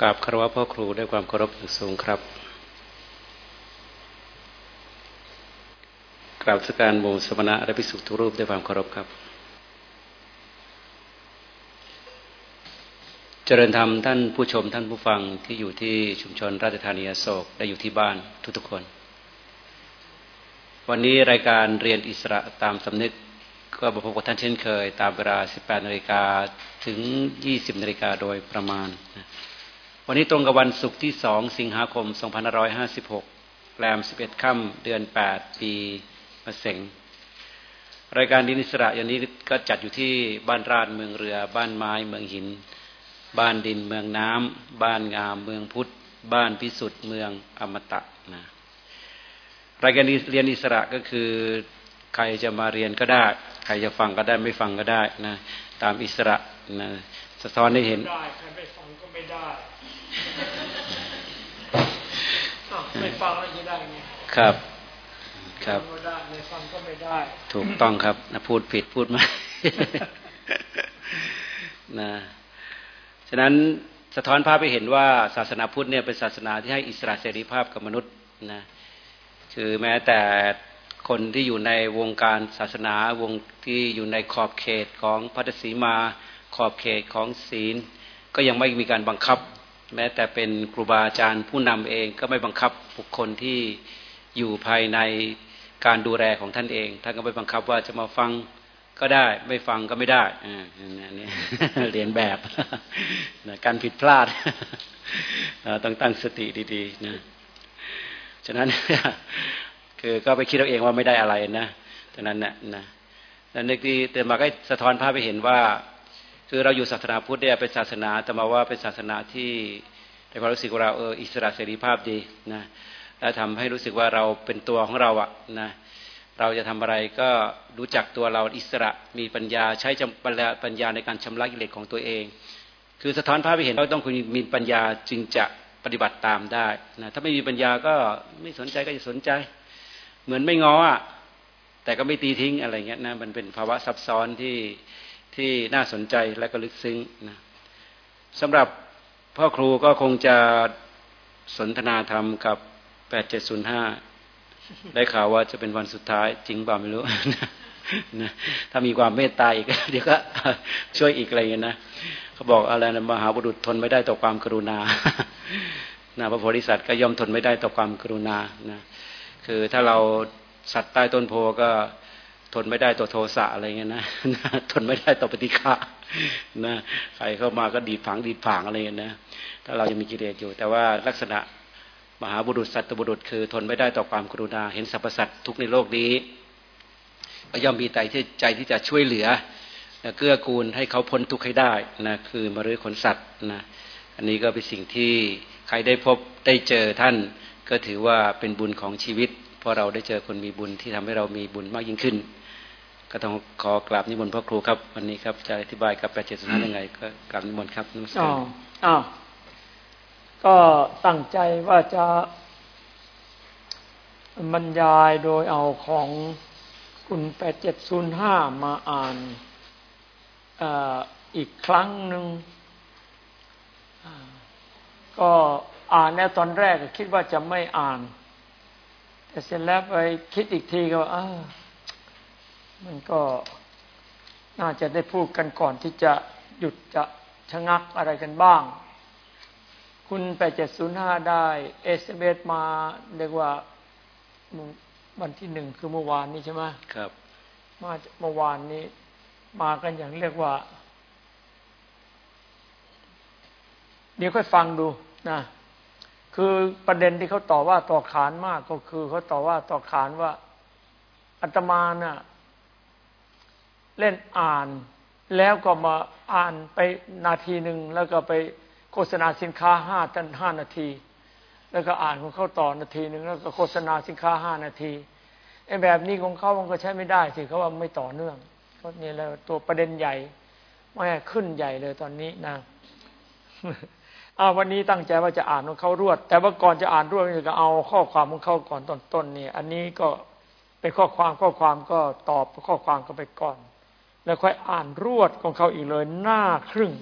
กราบคารวะพ่อครูด้วยความเคารพอย่างสูงครับ กราบสการบูสมณะและพิสุทธิรูปด้วยความเคารพครับ เจริญธรรมท่านผู้ชมท่านผู้ฟังที่อยู่ที่ชุมชนราชธานีโศกและอยู่ที่บ้านทุกๆคน วันนี้รายการเรียนอิสระตามสำนึกก็บพบกับท่านเช่นเคย ตามเวลา 18นาฬิกาถึง 20นาฬิกาโดยประมาณนะ วันนี้ตรงกับวันศุกร์ที่สองสิงหาคม 2556 แรม 11 ค่ำเดือน 8 ปีมะเสงรายการดินอิสระอย่างนี้ก็จัดอยู่ที่บ้านราดเมืองเรือ บ้านไม้เมืองหิน บ้านดินเมืองน้ำ บ้านงามเมืองพุทธ บ้านพิสุทธิ์เมืองอมตะนะรายการเรียนอิสระก็คือใครจะมาเรียนก็ได้ ใครจะฟังก็ได้ไม่ฟังก็ได้นะตามอิสระนะสะท้อนให้เห็นได้ใครไม่ฟังก็ไม่ได้ ไม่ฟังแล้วจะได้ไงครับ ครับไม่ได้ไม่ฟังก็ไม่ได้ ถูกต้องครับนะพูดผิดพูดมานะฉะนั้นสะท้อนภาพไปเห็นว่าศาสนาพุทธเนี่ยเป็นศาสนาที่ให้อิสระเสรีภาพกับมนุษย์นะคือแม้แต่คนที่อยู่ในวงการศาสนาวงที่อยู่ในขอบเขตของพัทศีมาขอบเขตของศีล ก็ยังไม่มีการบังคับ แม้แต่เป็นครูบาอาจารย์ผู้นำเองก็ไม่บังคับบุคคลที่อยู่ภายในการดูแลของท่านเอง ท่านก็ไม่บังคับว่าจะมาฟังก็ได้ ไม่ฟังก็ไม่ได้อ่านี่เรียนแบบการผิดพลาดต้องตั้งสติดีๆนะฉะนั้นคือก็ไปคิดเอาเองว่าไม่ได้อะไรนะฉะนั้นนะนะแล้วนึกที่เตือนมาก็สะท้อนภาพไปเห็นว่า คือเราอยู่ศาสนาพุทธเนี่ยเป็นศาสนาแต่มาว่าเป็นศาสนาที่ในความรู้สึกของเราเอออิสระเสรีภาพดีนะแล้วทำให้รู้สึกว่าเราเป็นตัวของเราอะนะเราจะทำอะไรก็รู้จักตัวเราอิสระมีปัญญาใช้ปัญญาในการชำระกิเลสของตัวเอง คือสะท้อนภาพไปเห็นเราต้องคุณมีปัญญาจึงจะปฏิบัติตามได้นะถ้าไม่มีปัญญาก็ไม่สนใจก็จะสนใจ เหมือนไม่งออะแต่ก็ไม่ตีทิ้งอะไรเงี้ยนะมันเป็นภาวะซับซ้อนที่ ที่น่าสนใจและก็ลึกซึ้งนะสำหรับพ่อครูก็คงจะสนทนาธรรมกับ 8705 ได้ข่าวว่าจะเป็นวันสุดท้ายจริงปล่าไม่รู้นะถ้ามีความเมตตาอีกเดี๋ยวก็ช่วยอีกอะไรเงี้ยนะเขาบอกอะไรนะมหาบุรุษทนไม่ได้ต่อความกรุณานะพระโพธิสัตว์ก็ย่อมทนไม่ได้ต่อความกรุณานะคือถ้าเราสัตว์ใต้ต้นโพก็ ทนไม่ได้ต่อโทสะอะไรเงี้ยนะทนไม่ได้ต่อปฏิฆะนะใครเข้ามาก็ดีดผังดีดผังอะไรเงี้ยนะถ้าเรายังมีกิเลสอยู่ แต่ว่าลักษณะมหาบุรุษสัตบุรุษคือ ทนไม่ได้ต่อความกรุณา เห็นสรรพสัตว์ทุกในโลกนี้ก็ย่อมมีใจที่ใจที่จะช่วยเหลือเกื้อกูลให้เขาพ้นทุกข์ให้ได้นะคือมรื้อขนสัตว์นะอันนี้ก็เป็นสิ่งที่ใครได้พบได้เจอท่านก็ถือว่าเป็นบุญของชีวิต เพราะเราได้เจอคนมีบุญที่ทำให้เรามีบุญมากยิ่งขึ้น ก็ต้องขอกราบนิมนต์พ่อครูครับวันนี้ครับจะอธิบายกับแปดเจ็ดสุนัยังไง ก็กราบนิมนต์ครับนุสการอ้าวก็ตั้งใจว่าจะบรรยายโดยเอาของคุณแปดเจ็ดศูนย์ห้ามาอ่านอีกครั้งหนึ่งก็อ่านแล้วตอนแรกคิดว่าจะไม่อ่าน แต่เสร็จแล้วไปคิดอีกทีก็ว่า มันก็น่าจะได้พูดกันก่อนที่จะหยุดจะชะงักอะไรกันบ้าง คุณไปเจ็ดศูนย์ห้าได้เอสเอสมา เรียกว่าวันที่หนึ่งคือเมื่อวานนี้ใช่ไหมครับ มาเมื่อวานนี้ มากันอย่างเรียกว่า เดี๋ยวค่อยฟังดูนะคือประเด็นที่เขาต่อว่าต่อขานมากก็คือเขาต่อว่าต่อขานว่าอาตมานะ่ะ เล่นอ่าน แล้วก็มาอ่านไปนาทีหนึ่งแล้วก็ไปโฆษณาสินค้าห้าตันห้านาที แล้วก็อ่านของเขาต่อนาทีหนึ่งแล้วก็โฆษณาสินค้าห้านาทีไอ้แบบนี้ของเขามันก็ใช้ไม่ได้สิเขาว่าไม่ต่อเนื่องก็นี่แล้วตัวประเด็นใหญ่ไม่ขึ้นใหญ่เลยตอนนี้นะอาวันนี้ตั้งใจว่าจะอ่านของเขารวด แต่ว่าก่อนจะอ่านรวดก็เอาข้อความของเขาก่อนตอนต้นนี่อันนี้ก็เป็นข้อความข้อความก็ตอบข้อความก็ไปก่อน แล้วค่อยอ่านรวดของเขาอีกเลยหน้าครึ่ง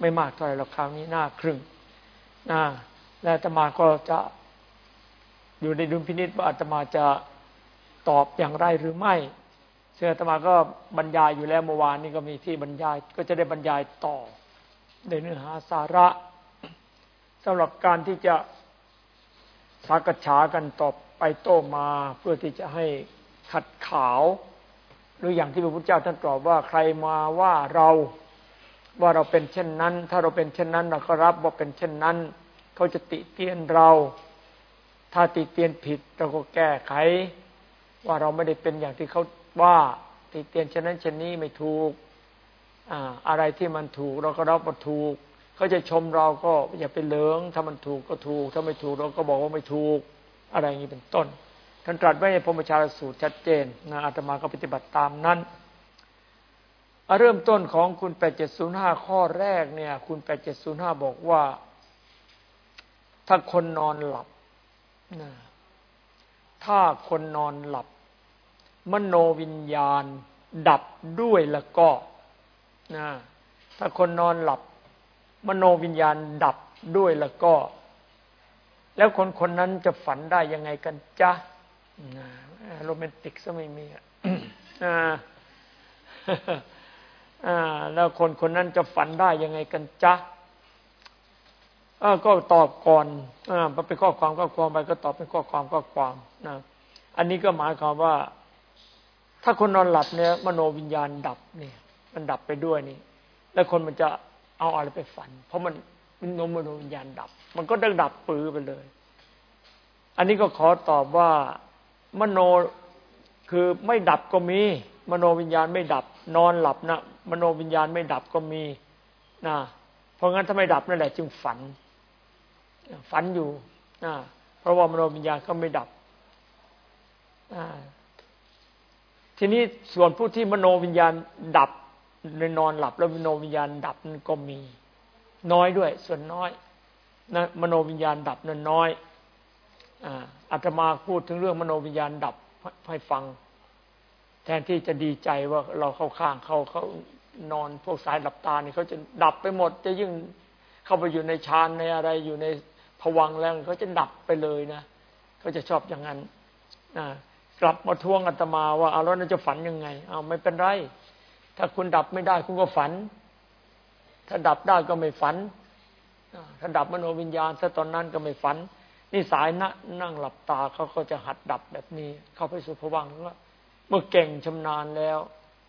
ไม่มากเท่าไรหรอกคราวนี้หน้าครึ่งนะและอาตมาก็จะอยู่ในดุลพินิษว่าอาตมาจะตอบอย่างไรหรือไม่ซึ่งอาตมาก็บรรยายอยู่แล้วเมื่อวานนี้ก็มีที่บรรยายก็จะได้บรรยายต่อในเนื้อหาสาระสำหรับการที่จะสักษากันต่อไปโต้มาเพื่อที่จะให้ขัดขาว หรืออย่างที่พระพุทธเจ้าท่านตรัสว่าใครมาว่าเราว่าเราเป็นเช่นนั้น ถ้าเราเป็นเช่นนั้น เราก็รับว่าเป็นเช่นนั้น เขาจะติเตียนเรา ถ้าติเตียนผิดเราก็แก้ไข ว่าเราไม่ได้เป็นอย่างที่เขาว่าติเตียนเช่นนั้นเช่นนี้ไม่ถูกอ่าอะไรที่มันถูก เราก็รับว่าถูก เขาจะชมเราก็อย่าไปเหลืองถ้ามันถูกก็ถูก ถ้าไม่ถูกเราก็บอกว่าไม่ถูก อะไรอย่างนี้เป็นต้น ท่านตรัสไว้ในพรมชาลสูตรชัดเจนนะอาตมาก็ปฏิบัติตามนั้น เริ่มต้นของคุณ8705 ข้อแรกเนี่ย คุณ8705 บอกว่า ถ้าคนนอนหลับนะถ้าคนนอนหลับ มโนวิญญาณดับด้วยแล้วก็นะถ้าคนนอนหลับ มโนวิญญาณดับด้วยแล้วก็ แล้วคนคนนั้นจะฝันได้ยังไงกันจ๊ะ โรแมนติกซะไม่มีอะแล้วคนคนนั้นจะฝันได้ยังไงกันจ๊ะก็ตอบก่อนอเป็นข้อความก็ความไปก็ตอบเป็นข้อความก็ความนะอันนี้ก็หมายความว่า ถ้าคนนอนหลับเนี่ย มโนวิญญาณดับเนี่ย มันดับไปด้วยนี่ แล้วคนมันจะเอาอะไรไปฝัน เพราะมันมันนมโนวิญญาณดับ มันก็ดังดับปื้อไปเลย อันนี้ก็ขอตอบว่า มโนคือไม่ดับก็มี มโนวิญญาณไม่ดับ นอนหลับนะมโนวิญญาณไม่ดับก็มีนะเพราะงั้นถ้าไม่ดับนั่นแหละ จึงฝัน ฝันอยู่นะเพราะว่ามโนวิญญาณเขาไม่ดับทีนี้ส่วนผู้ที่มโนวิญญาณดับในนอนหลับ แล้วมโนวิญญาณดับนั่นก็มี น้อยด้วย ส่วนน้อยนะมโนวิญญาณดับนั้นน้อย อาตมาพูดถึงเรื่องมโนวิญญาณดับให้ฟัง แทนที่จะดีใจว่าเราเข้าข้างเขาเขานอนพวกสายหลับตานี่เขาจะดับไปหมด จะยิ่งเข้าไปอยู่ในฌานในอะไรอยู่ในผวังแล้วเขาจะดับไปเลยนะเขาจะชอบอย่างนั้นกลับมาทวงอาตมาว่าเอาแล้วนั่นจะฝันยังไง เอาไม่เป็นไร ถ้าคุณดับไม่ได้คุณก็ฝัน ถ้าดับได้ก็ไม่ฝันถ้าดับมโนวิญญาณถ้าตอนนั้นก็ไม่ฝัน นี่สายนะนั่งหลับตาเขาก็จะหัดดับแบบนี้ เข้าไปสู่ผวังว่าเมื่อเก่งชำนาญแล้ว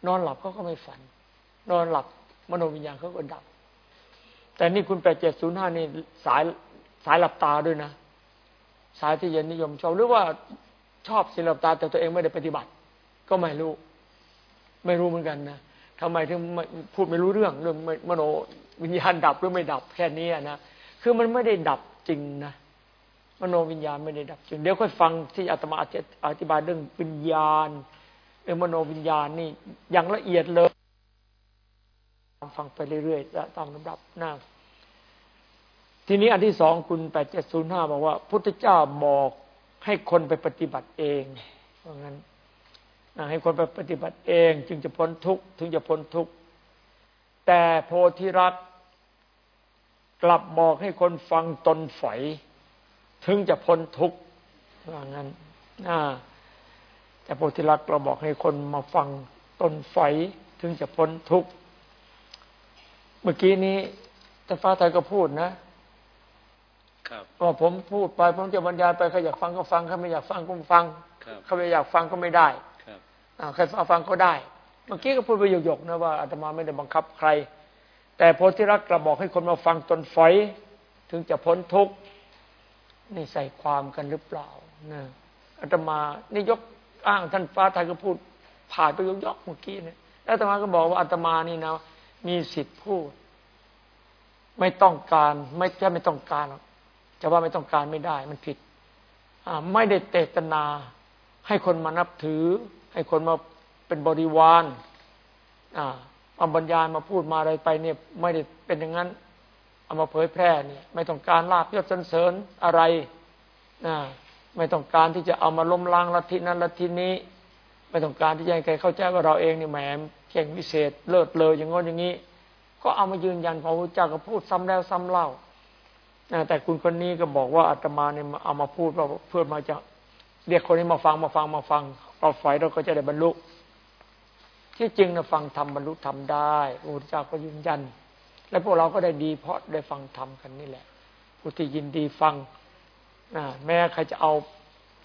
นอนหลับเขาก็ไม่ฝัน นอนหลับมโนวิญญาณเขาก็ดับ แต่นี่คุณแปดเจ็ดศูนย์ห้านี่สายสายหลับตาด้วยนะ สายที่เย็นนิยมชอบหรือว่าชอบศิลปตาแต่ตัวเองไม่ได้ปฏิบัติ ก็ไม่รู้ ไม่รู้เหมือนกันนะทำไมถึงพูดไม่รู้เรื่องเรื่องมโนวิญญาณดับหรือไม่ดับแค่นี้นะคือมันไม่ได้ดับจริงนะ มโนวิญญาณไม่ได้ดับจริงเดี๋ยวค่อยฟังที่อาตมาอธิบายเรื่องวิญญาณเรื่องมโนวิญญาณนี่อย่างละเอียดเลยฟังไปเรื่อยๆตามลำดับหน้าทีนี้อันที่สองคุณแปดเจ็ดศูนย์ห้าบอกว่า พุทธเจ้าบอกให้คนไปปฏิบัติเองเพราะงั้นให้คนไปปฏิบัติเอง จึงจะพ้นทุกข์ถึงจะพ้นทุกข์แต่โพธิรักกลับบอกให้คนฟังตนฝอย ถึงจะพ้นทุกข์ว่างั้นแต่โพธิรักเราบอกให้คนมาฟังตนฝอยถึงจะพ้นทุกข์เมื่อกี้นี้ท่านฟ้าไทยก็พูดนะว่าผมพูดไป ผมจะบรรยายไปใครอยากฟังก็ฟังใครไม่อยากฟังก็ไม่ฟังใครไม่อยากฟังก็ไม่ได้ใครฟังก็ได้ เมื่อกี้ก็พูดไปหยกๆนะว่าอาตมาไม่ได้บังคับใคร แต่โพธิรักกระบอกให้คนมาฟังตนฝอยถึงจะพ้นทุกข์ นี่ใส่ความกันหรือเปล่านะอาตมานี่ยกอ้างท่านฟ้าไทยก็พูด ผ่านไปยกยกเมื่อกี้เนี่ยอาตมาก็บอกว่าอาตมานี่นะมีสิทธิ์พูด ไม่ต้องการไม่ใช่ไม่ต้องการหรอกจะว่าไม่ต้องการไม่ได้ มันผิดไม่ได้เตตนา ให้คนมานับถือ ให้คนมาเป็นบริวารมาบรรยายมาพูดมาอะไรไปเนี่ย ไม่ได้เป็นอย่างนั้น เอามาเผยแพร่เนี่ยไม่ต้องการลาบยศสรรเสริญอะไรนะไม่ต้องการที่จะเอามาล้มล้างลัทธินั้นลัทธินี้ ไม่ต้องการที่จะให้ใครเข้าใจว่าเราเองนี่แหมเก่งวิเศษเลิศเลยอย่างง้นอย่างนี้ ก็เอามายืนยันพระพุทธเจ้าก็พูดซ้ำแล้วซ้ำเล่าแต่คุณคนนี้ก็บอกว่าอาตมาเนี่ยเอามาพูดว่าเพื่อมาจะเรียกคนนี้มาฟังมาฟังมาฟังเราฝ่ายเราก็จะได้บรรลุที่จริงนะฟังธรรมบรรลุธรรมได้พระพุทธเจ้าก็ยืนยัน และพวกเราก็ได้ดีเพราะได้ฟังธรรมกันนี่แหละผู้ที่ยินดีฟังแม้ใครจะเอา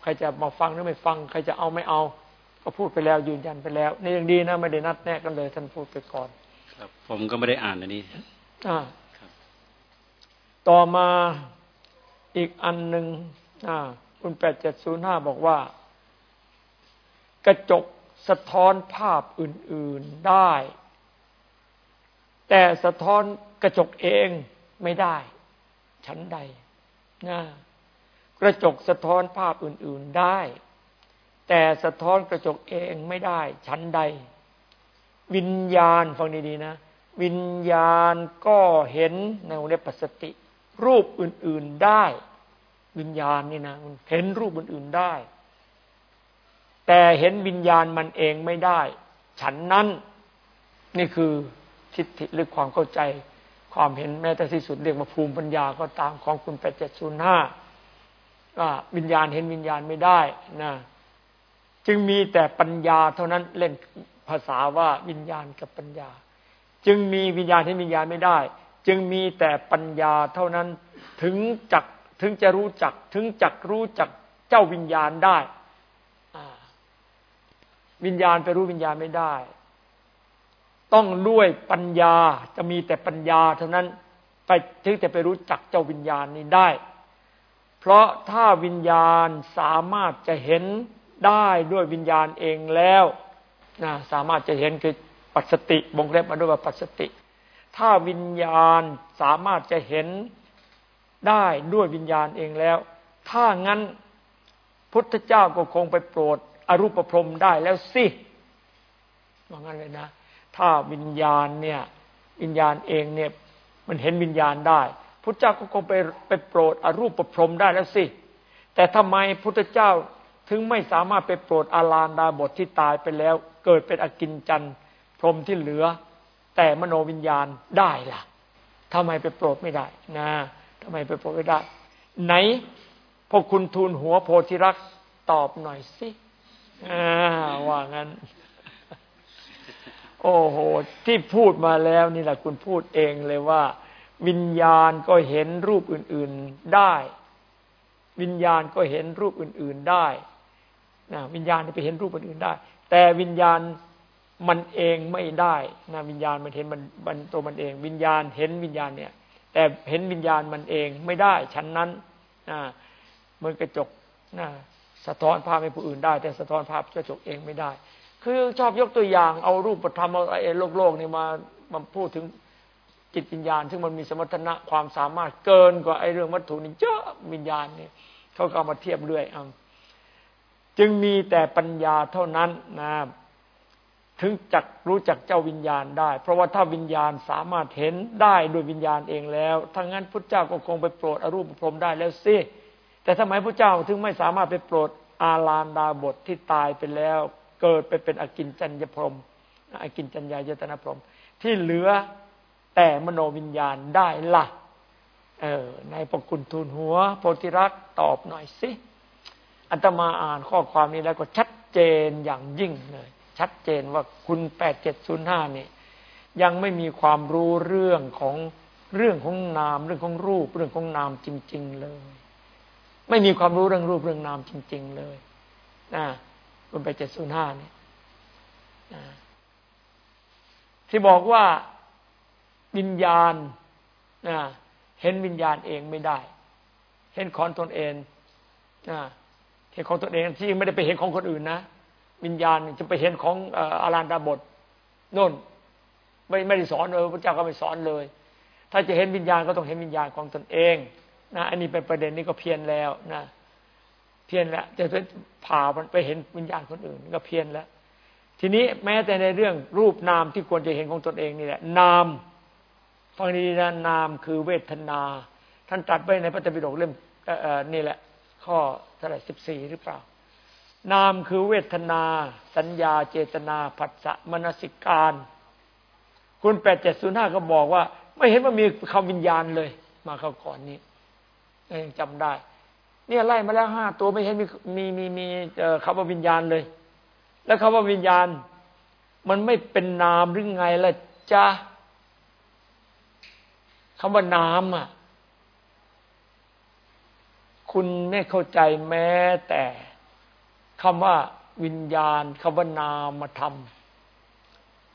ใครจะมาฟังหรือไม่ฟัง ใครจะเอาไม่เอา ก็พูดไปแล้วยืนยันไปแล้วนี่ยังดีนะไม่ได้นัดแนะกันเลยท่านพูดไปก่อน ครับ ผมก็ไม่ได้อ่านอันนี้อ่าต่อมาอีกอันหนึ่งคุณแปดเจ็ดศูนย์ห้าบอกว่า กระจกสะท้อนภาพอื่น ๆได้ แต่สะท้อนกระจกเองไม่ได้ ชั้นใดนะกระจกสะท้อนภาพอื่น ๆได้ แต่สะท้อนกระจกเองไม่ได้ ชั้นใด วิญญาณฟังดีๆนะ วิญญาณก็เห็นในวงเล็บปัสติ รูปอื่น ๆได้ วิญญาณนี่นะมันเห็นรูปอื่น ๆได้ แต่เห็นวิญญาณมันเองไม่ได้ ฉันนั้น นี่คือ ทิฏฐิหรือความเข้าใจ ความเห็นแม้แต่ที่สุดเรียกว่าภูมิปัญญาก็ตามของคุณแปดเจ็ดศูนย์ห้าว่าวิญญาณเห็นวิญญาณไม่ได้นะจึงมีแต่ปัญญาเท่านั้นเล่นภาษาว่าวิญญาณกับปัญญา จึงมีวิญญาณเห็นวิญญาณไม่ได้ จึงมีแต่ปัญญาเท่านั้นถึงจักถึงจะรู้จักถึงจักรู้จักเจ้าวิญญาณได้วิญญาณไปรู้วิญญาณไม่ได้ ต้องด้วยปัญญาจะมีแต่ปัญญาเท่านั้นไปถึงจะไปรู้จักเจ้าวิญญาณนี้ได้ เพราะถ้าวิญญาณสามารถจะเห็นได้ด้วยวิญญาณเองแล้วนะสามารถจะเห็นคือปัสสติบงเล็บมาด้วยว่าปัสสติ ถ้าวิญญาณสามารถจะเห็นได้ด้วยวิญญาณเองแล้ว ถ้างั้นพุทธเจ้าก็คงไปโปรดอรูปพรมได้แล้วสิว่างั้นเลยนะ ถ้าวิญญาณเนี่ยวิญญาณเองเนี่ยมันเห็นวิญญาณได้พุทธเจ้าก็คงไปไปโปรดอรูปประพรมได้แล้วสิ แต่ทำไมพุทธเจ้าถึงไม่สามารถไปโปรดอาลานดาบทที่ตายไปแล้ว เกิดเป็นอกินจันพรมที่เหลือ แต่มโนวิญญาณได้ล่ะทำไมไปโปรดไม่ได้นะทำไมไปโปรดไม่ได้ ไหนพวกคุณทูลหัวโพธิรักตอบหน่อยสิว่างั้น โอ้โห ที่พูดมาแล้วนี่แหละคุณพูดเองเลยว่า วิญญาณก็เห็นรูปอื่น ๆได้ วิญญาณก็เห็นรูปอื่น ๆได้นะวิญญาณไปเห็นรูปอื่นๆได้ แต่วิญญาณมันเองไม่ได้นะวิญญาณมันเห็นมันมันตัวมันเอง วิญญาณเห็นวิญญาณเนี่ย แต่เห็นวิญญาณมันเองไม่ได้ ชั้นนั้นนะเหมือนกระจกนะสะท้อนภาพให้ผู้อื่นได้ แต่สะท้อนภาพกระจกเองไม่ได้ คือชอบยกตัวอย่าง เอารูปธรรมเอาไอ้โลกโลกนี่มามาพูดถึงจิตวิญญาณ ซึ่งมันมีสมรรถนะความสามารถเกินกว่าไอ้เรื่องวัตถุนี่เยอะวิญญาณนี่เขาก็เอามาเทียบเรื่อยอจึงมีแต่ปัญญาเท่านั้นนะถึงจักรู้จักเจ้าวิญญาณได้ เพราะว่าถ้าวิญญาณสามารถเห็นได้โดยวิญญาณเองแล้วทั้งนั้นพุทธเจ้าก็คงไปโปรดอรูปพรหมได้แล้วสิแต่ทำไมพระเจ้าถึงไม่สามารถไปโปรดอาลานดาบทที่ตายไปแล้ว เกิดไปเป็นอกินจัญญพรมอกินจัญญายตนะพรม ที่เหลือแต่มโนวิญญาณได้ละเออในปกุลทูลหัว โพธิรักตอบหน่อยสิอัตมาอ่านข้อความนี้แล้วก็ชัดเจนอย่างยิ่งเลย ชัดเจนว่าคุณแปดเจ็ดศูนย์ห้านี่ยังไม่มีความรู้เรื่องของเรื่องของนาม เรื่องของรูป เรื่องของนามจริง ๆ เลย ไม่มีความรู้เรื่องรูปเรื่องนามจริง ๆ เลยนะ คุณไปเจ็ดศูนย์ห้านี่ที่บอกว่าวิญญาณนะเห็นวิญญาณเองไม่ได้ เห็นของตนเองนะเห็นของตนเองที่ไม่ได้ไปเห็นของคนอื่นนะวิญญาณจะไปเห็นของอารันดาบทโน่น ไม่ไม่ได้สอนเลยพระเจ้าก็ไม่สอนเลย ถ้าจะเห็นวิญญาณก็ต้องเห็นวิญญาณของตนเองนะอันนี้เป็นประเด็นนี้ก็เพียนแล้วนะ เพียนแล้วจะผ่ามันไปเห็นวิญญาณคนอื่นก็เพียนแล้ว ทีนี้แม้แต่ในเรื่องรูปนามที่ควรจะเห็นของตนเองนี่แหละ นามฟังดีนะนามคือเวทนา ท่านตรัสไว้ในพระธรรมปิฎกเล่มนี่แหละ ข้อเท่าไหร่สิบสี่หรือเปล่า นามคือเวทนา สัญญา เจตนาผัสสะมนสิการคุณแปดเจ็ดศูนย์ห้าก็บอกว่า ไม่เห็นว่ามีคำวิญญาณเลย มาเข้าก่อนนี้ยังจำได้ เนี่ยไล่มาแล้วห้าตัวไม่เห็นมีมีมีมีคำว่าวิญญาณเลย แล้วคำว่าวิญญาณ มันไม่เป็นนามหรือไงล่ะจ๊ะคำว่านามอะ คุณไม่เข้าใจแม้แต่คำว่าวิญญาณคำว่านามธรรม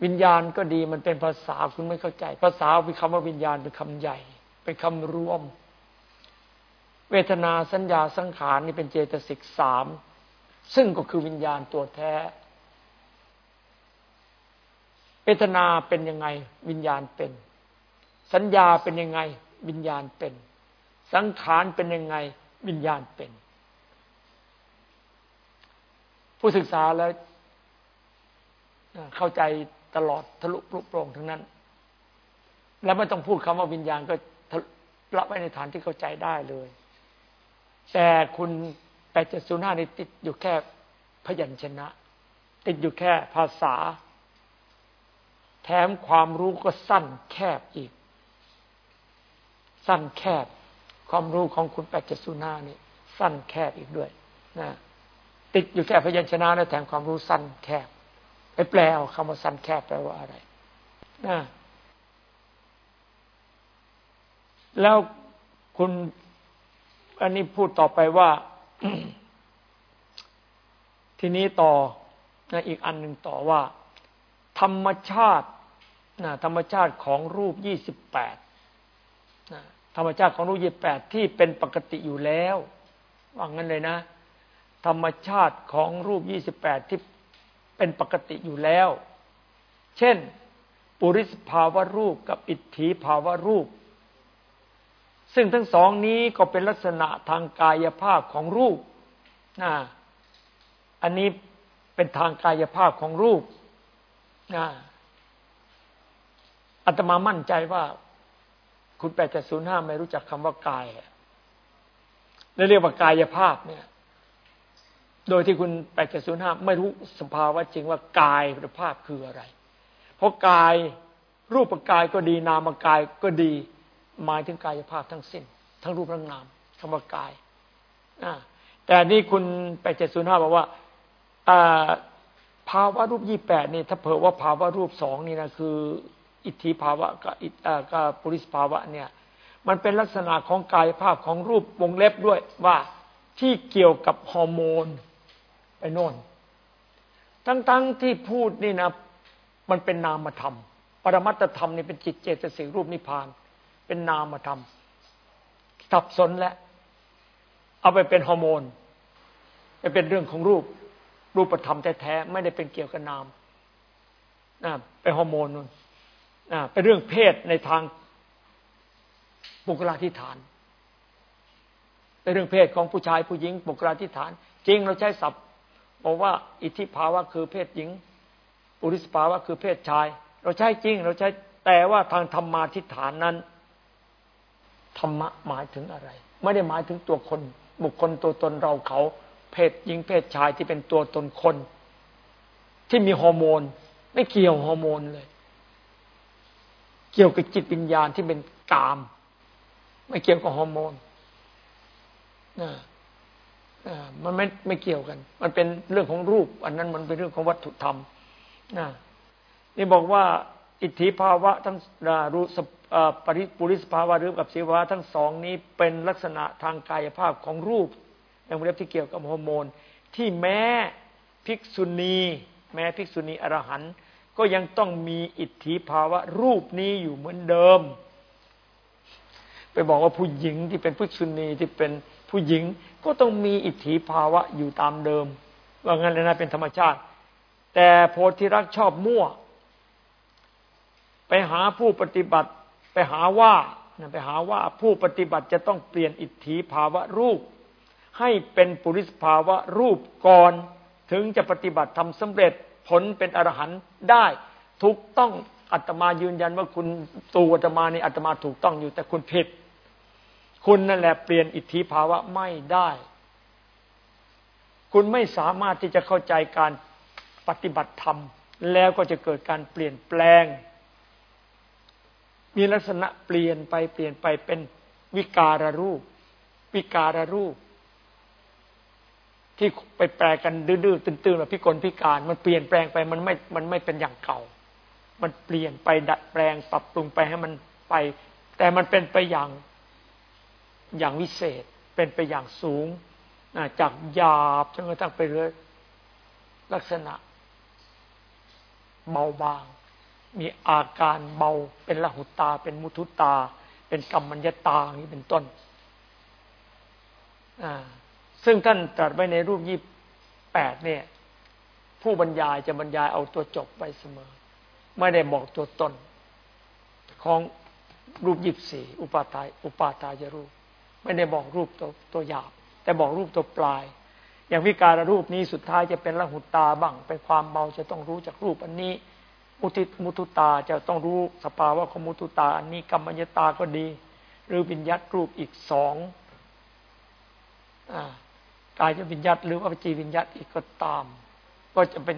วิญญาณก็ดีมันเป็นภาษาคุณไม่เข้าใจ ภาษาเป็นคำว่าวิญญาณเป็นคำใหญ่ เป็นคำรวม เวทนาสัญญาสังขารนี่เป็นเจตสิกสามซึ่งก็คือวิญญาณตัวแท้ เวทนาเป็นยังไงวิญญาณเป็น สัญญาเป็นยังไง วิญญาณเป็น สังขารเป็นยังไง วิญญาณเป็น ผู้ศึกษาแล้วเข้าใจตลอดทะลุปลุกโปร่งทั้งนั้น แล้วไม่ต้องพูดคำว่าวิญญาณก็ละไว้ในฐานที่เข้าใจได้เลย แต่คุณแปดเจ็ดศูนย์ห้านี่ติดอยู่แค่พยัญชนะ ติดอยู่แค่ภาษา แถมความรู้ก็สั้นแคบอีก สั้นแคบ ความรู้ของคุณแปดเจ็ดศูนย์ห้านี่สั้นแคบอีกด้วยนะติดอยู่แค่พยัญชนะแล้วแถมความรู้สั้นแคบไปแปลเอาคำว่าสั้นแคบแปลว่าอะไรนะแล้วคุณ อันนี้พูดต่อไปว่า ทีนี้ต่อนะอีกอันหนึ่งต่อว่า ธรรมชาตินะธรรมชาติของรูปยี่สิบแปดธรรมชาติของรูปยี่แปดที่เป็นปกติอยู่แล้วว่างั้นเลยนะ ธรรมชาติของรูปยี่สิบแปดที่เป็นปกติอยู่แล้ว เช่น ปุริสภาวะรูปกับอิทธิภาวะรูป ซึ่งทั้งสองนี้ก็เป็นลักษณะทางกายภาพของรูปนะอันนี้เป็นทางกายภาพของรูปนะอาตมามั่นใจว่า คุณแปดเจ็ดศูนย์ห้าไม่รู้จักคำว่ากายและเรียกว่ากายภาพเนี่ย โดยที่คุณแปดเจ็ดศูนย์ห้าไม่รู้สภาวะจริงว่ากายภาพคืออะไร เพราะกายรูปกายก็ดี นามกายก็ดี หมายถึงกายภาพทั้งสิ้น ทั้งรูปทั้งนามคำว่ากายแต่นี่คุณแปดเจ็ดศูนย์ห้าบอกว่าภาวะรูปยี่แปดนี่ถ้าเผื่อว่าภาวะรูปสองนี่นะคือ อิทธิภาวะกับกับปุริสภาวะเนี่ย มันเป็นลักษณะของกายภาพของรูปวงเล็บด้วยว่าที่เกี่ยวกับฮอร์โมนไปโน่น ทั้งๆทที่พูดนี่นะ มันเป็นนามธรรม ปรมัตธรรมนี่เป็นจิตเจตสิกรูปนิพพาน เป็นนามธรรมสับสนและเอาไปเป็นฮอร์โมนไปเป็นเรื่องของรูป รูปธรรมแท้ๆไม่ได้เป็นเกี่ยวกับนามนะเป็นฮอร์โมนนู่นนะเป็นเรื่องเพศในทางบุคลาธิฐานเป็นเรื่องเพศของผู้ชายผู้หญิงบุคลาธิฐาน จริงเราใช้ศัพท์บอกว่า อิทธิภาวะคือเพศหญิง อุริสภาวะคือเพศชาย เราใช้จริง เราใช้แต่ว่าทางธรรมาทิฏฐานนั้น ธรรมะหมายถึงอะไร ไม่ได้หมายถึงตัวคน บุคคลตัวตนเราเขา เพศหญิงเพศชายที่เป็นตัวตนคน ที่มีฮอร์โมน ไม่เกี่ยวฮอร์โมนเลย เกี่ยวกับจิตวิญญาณที่เป็นกาม ไม่เกี่ยวกับฮอร์โมนนะมันไม่ไม่เกี่ยวกัน มันเป็นเรื่องของรูป อันนั้นมันเป็นเรื่องของวัตถุธรรมนะนี่บอกว่า อิทธิภาวะทั้งรู้ ปริปุริสภาวะหรือกับสีวะทั้งสองนี้เป็นลักษณะทางกายภาพของรูปอย่างเรียบที่เกี่ยวกับฮอร์โมน ที่แม้ภิกษุณี แม้ภิกษุณีอรหันต์ก็ยังต้องมีอิทธิภาวะรูปนี้อยู่เหมือนเดิม ไปบอกว่าผู้หญิงที่เป็นภิกษุณีที่เป็นผู้หญิงก็ต้องมีอิทธิภาวะอยู่ตามเดิม ว่างั้นเลยนะเป็นธรรมชาติ แต่โพธิรักชอบมั่ว ไปหาผู้ปฏิบัติ ไปหาว่าไปหาว่าผู้ปฏิบัติจะต้องเปลี่ยนอิทธิภาวะรูป ให้เป็นปุริสภาวะรูปก่อน ถึงจะปฏิบัติทำสำเร็จผลเป็นอรหันต์ได้ถูกต้องอัตมายืนยันว่าคุณตัวอัตมาในอัตมาถูกต้องอยู่ แต่คุณผิด คุณนั่นแหละเปลี่ยนอิทธิภาวะไม่ได้ คุณไม่สามารถที่จะเข้าใจการปฏิบัติธรรม แล้วก็จะเกิดการเปลี่ยนแปลง มีลักษณะเปลี่ยนไปเปลี่ยนไปเป็นวิการรูป วิการรูป ที่ไปแปลกันดื้อๆตื้นๆแบบพิกลพิการ มันเปลี่ยนแปลงไปมันไม่มันไม่เป็นอย่างเก่า มันเปลี่ยนไปดัดแปลงปรับปรุงไปให้มันไป แต่มันเป็นไปอย่างอย่างวิเศษ เป็นไปอย่างสูงจากหยาบจนกระทั่งไปเรื่อยลักษณะ เบาบาง มีอาการเบาเป็นละหุตา เป็นมุทุตา เป็นกรรมัญญตาอย่างนี้เป็นต้นซึ่งท่านตรัสไว้ในรูปยี่แปดเนี่ย ผู้บรรยายจะบรรยายเอาตัวจบไปเสมอ ไม่ได้บอกตัวตนของรูปยี่สี่อุปาทายอุปาทายรูป ไม่ได้บอกรูปตัวตัวหยาบ แต่บอกรูปตัวปลาย อย่างวิการรูปนี้สุดท้ายจะเป็นละหุตาบ้าง เป็นความเบาจะต้องรู้จากรูปอันนี้ มุติมุตุตาจะต้องรู้สภาวะของมุตุตาอันนี้กรรมญตาก็ดี หรือวิญญัตรูปอีกสองกายจะวิญญัตหรือว่าจีวิญญัตอีกก็ตาม ก็จะเป็น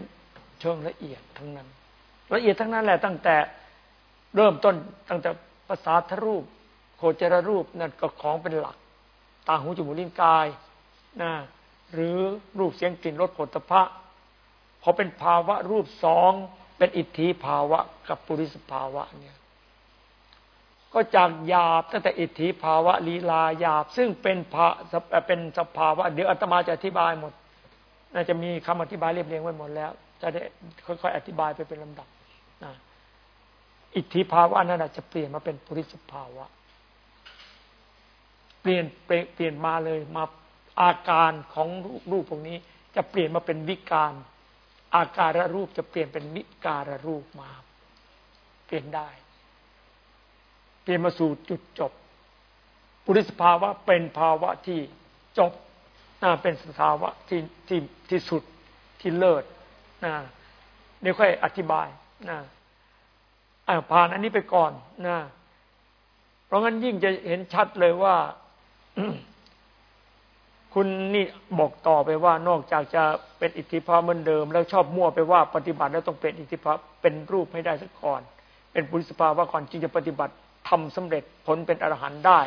เชิงละเอียดทั้งนั้น ละเอียดทั้งนั้นแหละตั้งแต่เริ่มต้นตั้งแต่ภาษาทรูป โคจรรูปนั่นก็ของเป็นหลัก ตาหูจมูกลิ้นกายนะหรือรูปเสียงกลิ่นรสผลพระพอเป็นภาวะรูปสอง เป็นอิทธิภาวะกับปุริสภาวะเนี่ย ก็จากหยาบตั้งแต่อิทธิภาวะลีลาหยาบ ซึ่งเป็นภาเป็นสภาวะ เดี๋ยวอาตมาจะอธิบายหมด น่าจะมีคำอธิบายเรียบเรียงไว้หมดแล้ว จะได้ค่อยๆอธิบายไปเป็นลำดับอิทธิภาวะนั้นจะเปลี่ยนมาเป็นปุริสภาวะ เปลี่ยนเปลี่ยนมาเลยมาอาการของรูปพวกนี้ จะเปลี่ยนมาเป็นวิการ อาการรูปจะเปลี่ยนเป็นวิการรูปมา เปลี่ยนได้ เปลี่ยนมาสู่จุดจบ ปุริสภาวะเป็นภาวะที่จบน่าเป็นสภาวะที่ที่ที่สุดที่เลิศนะเดี๋ยวค่อยอธิบายนะผ่านอันนี้ไปก่อนนะเพราะงั้นยิ่งจะเห็นชัดเลยว่า คุณนี่บอกต่อไปว่านอกจากจะเป็นอิทธิภาเหมือนเดิม แล้วชอบมั่วไปว่าปฏิบัติแล้วต้องเป็นอิทธิภาเป็นรูปให้ได้สักก่อน เป็นปุริสภาวะก่อนจึงจะปฏิบัติทำสำเร็จผลเป็นอรหันต์ได้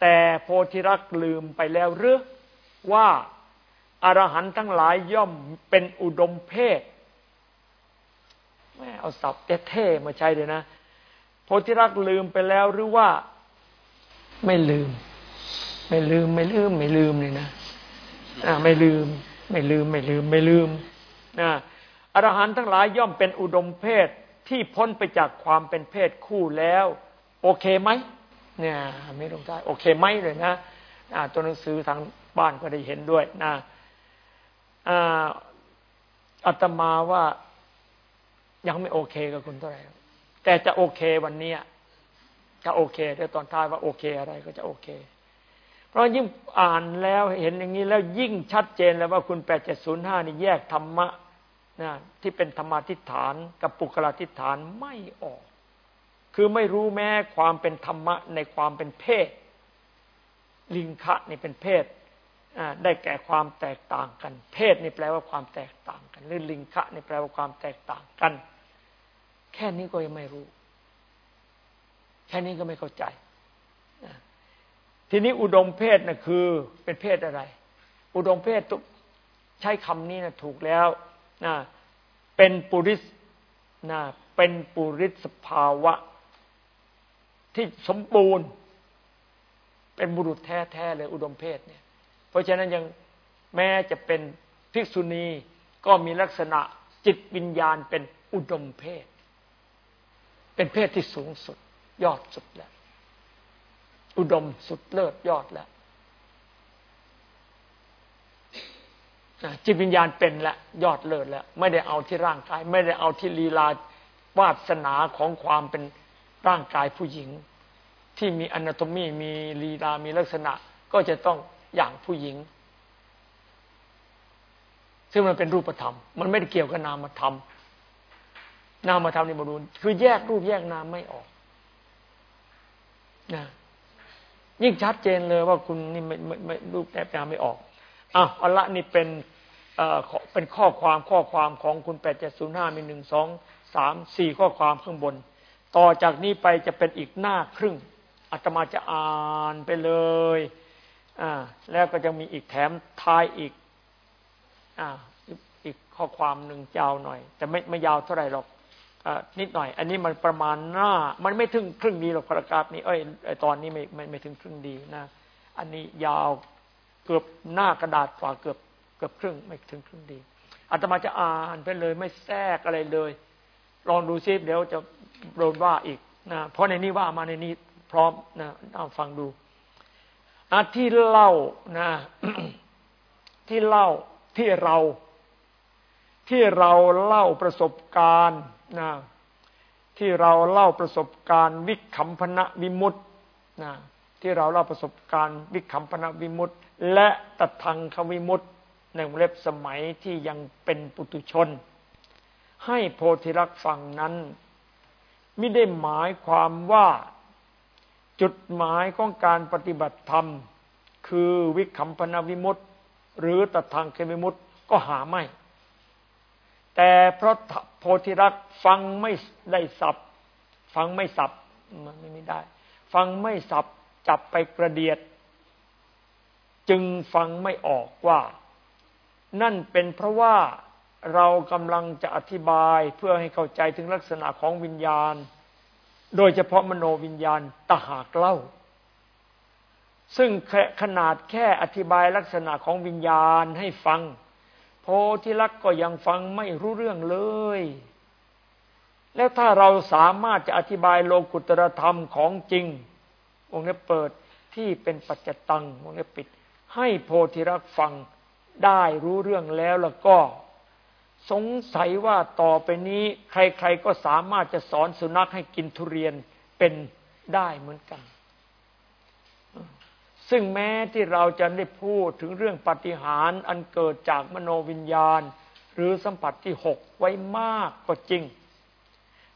แต่โพธิรักลืมไปแล้วหรือว่าอรหันต์ทั้งหลายย่อมเป็นอุดมเพศแม่เอาศัพท์เท่ๆมาใช้เลยนะ โพธิรักลืมไปแล้วหรือว่าไม่ลืม ไม่ลืมไม่ลืมไม่ลืมเลยนะอ่าไม่ลืม ไม่ลืมไม่ลืมไม่ลืมนะอรหันต์ทั้งหลายย่อมเป็นอุดมเพศที่พ้นไปจากความเป็นเพศคู่แล้ว โอเคไหมเนี่ยไม่ลงได้โอเคไหมเลยนะอ่าตัวหนังสือทางบ้านก็ได้เห็นด้วยนะอ่าอาตมาว่ายังไม่โอเคกับคุณเท่าไหร่แต่จะโอเควันนี้จะโอเคแต่ตอนท้ายว่าโอเคอะไรก็จะโอเค เพราะยิ่งอ่านแล้วเห็นอย่างนี้แล้วยิ่งชัดเจนแล้วว่าคุณแปดเจ็ดศูนย์ห้านี่แยกธรรมะนะที่เป็นธรรมาทิฏฐานกับปุกลาทิฏฐานไม่ออก คือไม่รู้แม้ความเป็นธรรมะในความเป็นเพศ ลิงคะนี่เป็นเพศได้แก่ความแตกต่างกัน เพศนี่แปลว่าความแตกต่างกัน หรือลิงคะนี่แปลว่าความแตกต่างกัน แค่นี้ก็ยังไม่รู้ แค่นี้ก็ไม่เข้าใจ ทีนี้อุดมเพศนะ่ะคือเป็นเพศอะไร อุดมเพศใช้คำนี้นะถูกแล้วนะเป็นปุริสนะเป็นปุริสภาวะ ที่สมบูรณ์ เป็นบุรุษแท้ๆเลยอุดมเพศเนี่ย เพราะฉะนั้นยังแม้จะเป็นภิกษุณีก็มีลักษณะจิตวิญญาณเป็นอุดมเพศ เป็นเพศที่สูงสุด ยอดสุดแล้ว อุดมสุดเลิศยอดแล้วจิตวิญญาณเป็นแล้วยอดเลิศแล้ว ไม่ได้เอาที่ร่างกาย ไม่ได้เอาที่ลีลาวาสนาของความเป็นร่างกายผู้หญิง ที่มีอนาโตมีมีลีลามีลักษณะ ก็จะต้องอย่างผู้หญิง ซึ่งมันเป็นรูปธรรม มันไม่ได้เกี่ยวกับนามธรรม นามธรรมนี่มาดูคือแยกรูปแยกนามไม่ออกนะ ยิ่งชัดเจนเลยว่าคุณนี่ไม่ไม่ไม่รูปแบบนาไม่ออกอะอัลละนี่เป็นเอ่อเป็นข้อความข้อความของคุณแปดเจ็ดศูนย์ห้ามีหนึ่งสองสามสี่ข้อความข้างบน ต่อจากนี้ไปจะเป็นอีกหน้าครึ่งอาตมาจะอ่านไปเลยอ่าแล้วก็จะมีอีกแถมท้ายอีกอ่าอีกข้อความหนึ่งยาวหน่อย แต่ไม่ไม่ยาวเท่าไหร่หรอก นิดหน่อย อันนี้มันประมาณหน้า มันไม่ถึงครึ่งดีหรอกประกาศนี้เอ้ยไอตอนนี้ไม่ไม่ไม่ถึงครึ่งดีนะ อันนี้ยาวเกือบหน้ากระดาษกว่าเกือบเกือบครึ่งไม่ถึงครึ่งดีอาตมาจะอ่านไปเลยไม่แทรกอะไรเลย ลองดูซิเดี๋ยวจะโดนว่าอีกนะเพราะในนี้ว่ามาในนี้พร้อมนะเอาฟังดูอาที่เล่านะ ที่เล่าที่เรา ที่เราเล่าประสบการณ์นะที่เราเล่าประสบการณ์ วิคัมพนะวิมุตนะที่เราเล่าประสบการณ์ วิคัมพนะวิมุตและตัทังควิมุตในวงเล็บสมัยที่ยังเป็นปุตุชน ให้โพธิรักฟังนั้นไม่ได้หมายความว่าจุดหมายของการปฏิบัติธรรม คือวิคัมพนาวิมุตติหรือตัทางเคมิมุตติก็หาไม่ แต่เพราะโพธิรักฟังไม่ได้สับ ฟังไม่สับมันไม่ได้ ฟังไม่สับจับไปกระเดียด จึงฟังไม่ออกว่า นั่นเป็นเพราะว่าเรากำลังจะอธิบายเพื่อให้เข้าใจถึงลักษณะของวิญญาณ โดยเฉพาะมโนวิญญาณตหากเล่า ซึ่งขนาดแค่อธิบายลักษณะของวิญญาณให้ฟัง โพธิลักษ์ก็ยังฟังไม่รู้เรื่องเลย แล้วถ้าเราสามารถจะอธิบายโลกุตรธรรมของจริง วงเล็บเปิดที่เป็นปัจจตังวงเล็บปิด ให้โพธิรักษ์ฟังได้รู้เรื่องแล้วแล้วก็ สงสัยว่าต่อไปนี้ ใครๆก็สามารถจะสอนสุนัขให้กินทุเรียนเป็นได้เหมือนกัน ซึ่งแม้ที่เราจะได้พูดถึงเรื่องปฏิหารอันเกิดจากมโนวิญญาณ หรือสัมผัสที่หกไว้มากก็จริง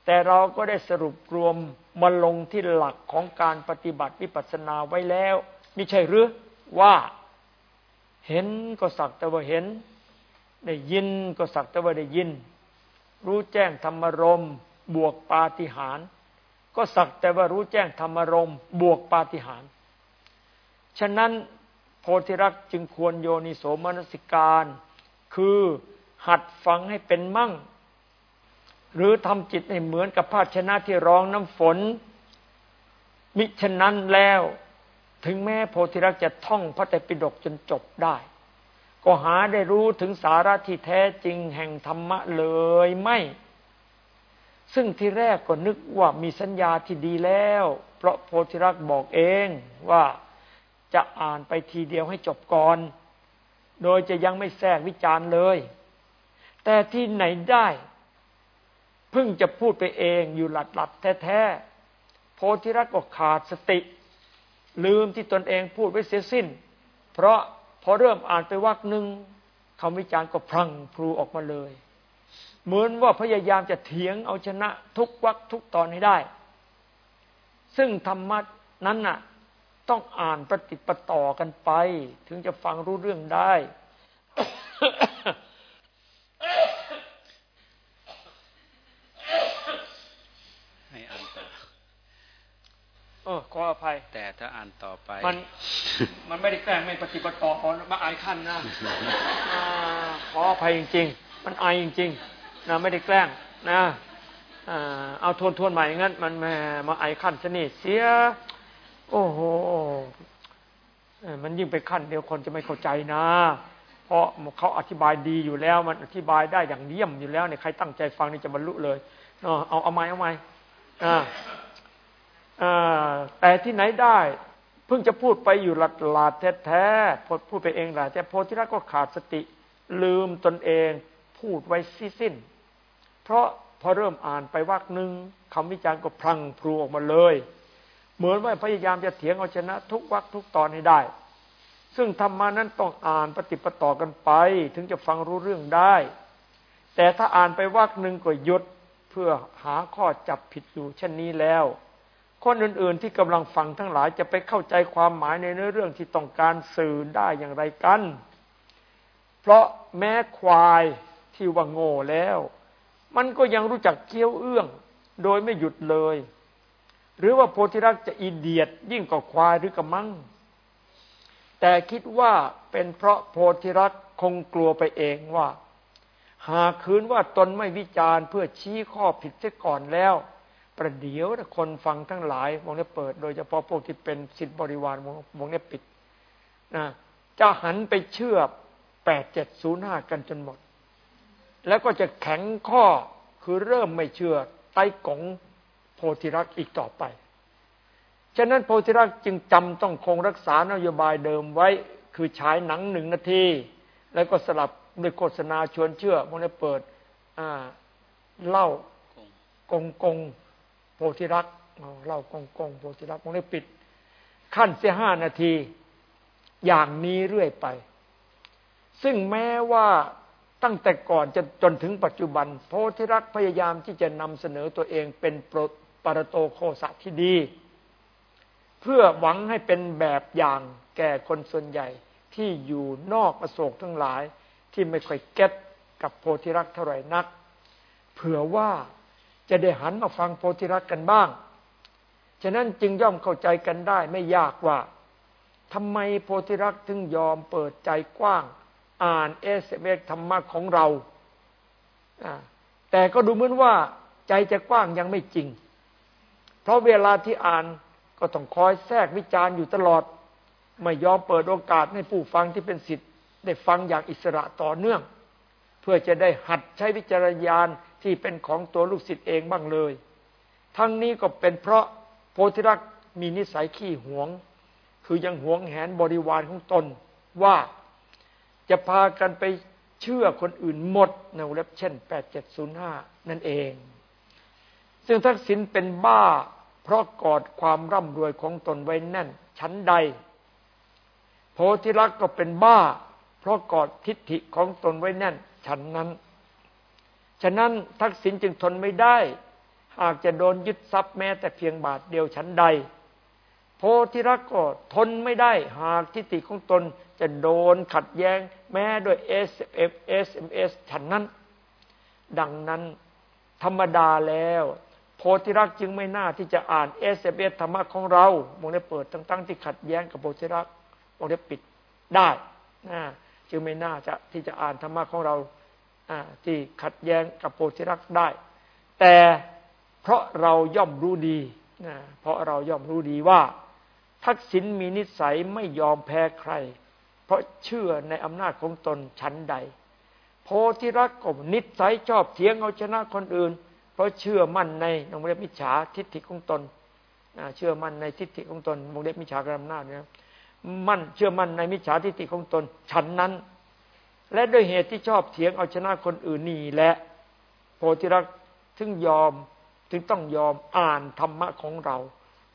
แต่เราก็ได้สรุปรวมมาลงที่หลักของการปฏิบัติวิปัสสนาไว้แล้วไม่ใช่หรือว่าเห็นก็สักแต่ว่าเห็น ได้ยินก็สักแต่ว่าได้ยิน รู้แจ้งธรรมรมบวกปาฏิหาร ก็สักแต่ว่ารู้แจ้งธรรมรมบวกปาฏิหาร ฉะนั้นโพธิรักจึงควรโยนิโสมนสิการ คือหัดฟังให้เป็นมั่ง หรือทำจิตให้เหมือนกับภาชนะที่รองน้ำฝน มิฉะนั้นแล้วถึงแม้โพธิรักจะท่องพระไตรปิฎกจนจบได้ ก็หาได้รู้ถึงสาระที่แท้จริงแห่งธรรมะเลยไม่ ซึ่งที่แรกก็นึกว่ามีสัญญาที่ดีแล้ว เพราะโพธิรักษ์บอกเองว่า จะอ่านไปทีเดียวให้จบก่อน โดยจะยังไม่แทรกวิจารณ์เลย แต่ที่ไหนได้เพิ่งจะพูดไปเองอยู่หลัดหลัดแท้ๆโพธิรักก็ขาดสติ ลืมที่ตนเองพูดไว้เสียสิ้น เพราะพอเริ่มอ่านไปวักหนึ่งคำวิจารณ์ก็พลังพลูออกมาเลย เหมือนว่าพยายามจะเถียงเอาชนะทุกวักทุกตอนให้ได้ ซึ่งธรรมะนั้นน่ะ ต้องอ่านปฏิปต่อกันไป ถึงจะฟังรู้เรื่องได้เออขออภัย แต่ถ้าอ่านต่อไป มัน มันไม่ได้แกล้งไม่ปฏิบัติต่อขอมาอายขั้นนะขออภัยจริง ๆ มันอายจริงๆนะไม่ได้แกล้งนะเอาทวนทวนใหม่งั้น มันแม่มาอายขั้นสนิทเสีย โอ้โหมันยิ่งไปขั้นเดียวคนจะไม่เข้าใจนะ เพราะเขาอธิบายดีอยู่แล้ว มันอธิบายได้อย่างเยี่ยมอยู่แล้วเนี่ยใครตั้งใจฟังนี่จะบรรลุเลยเอาเอาไม้เอาไม้อ่าแต่ที่ไหนได้เพิ่งจะพูดไปอยู่หลัดหลาดแท้ๆพูดไปเองหละแต่โพธิรักก็ขาดสติ ลืมตนเองพูดไว้สิ้น เพราะพอเริ่มอ่านไปวักหนึ่งคำวิจารณ์ก็พลังพลูออกมาเลย เหมือนว่าพยายามจะเถียงเอาชนะ ทุกวักทุกตอนให้ได้ ซึ่งธรรมานั้นต้องอ่านปฏิปต่อกันไป ถึงจะฟังรู้เรื่องได้ แต่ถ้าอ่านไปวักหนึ่งก็หยุดเพื่อหาข้อจับผิดอยู่เช่นนี้แล้ว คนอื่นๆที่กำลังฟังทั้งหลายจะไปเข้าใจความหมายในเนื้อเรื่องที่ต้องการสื่อได้อย่างไรกัน เพราะแม้ควายที่ว่าโง่แล้ว มันก็ยังรู้จักเคี้ยวเอื้อง โดยไม่หยุดเลย หรือว่าโพธิรักจะอีเดียดยิ่งกว่าควายหรือกระมัง แต่คิดว่าเป็นเพราะโพธิรักคงกลัวไปเองว่า หากคืนว่าตนไม่วิจารณ์เพื่อชี้ข้อผิดเสียก่อนแล้ว ประเดี๋ยวคนฟังทั้งหลายวงนี้เปิด โดยเฉพาะพวกที่เป็นสิทธิบริวารวงนี้ปิดนะจะหันไปเชื่อแปดเจ็ดศูนย์ห้ากันจนหมด แล้วก็จะแข็งข้อคือเริ่มไม่เชื่อไต้กง โพธิรักอีกต่อไป ฉะนั้นโพธิรักจึงจำต้องคงรักษานโยบายเดิมไว้ คือฉายหนังหนึ่งนาที แล้วก็สลับด้วยโฆษณาชวนเชื่อมันได้เปิดเล่ากงกงโพธิรักเล่ากงกงโพธิรักมันได้ปิด ขั้นเสียห้านาที อย่างนี้เรื่อยไป ซึ่งแม้ว่าตั้งแต่ก่อนจนจนถึงปัจจุบัน โพธิรักพยายามที่จะนำเสนอตัวเองเป็น ปรโตโคสะที่ดี เพื่อหวังให้เป็นแบบอย่างแก่คนส่วนใหญ่ที่อยู่นอกประโศกทั้งหลายที่ไม่ค่อยเก็ตกับโพธิรักเท่าไหร่นัก เผื่อว่าจะได้หันมาฟังโพธิรักกันบ้าง ฉะนั้นจึงย่อมเข้าใจกันได้ไม่ยากว่าทำไมโพธิรักถึงยอมเปิดใจกว้าง อ่านเอสเอธรรมะของเราแต่ก็ดูเหมือนว่าใจจะกว้างยังไม่จริง เพราะเวลาที่อ่านก็ต้องคอยแทรกวิจารณ์อยู่ตลอด ไม่ยอมเปิดโอกาสให้ผู้ฟังที่เป็นสิทธิ์ได้ฟังอย่างอิสระต่อเนื่อง เพื่อจะได้หัดใช้วิจารญาณที่เป็นของตัวลูกศิษย์เองบ้างเลย ทั้งนี้ก็เป็นเพราะโพธิรักษ์มีนิสัยขี้หวง คือยังหวงแหนบริวารของตนว่าจะพากันไปเชื่อคนอื่นหมดในเล็บเช่น 8705 นั่นเอง ซึ่งทักษิณเป็นบ้า เพราะกอดความร่ำรวยของตนไว้แน่น ชั้นใด โพธิรักก็เป็นบ้า เพราะกอดทิฏฐิของตนไว้แน่น ชั้นนั้น ฉะนั้นทักษิณจึงทนไม่ได้ หากจะโดนยึดทรัพย์แม้แต่เพียงบาทเดียวชั้นใด โพธิรักก็ทนไม่ได้ หากทิฏฐิของตนจะโดนขัดแย้ง แม้ด้วย SF SMS ฉันนั้น ดังนั้นธรรมดาแล้ว โพธิรักจึงไม่น่าที่จะอ่าน SMS ธรรมะของเรามองได้เปิดตั้งๆที่ขัดแย้งกับโพธิรักมองได้ปิดได้นะจึงไม่น่าจะที่จะอ่านธรรมะของเราที่ขัดแย้งกับโพธิรักได้ แต่เพราะเราย่อมรู้ดีนะเพราะเราย่อมรู้ดีว่า ทักษิณมีนิสัยไม่ยอมแพ้ใคร เพราะเชื่อในอำนาจของตนชั้นใด โพธิรักก็นิสัยชอบเถียงเอาชนะคนอื่น เพราะเชื่อมั่นในนงเรียมิจฉาทิฏฐิของตนเชื่อมั่นในทิฏฐิของตนมงเรียมิจฉากรรมนาเนี่ยมั่นเชื่อมั่นในมิจฉาทิฏฐิของตนชั้นนั้น และด้วยเหตุที่ชอบเถียงเอาชนะคนอื่นนี่และ โพธิรักถึงยอมถึงต้องยอมอ่านธรรมะของเรา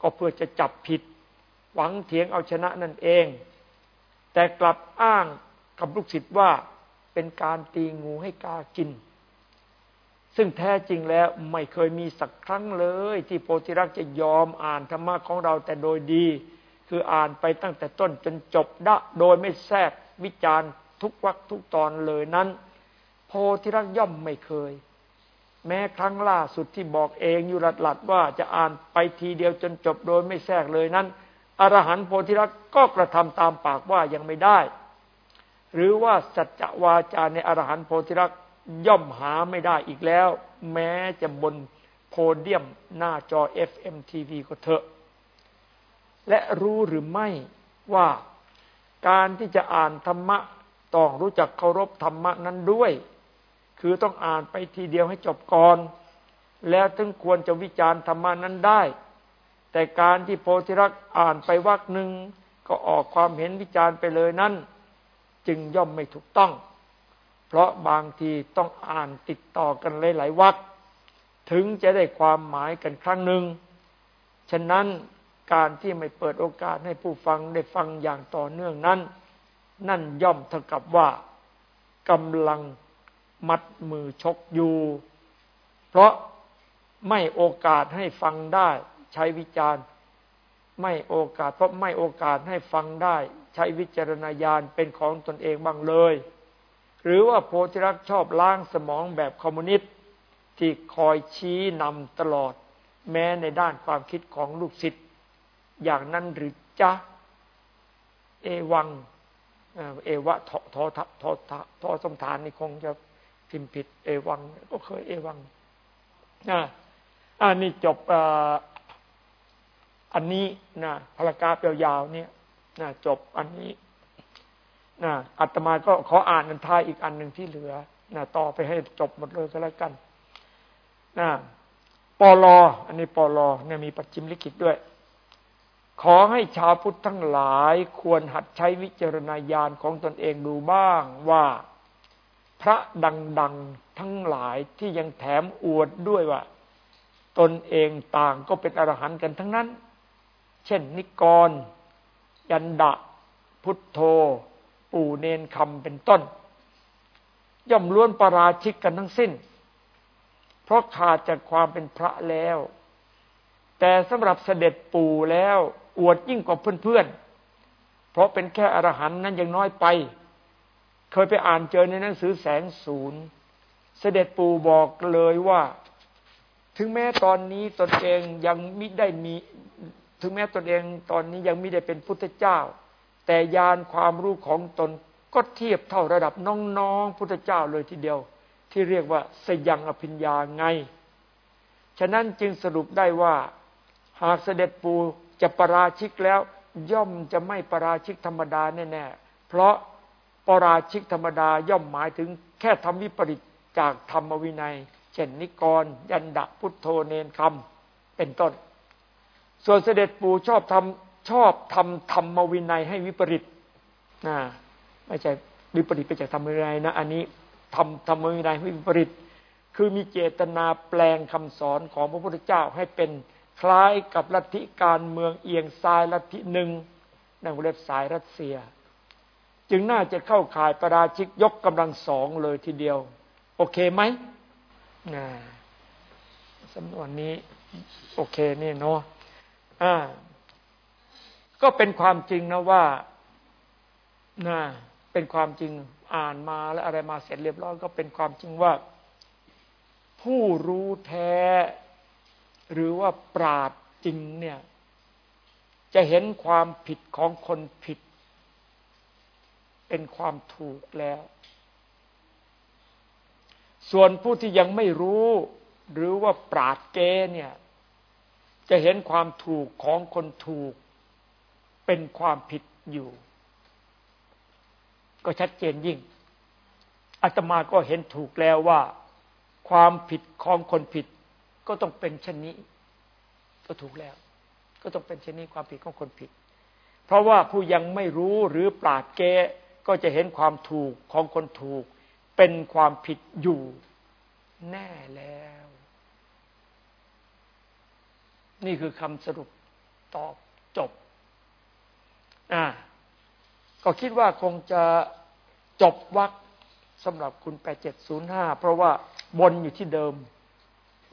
ก็เพื่อจะจับผิด หวังเถียงเอาชนะนั่นเอง แต่กลับอ้างกับลูกศิษย์ว่าเป็นการตีงูให้กากิน ซึ่งแท้จริงแล้วไม่เคยมีสักครั้งเลย ที่โพธิรักจะยอมอ่านธรรมะของเราแต่โดยดี คืออ่านไปตั้งแต่ต้นจนจบดะโดยไม่แทรกวิจารณ์ทุกวักทุกตอนเลยนั้น โพธิรักย่อมไม่เคย แม้ครั้งล่าสุดที่บอกเองอยู่หลัดๆว่าจะอ่านไปทีเดียวจนจบโดยไม่แทรกเลยนั้นอรหันต์โพธิรักก็กระทำตามปากว่ายังไม่ได้ หรือว่าสัจวาจาในอรหันต์โพธิรัก ย่อมหาไม่ได้อีกแล้ว แม้จะบนโพเดียมหน้าจอ FM TV ก็เถอะ และรู้หรือไม่ว่าการที่จะอ่านธรรมะต้องรู้จักเคารพธรรมะนั้นด้วย คือต้องอ่านไปทีเดียวให้จบก่อน แล้วถึงควรจะวิจารณ์ธรรมะนั้นได้ แต่การที่โพธิรักษ์อ่านไปวักหนึ่งก็ออกความเห็นวิจารณ์ไปเลยนั้น จึงย่อมไม่ถูกต้อง เพราะบางทีต้องอ่านติดต่อกันหลายๆวักถึงจะได้ความหมายกันครั้งหนึ่ง ฉะนั้นการที่ไม่เปิดโอกาสให้ผู้ฟังได้ฟังอย่างต่อเนื่องนั้น นั่นย่อมเท่ากับว่ากำลังมัดมือชกอยู่ เพราะไม่โอกาสให้ฟังได้ใช้วิจารณ์ไม่โอกาส เพราะไม่โอกาสให้ฟังได้ ใช้วิจารณญาณเป็นของตนเองบ้างเลย หรือว่าโพธิรักษ์ชอบล้างสมองแบบคอมมิวนิสต์ที่คอยชี้นำตลอด แม้ในด้านความคิดของลูกศิษย์อย่างนั้นหรือจ๊ะ เอวัง เอวะทอทอทอทอสมฐานนี่คงจะพิมพ์ผิด เอวัง ก็เคยเอวังนะอันนี้จบอันนี้นะพารากราฟยาวๆเนี่ยนะจบอันนี้ นะอาตมาก็ขออ่านอันท้ายอีกอันหนึ่งที่เหลือนะต่อไปให้จบหมดเลยก็แล้วกันนะปลออันนี้ปลอเนี่ยมีปัจจิมลิขิตด้วย ขอให้ชาวพุทธทั้งหลายควรหัดใช้วิจารณญาณของตนเองดูบ้างว่าพระดัง ๆทั้งหลายที่ยังแถมอวดด้วยว่า ตนเองต่างก็เป็นอรหันต์กันทั้งนั้น เช่นนิกร ยันดะ พุทโธ ปู่เนนคำเป็นต้น ย่อมล้วนประราชิกกันทั้งสิ้น เพราะขาดจากความเป็นพระแล้ว แต่สำหรับเสด็จปู่แล้วอวดยิ่งกว่าเพื่อนๆ เพราะเป็นแค่อรหันนั้นยังน้อยไป เคยไปอ่านเจอในหนังสือแสงศูนย์เสด็จปู่บอกเลยว่า ถึงแม้ตอนนี้ตนเองยังมิได้มี ถึงแม้ตนเองตอนนี้ยังไม่ได้เป็นพุทธเจ้า แต่ยานความรู้ของตนก็เทียบเท่าระดับน้องๆพุทธเจ้าเลยทีเดียว ที่เรียกว่าสยังอภิญญาไง ฉะนั้นจึงสรุปได้ว่า หากเสด็จปูจะประราชิกแล้ว ย่อมจะไม่ประราชิกธรรมดาแน่ๆ เพราะประราชิกธรรมดาย่อมหมายถึงแค่ทำวิปริตจากธรรมวินัย เช่นนิกร ยันดะพุทโธเนนคำเป็นต้น ส่วนเสด็จปู่ชอบทำ ชอบทำธรรมวินัยให้วิปริตนะไม่ใช่วิปริตไปจากธรรมวินัยนะอันนี้ทำธรรมวินัยให้วิปริต คือมีเจตนาแปลงคำสอนของพระพุทธเจ้าให้เป็นคล้ายกับลัทธิการเมืองเอียงซ้ายลัทธิหนึ่งในวงเล็บสายรัสเซีย จึงน่าจะเข้าข่ายประราชิกยกกำลังสองเลยทีเดียว โอเคไหมนะสำนวนนี้ โอเคนี่เนาะอ่า ก็เป็นความจริงนะว่านะเป็นความจริงอ่านมาและอะไรมาเสร็จเรียบร้อยก็เป็นความจริงว่า ผู้รู้แท้ หรือว่าปราดจริงเนี่ย จะเห็นความผิดของคนผิด เป็นความถูกแล้ว ส่วนผู้ที่ยังไม่รู้ หรือว่าปราดเกเนี่ย จะเห็นความถูกของคนถูก เป็นความผิดอยู่ ก็ชัดเจนยิ่งอาตมาก็เห็นถูกแล้วว่า ความผิดของคนผิด ก็ต้องเป็นชนนี้ ก็ถูกแล้ว ก็ต้องเป็นชนนี้ความผิดของคนผิด เพราะว่าผู้ยังไม่รู้หรือปราดเกก็จะเห็นความถูกของคนถูก เป็นความผิดอยู่ แน่แล้ว นี่คือคำสรุปตอบจบ อ่าก็คิดว่าคงจะจบวักสำหรับคุณ8705เพราะว่าบนอยู่ที่เดิม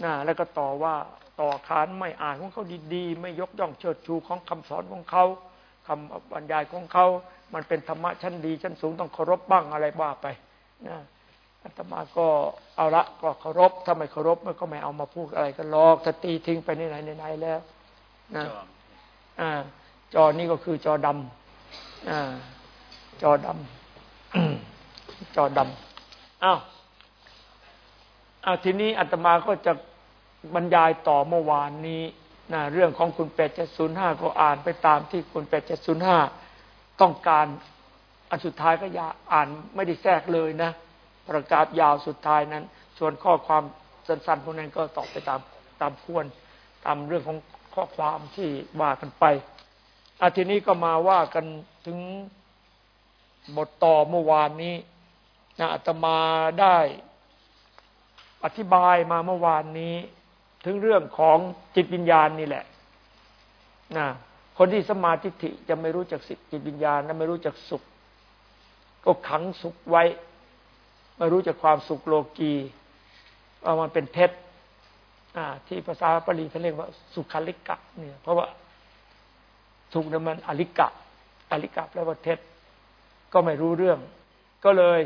นะแล้วก็ต่อว่าต่อขานไม่อ่านของเขาดีๆ ไม่ยกย่องเชิดชูของคำสอนของเขาคำบรรยายของเขา มันเป็นธรรมะชั้นดี ชั้นสูงต้องเคารพบ้างอะไรบ้าไปนะอาตมาก็เอาละก็เคารพถ้าไม่เคารพมันก็ไม่เอามาพูดอะไรกันหรอกถ้าตีทิ้งไปในไหนในไหนแล้วนะอ่า จอนี้ก็คือจอดำอ่าจอดำจอดำอ้าวอ้าวทีนี้อาตมาก็จะบรรยายต่อเมื่อวานนี้นะเรื่องของคุณแปดเจ็ดศูนย์ห้าก็อ่านไปตามที่คุณแปดเจ็ดศูนย์ห้าต้องการอันสุดท้ายก็อย่าอ่านไม่ได้แทรกเลยนะ ประกาศยาวสุดท้ายนั้น ส่วนข้อความสั้นๆพวกนั้นก็ตอบไปตามตามควรตามเรื่องของข้อความที่ว่ากันไป อาทีนี้ก็มาว่ากันถึงบทต่อเมื่อวานนี้นะอาตมาได้อธิบายมาเมื่อวานนี้ ถึงเรื่องของจิตวิญญาณนี่แหละนะคนที่สมาธิิจะไม่รู้จักสิจิตวิญญาณและไม่รู้จักสุข ก็ขังสุขไว้ ไม่รู้จักความสุขโลกีว่ามันเป็นเท็จที่ภาษาปาลีเขาเรียกว่าสุขาลิกะเนี่ยเพราะว่า สุขนั้นมันอลิกะอลิกะแปลว่าเท็จ ก็ไม่รู้เรื่อง ก็เลย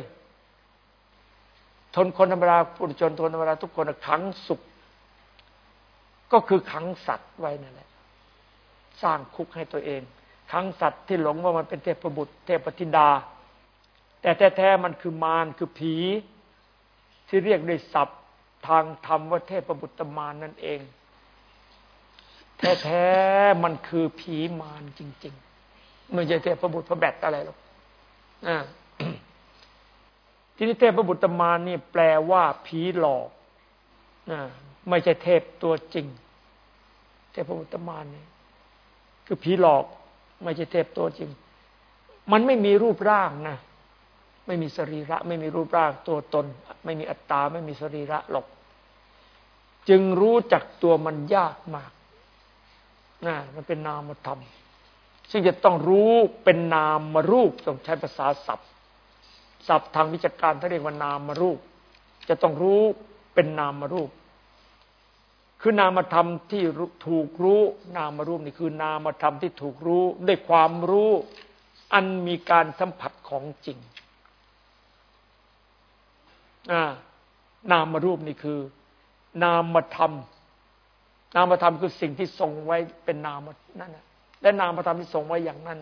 ทนคนธรรมดาปุถุชนทนธรรมดาทุกคนขังสุข ก็คือขังสัตว์ไว้นั่นแหละ สร้างคุกให้ตัวเองทั้งสัตว์ที่หลงว่ามันเป็นเทพบุตร เทพธิดา แต่แท้ๆมันคือมารคือผี ที่เรียกด้วยศัพท์ทางธรรมว่าเทพบุตรมารนั่นเอง แท้ๆมันคือผีมารจริง ๆ ไม่ใช่เทพบุตรพระแบตอะไรหรอกที่นี้เทพบุตรมารนี่แปลว่าผีหลอกไม่ใช่เทพตัวจริง เทพบุตรมารนี่คือผีหลอก ไม่ใช่เทพตัวจริง มันไม่มีรูปร่างนะไม่มีสรีระ ไม่มีรูปร่างตัวตน ไม่มีอัตตา ไม่มีสรีระหรอก จึงรู้จักตัวมันยากมาก นะมันเป็นนามธรรมซึ่งจะต้องรู้เป็นนามมารูปต้องใช้ภาษาศัพท์ศัพท์ทางวิชาการเขาเรียกว่านามมารูป จะต้องรู้เป็นนามมารูป คือนามธรรมที่ถูกรู้นามมารูปนี่คือนามธรรมที่ถูกรู้ด้วยความรู้อันมีการสัมผัสของจริงนามรูปนี่คือ นามธรรม นามธรรมคือสิ่งที่ทรงไว้เป็นนามนั่นและนามธรรมที่ทรงไว้อย่างนั้น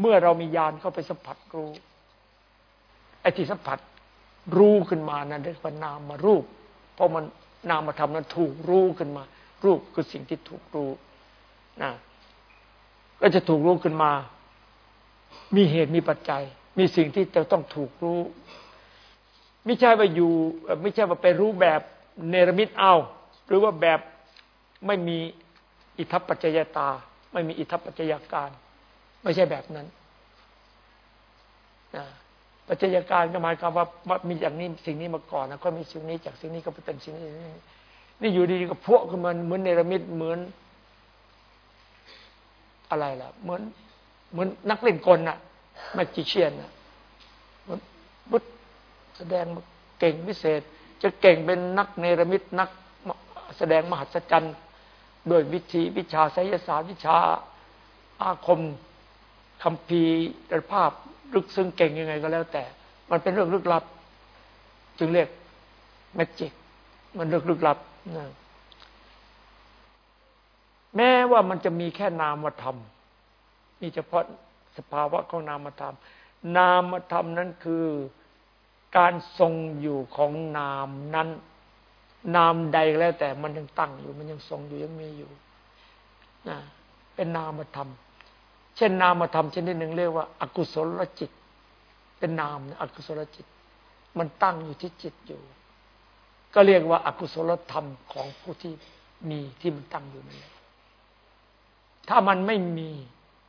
เมื่อเรามีญาณเข้าไปสัมผัสรู้ไอ้ที่สัมผัสรู้ขึ้นมานั้นเรียกว่านามมารูป เพราะมันนามธรรมนั้นถูกรู้ขึ้นมา รูปคือสิ่งที่ถูกรู้นะก็จะถูกรู้ขึ้นมา มีเหตุมีปัจจัย มีสิ่งที่จะต้องถูกรู้ ไม่ใช่ว่าอยู่ ไม่ใช่ว่าไปรู้แบบเนรมิตเอา หรือว่าแบบ ไม่มีอิทัปปัจจยตา ไม่มีอิทัปปัจจยการ ไม่ใช่แบบนั้นปัจจัยการก็หมายความว่ามีอย่างนี้สิ่งนี้มาก่อนนะก็มีสิ่งนี้จากสิ่งนี้ก็ไปเป็นสิ่งนี้นี่อยู่ดีๆก็พวกขึ้นมาเหมือนเนรมิตเหมือน อะไรล่ะ เหมือน เหมือนนักเล่นกลน่ะแมจิเชียนน่ะบุตแสดงเก่งพิเศษ จะเก่งเป็นนักเนรมิตนักแสดงมหัศจรรย์ ด้วยวิธีวิชาไสยศาสตร์วิชาอาคมคำพีรภาพลึกซึ้งเก่งยังไงก็แล้วแต่ มันเป็นเรื่องลึกลับ จึงเรียกแมจิก มันเรื่องลึกลับนะแม้ว่ามันจะมีแค่นามธรรมนี่เฉพาะสภาวะของนามธรรม นามธรรมนั้นคือการทรงอยู่ของนามนั้น นามใดแล้วแต่มันยังตั้งอยู่ มันยังทรงอยู่ยังมีอยู่นะเป็นนามธรรม เช่นนามธรรมชนิดหนึ่งเรียกว่า อกุศลจิต เป็นนามนะอกุศลจิต มันตั้งอยู่ที่จิตอยู่ ก็เรียกว่าอากุศลธรรมของผู้ที่มีที่มันตั้งอยู่นั่นถ้ามันไม่มี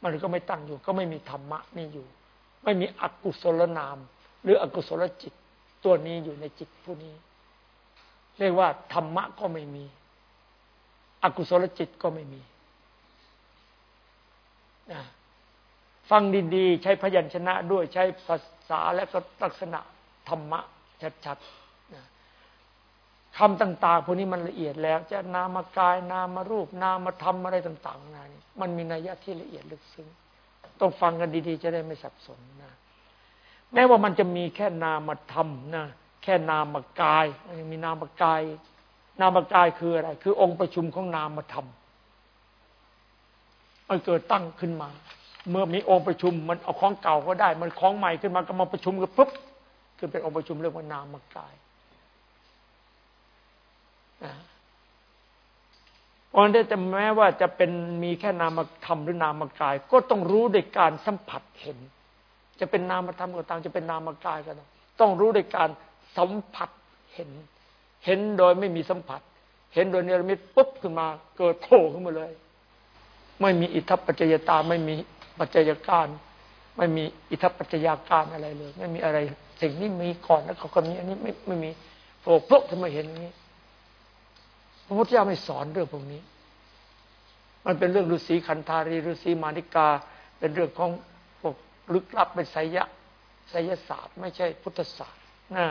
มันก็ไม่ตั้งอยู่ ก็ไม่มีธรรมะนี่อยู่ ไม่มีอกุศลนาม หรืออกุศลจิต ตัวนี้อยู่ในจิตผู้นี้ เรียกว่าธรรมะก็ไม่มี อกุศลจิตก็ไม่มีนะฟังดีๆ ใช้พยัญชนะด้วยใช้ภาษาและก็ลักษณะธรรมะชัดๆคำต่าง ๆ พวกนี้มันละเอียดแล้ว จะนามกายนามรูป นามธรรมอะไรต่างๆนานี่มันมีนัยยะที่ละเอียดลึกซึ้งต้องฟังกันดีๆ จะได้ไม่สับสนนะแม้ว่ามันจะมีแค่นามธรรมนะ แค่นามกายยังมีนามกาย นามกายคืออะไร คือองค์ประชุมของนามธรรมมันเกิดตั้งขึ้นมา เมื่อมีองค์ประชุมมันเอาของเก่าก็ได้ มันของใหม่ขึ้นมาก็มาประชุมกันปุ๊บคือเป็นองค์ประชุมเรียกว่านามกายเพราะฉะนั้นแต่แม้ว่าจะเป็นมีแค่นามธรรมหรือนามกาย ก็ต้องรู้ด้วยการสัมผัสเห็น จะเป็นนามธรรมก็ตามจะเป็นนามกายก็ตามต้องรู้ในการ สัมผัสเห็น เห็นโดยไม่มีสัมผัส เห็นโดยเนรมิตปุ๊บขึ้นมา เกิดโผล่ขึ้นมาเลย ไม่มีอิทธิปัจจยตาไม่มีปัจจัยการ ไม่มีอิทธิปัจจยาการอะไรเลย ไม่มีอะไร สิ่งนี้มีก่อนแล้วเขาก็มีอันนี้ไม่ไม่มีโผล่ปุ๊บขึ้นมาเห็นนี้พระพุทธเจ้าไม่สอนเรื่องพวกนี้ มันเป็นเรื่องฤาษีขันธารีฤาษีมานิกา เป็นเรื่องของลึกลับเป็นไสยะไสยศาสตร์ ไม่ใช่พุทธศาสตร์นะ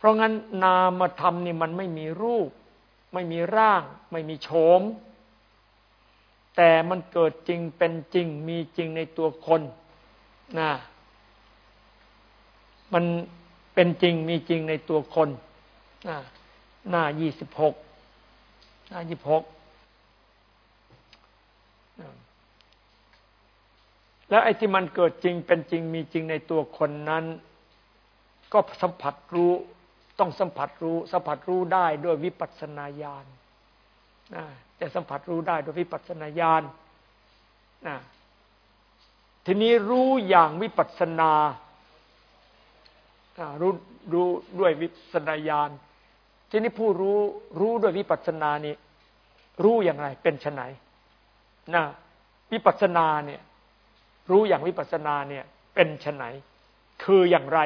เพราะงั้นนามธรรมนี่มันไม่มีรูป ไม่มีร่าง ไม่มีโฉม แต่มันเกิดจริงเป็นจริง มีจริงในตัวคนนะมันเป็นจริงมีจริงในตัวคนนะหน้ายี่สิบหกหน้ายี่สิบหกแล้วไอ้ที่มันเกิดจริงเป็นจริงมีจริงในตัวคนนั้น ก็สัมผัสรู้ ต้องสัมผัสรู้ สัมผัสรู้ได้ด้วยวิปัสสนาญาณนะจะสัมผัสรู้ได้ด้วยวิปัสสนาญาณนะทีนี้รู้อย่างวิปัสสนารู้รู้ด้วยวิปัสสนาญาณทีนี้ผู้รู้รู้ด้วยวิปัสสนานี่รู้อย่างไร เป็นไนนะวิปัสสนาเนี่ย รู้อย่างวิปัสสนาเนี่ย เป็นไนคืออย่างไร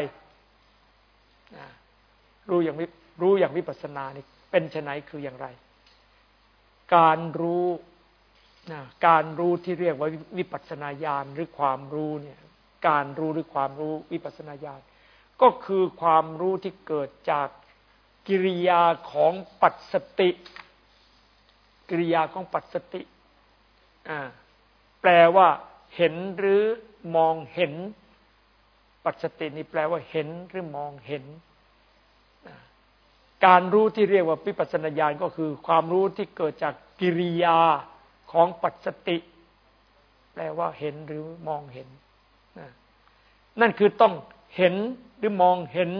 นะ รู้อย่างรู้อย่างวิปัสสนานี่เป็นไนคืออย่างไร การรู้นะการรู้ที่เรียกว่าวิปัสสนาญาณหรือความรู้เนี่ย การรู้หรือความรู้วิปัสสนาญาณก็คือความรู้ที่เกิดจากกิริยาของปัจสติ กิริยาของปัจสติแปลว่า เห็นหรือมองเห็น ปัจสตินี่แปลว่าเห็นหรือมองเห็น การรู้ที่เรียกว่าวิปัสสนาญาณก็คือ ความรู้ที่เกิดจากกิริยาของปัจสติ แปลว่าเห็นหรือมองเห็น นั่นคือต้องเห็นหรือมองเห็น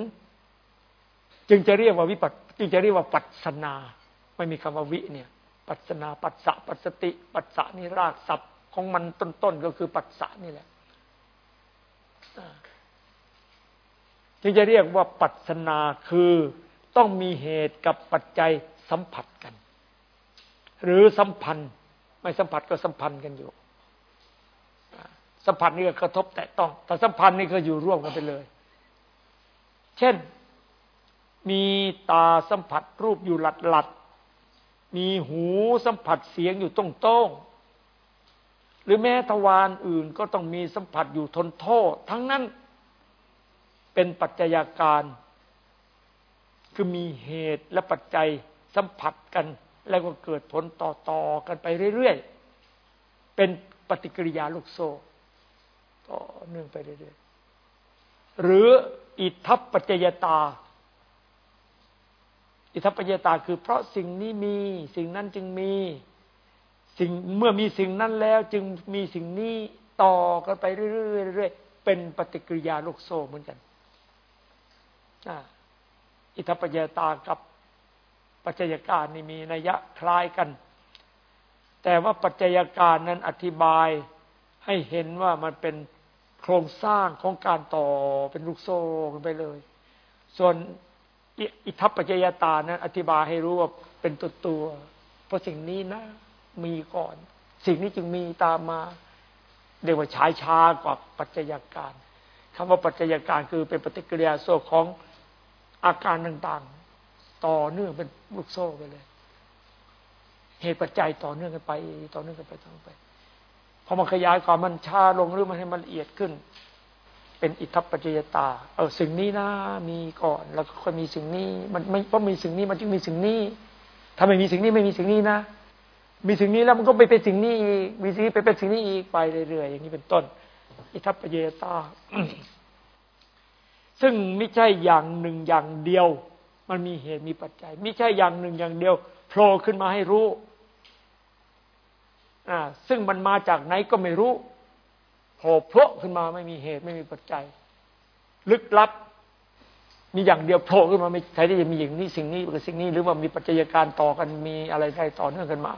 จึงจะเรียกว่าวิปัสจึงจะเรียกว่าปัสนา ไม่มีคำว่าวิเนี่ย ปัสนา ปัสสะปัสติ ปัสสะนี่รากศัพท์ของมันต้นๆก็คือปัสสะนี่แหละจึงจะเรียกว่าปัสนาคือ ต้องมีเหตุกับปัจจัยสัมผัสกัน หรือสัมพันธ์ ไม่สัมผัสก็สัมพันธ์กันอยู่ สัมผัสนี่ก็กระทบแต่ต้อง แต่สัมพันธ์นี่ก็อยู่ร่วมกันไปเลย เช่น มีตาสัมผัสรูปอยู่หลัดหลัดมีหูสัมผัสเสียงอยู่ตรงต้งหรือแม้ทวารอื่นก็ต้องมีสัมผัสอยู่ทนโทษ ทั้งนั้นเป็นปัจจัยาการ คือมีเหตุและปัจจัยสัมผัสกัน แล้วก็เกิดผลต่อๆกันไปเรื่อยๆ เป็นปฏิกิริยาลูกโซ่ต่อเนื่องไปเรื่อยๆ หรืออิทัปปัจจยตา อิทัปปัจจยตาคือเพราะสิ่งนี้มีสิ่งนั้นจึงมีสิ่งเมื่อมีสิ่งนั้นแล้วจึงมีสิ่งนี้ต่อกันไปเรื่อยๆเป็นปฏิกิริยาลูกโซ่เหมือนกัน อิทัปปัจจยตากับปัจจัยการนี่มีนัยยะคล้ายกัน แต่ว่าปัจจัยการนั้นอธิบายให้เห็นว่ามันเป็นโครงสร้างของการต่อเป็นลูกโซ่กันไปเลย ส่วนอิทัปปัจจยตานั้น อธิบายให้รู้ว่าเป็นตัวตัว เพราะสิ่งนี้นะมีก่อน สิ่งนี้จึงมีตามมาเรียกว่าช้าช้ากว่าปัจจัยการคำว่าปัจจัยการคือเป็นปฏิกิริยาโซ่ของ อาการต่างๆ ต่อเนื่องเป็นลูกโซ่ไปเลย เหตุปัจจัยต่อเนื่องกันไป ต่อเนื่องกันไปต่อเนื่องไปพอมันขยายความมันช้าลงหรือมันให้มันละเอียดขึ้น เป็นอิทธิปัจจยตา เออสิ่งนี้นะมีก่อน แล้วก็ค่อยมีสิ่งนี้ มันไม่เพราะมีสิ่งนี้มันจึงมีสิ่งนี้ ถ้าไม่มีสิ่งนี้ไม่มีสิ่งนี้นะมีสิ่งนี้แล้วมันก็ไปเป็นสิ่งนี้อีกมีสิ่งนี้ไปเป็นสิ่งนี้อีกไปเรื่อยๆอย่างนี้เป็นต้น อิทธิปัจจยตา ซึ่งไม่ใช่อย่างหนึ่งอย่างเดียว มันมีเหตุมีปัจจัย ไม่ใช่อย่างหนึ่งอย่างเดียวโผล่ขึ้นมาให้รู้อ่าซึ่งมันมาจากไหนก็ไม่รู้โผล่พละขึ้นมาไม่มีเหตุไม่มีปัจจัย ลึกลับ มีอย่างเดียวโผล่ขึ้นมาไม่ใช่ที่จะมีอย่างนี้สิ่งนี้กับสิ่งนี้ หรือว่ามีปัจจัยการต่อกันมีอะไรใดต่อเนื่องกันมา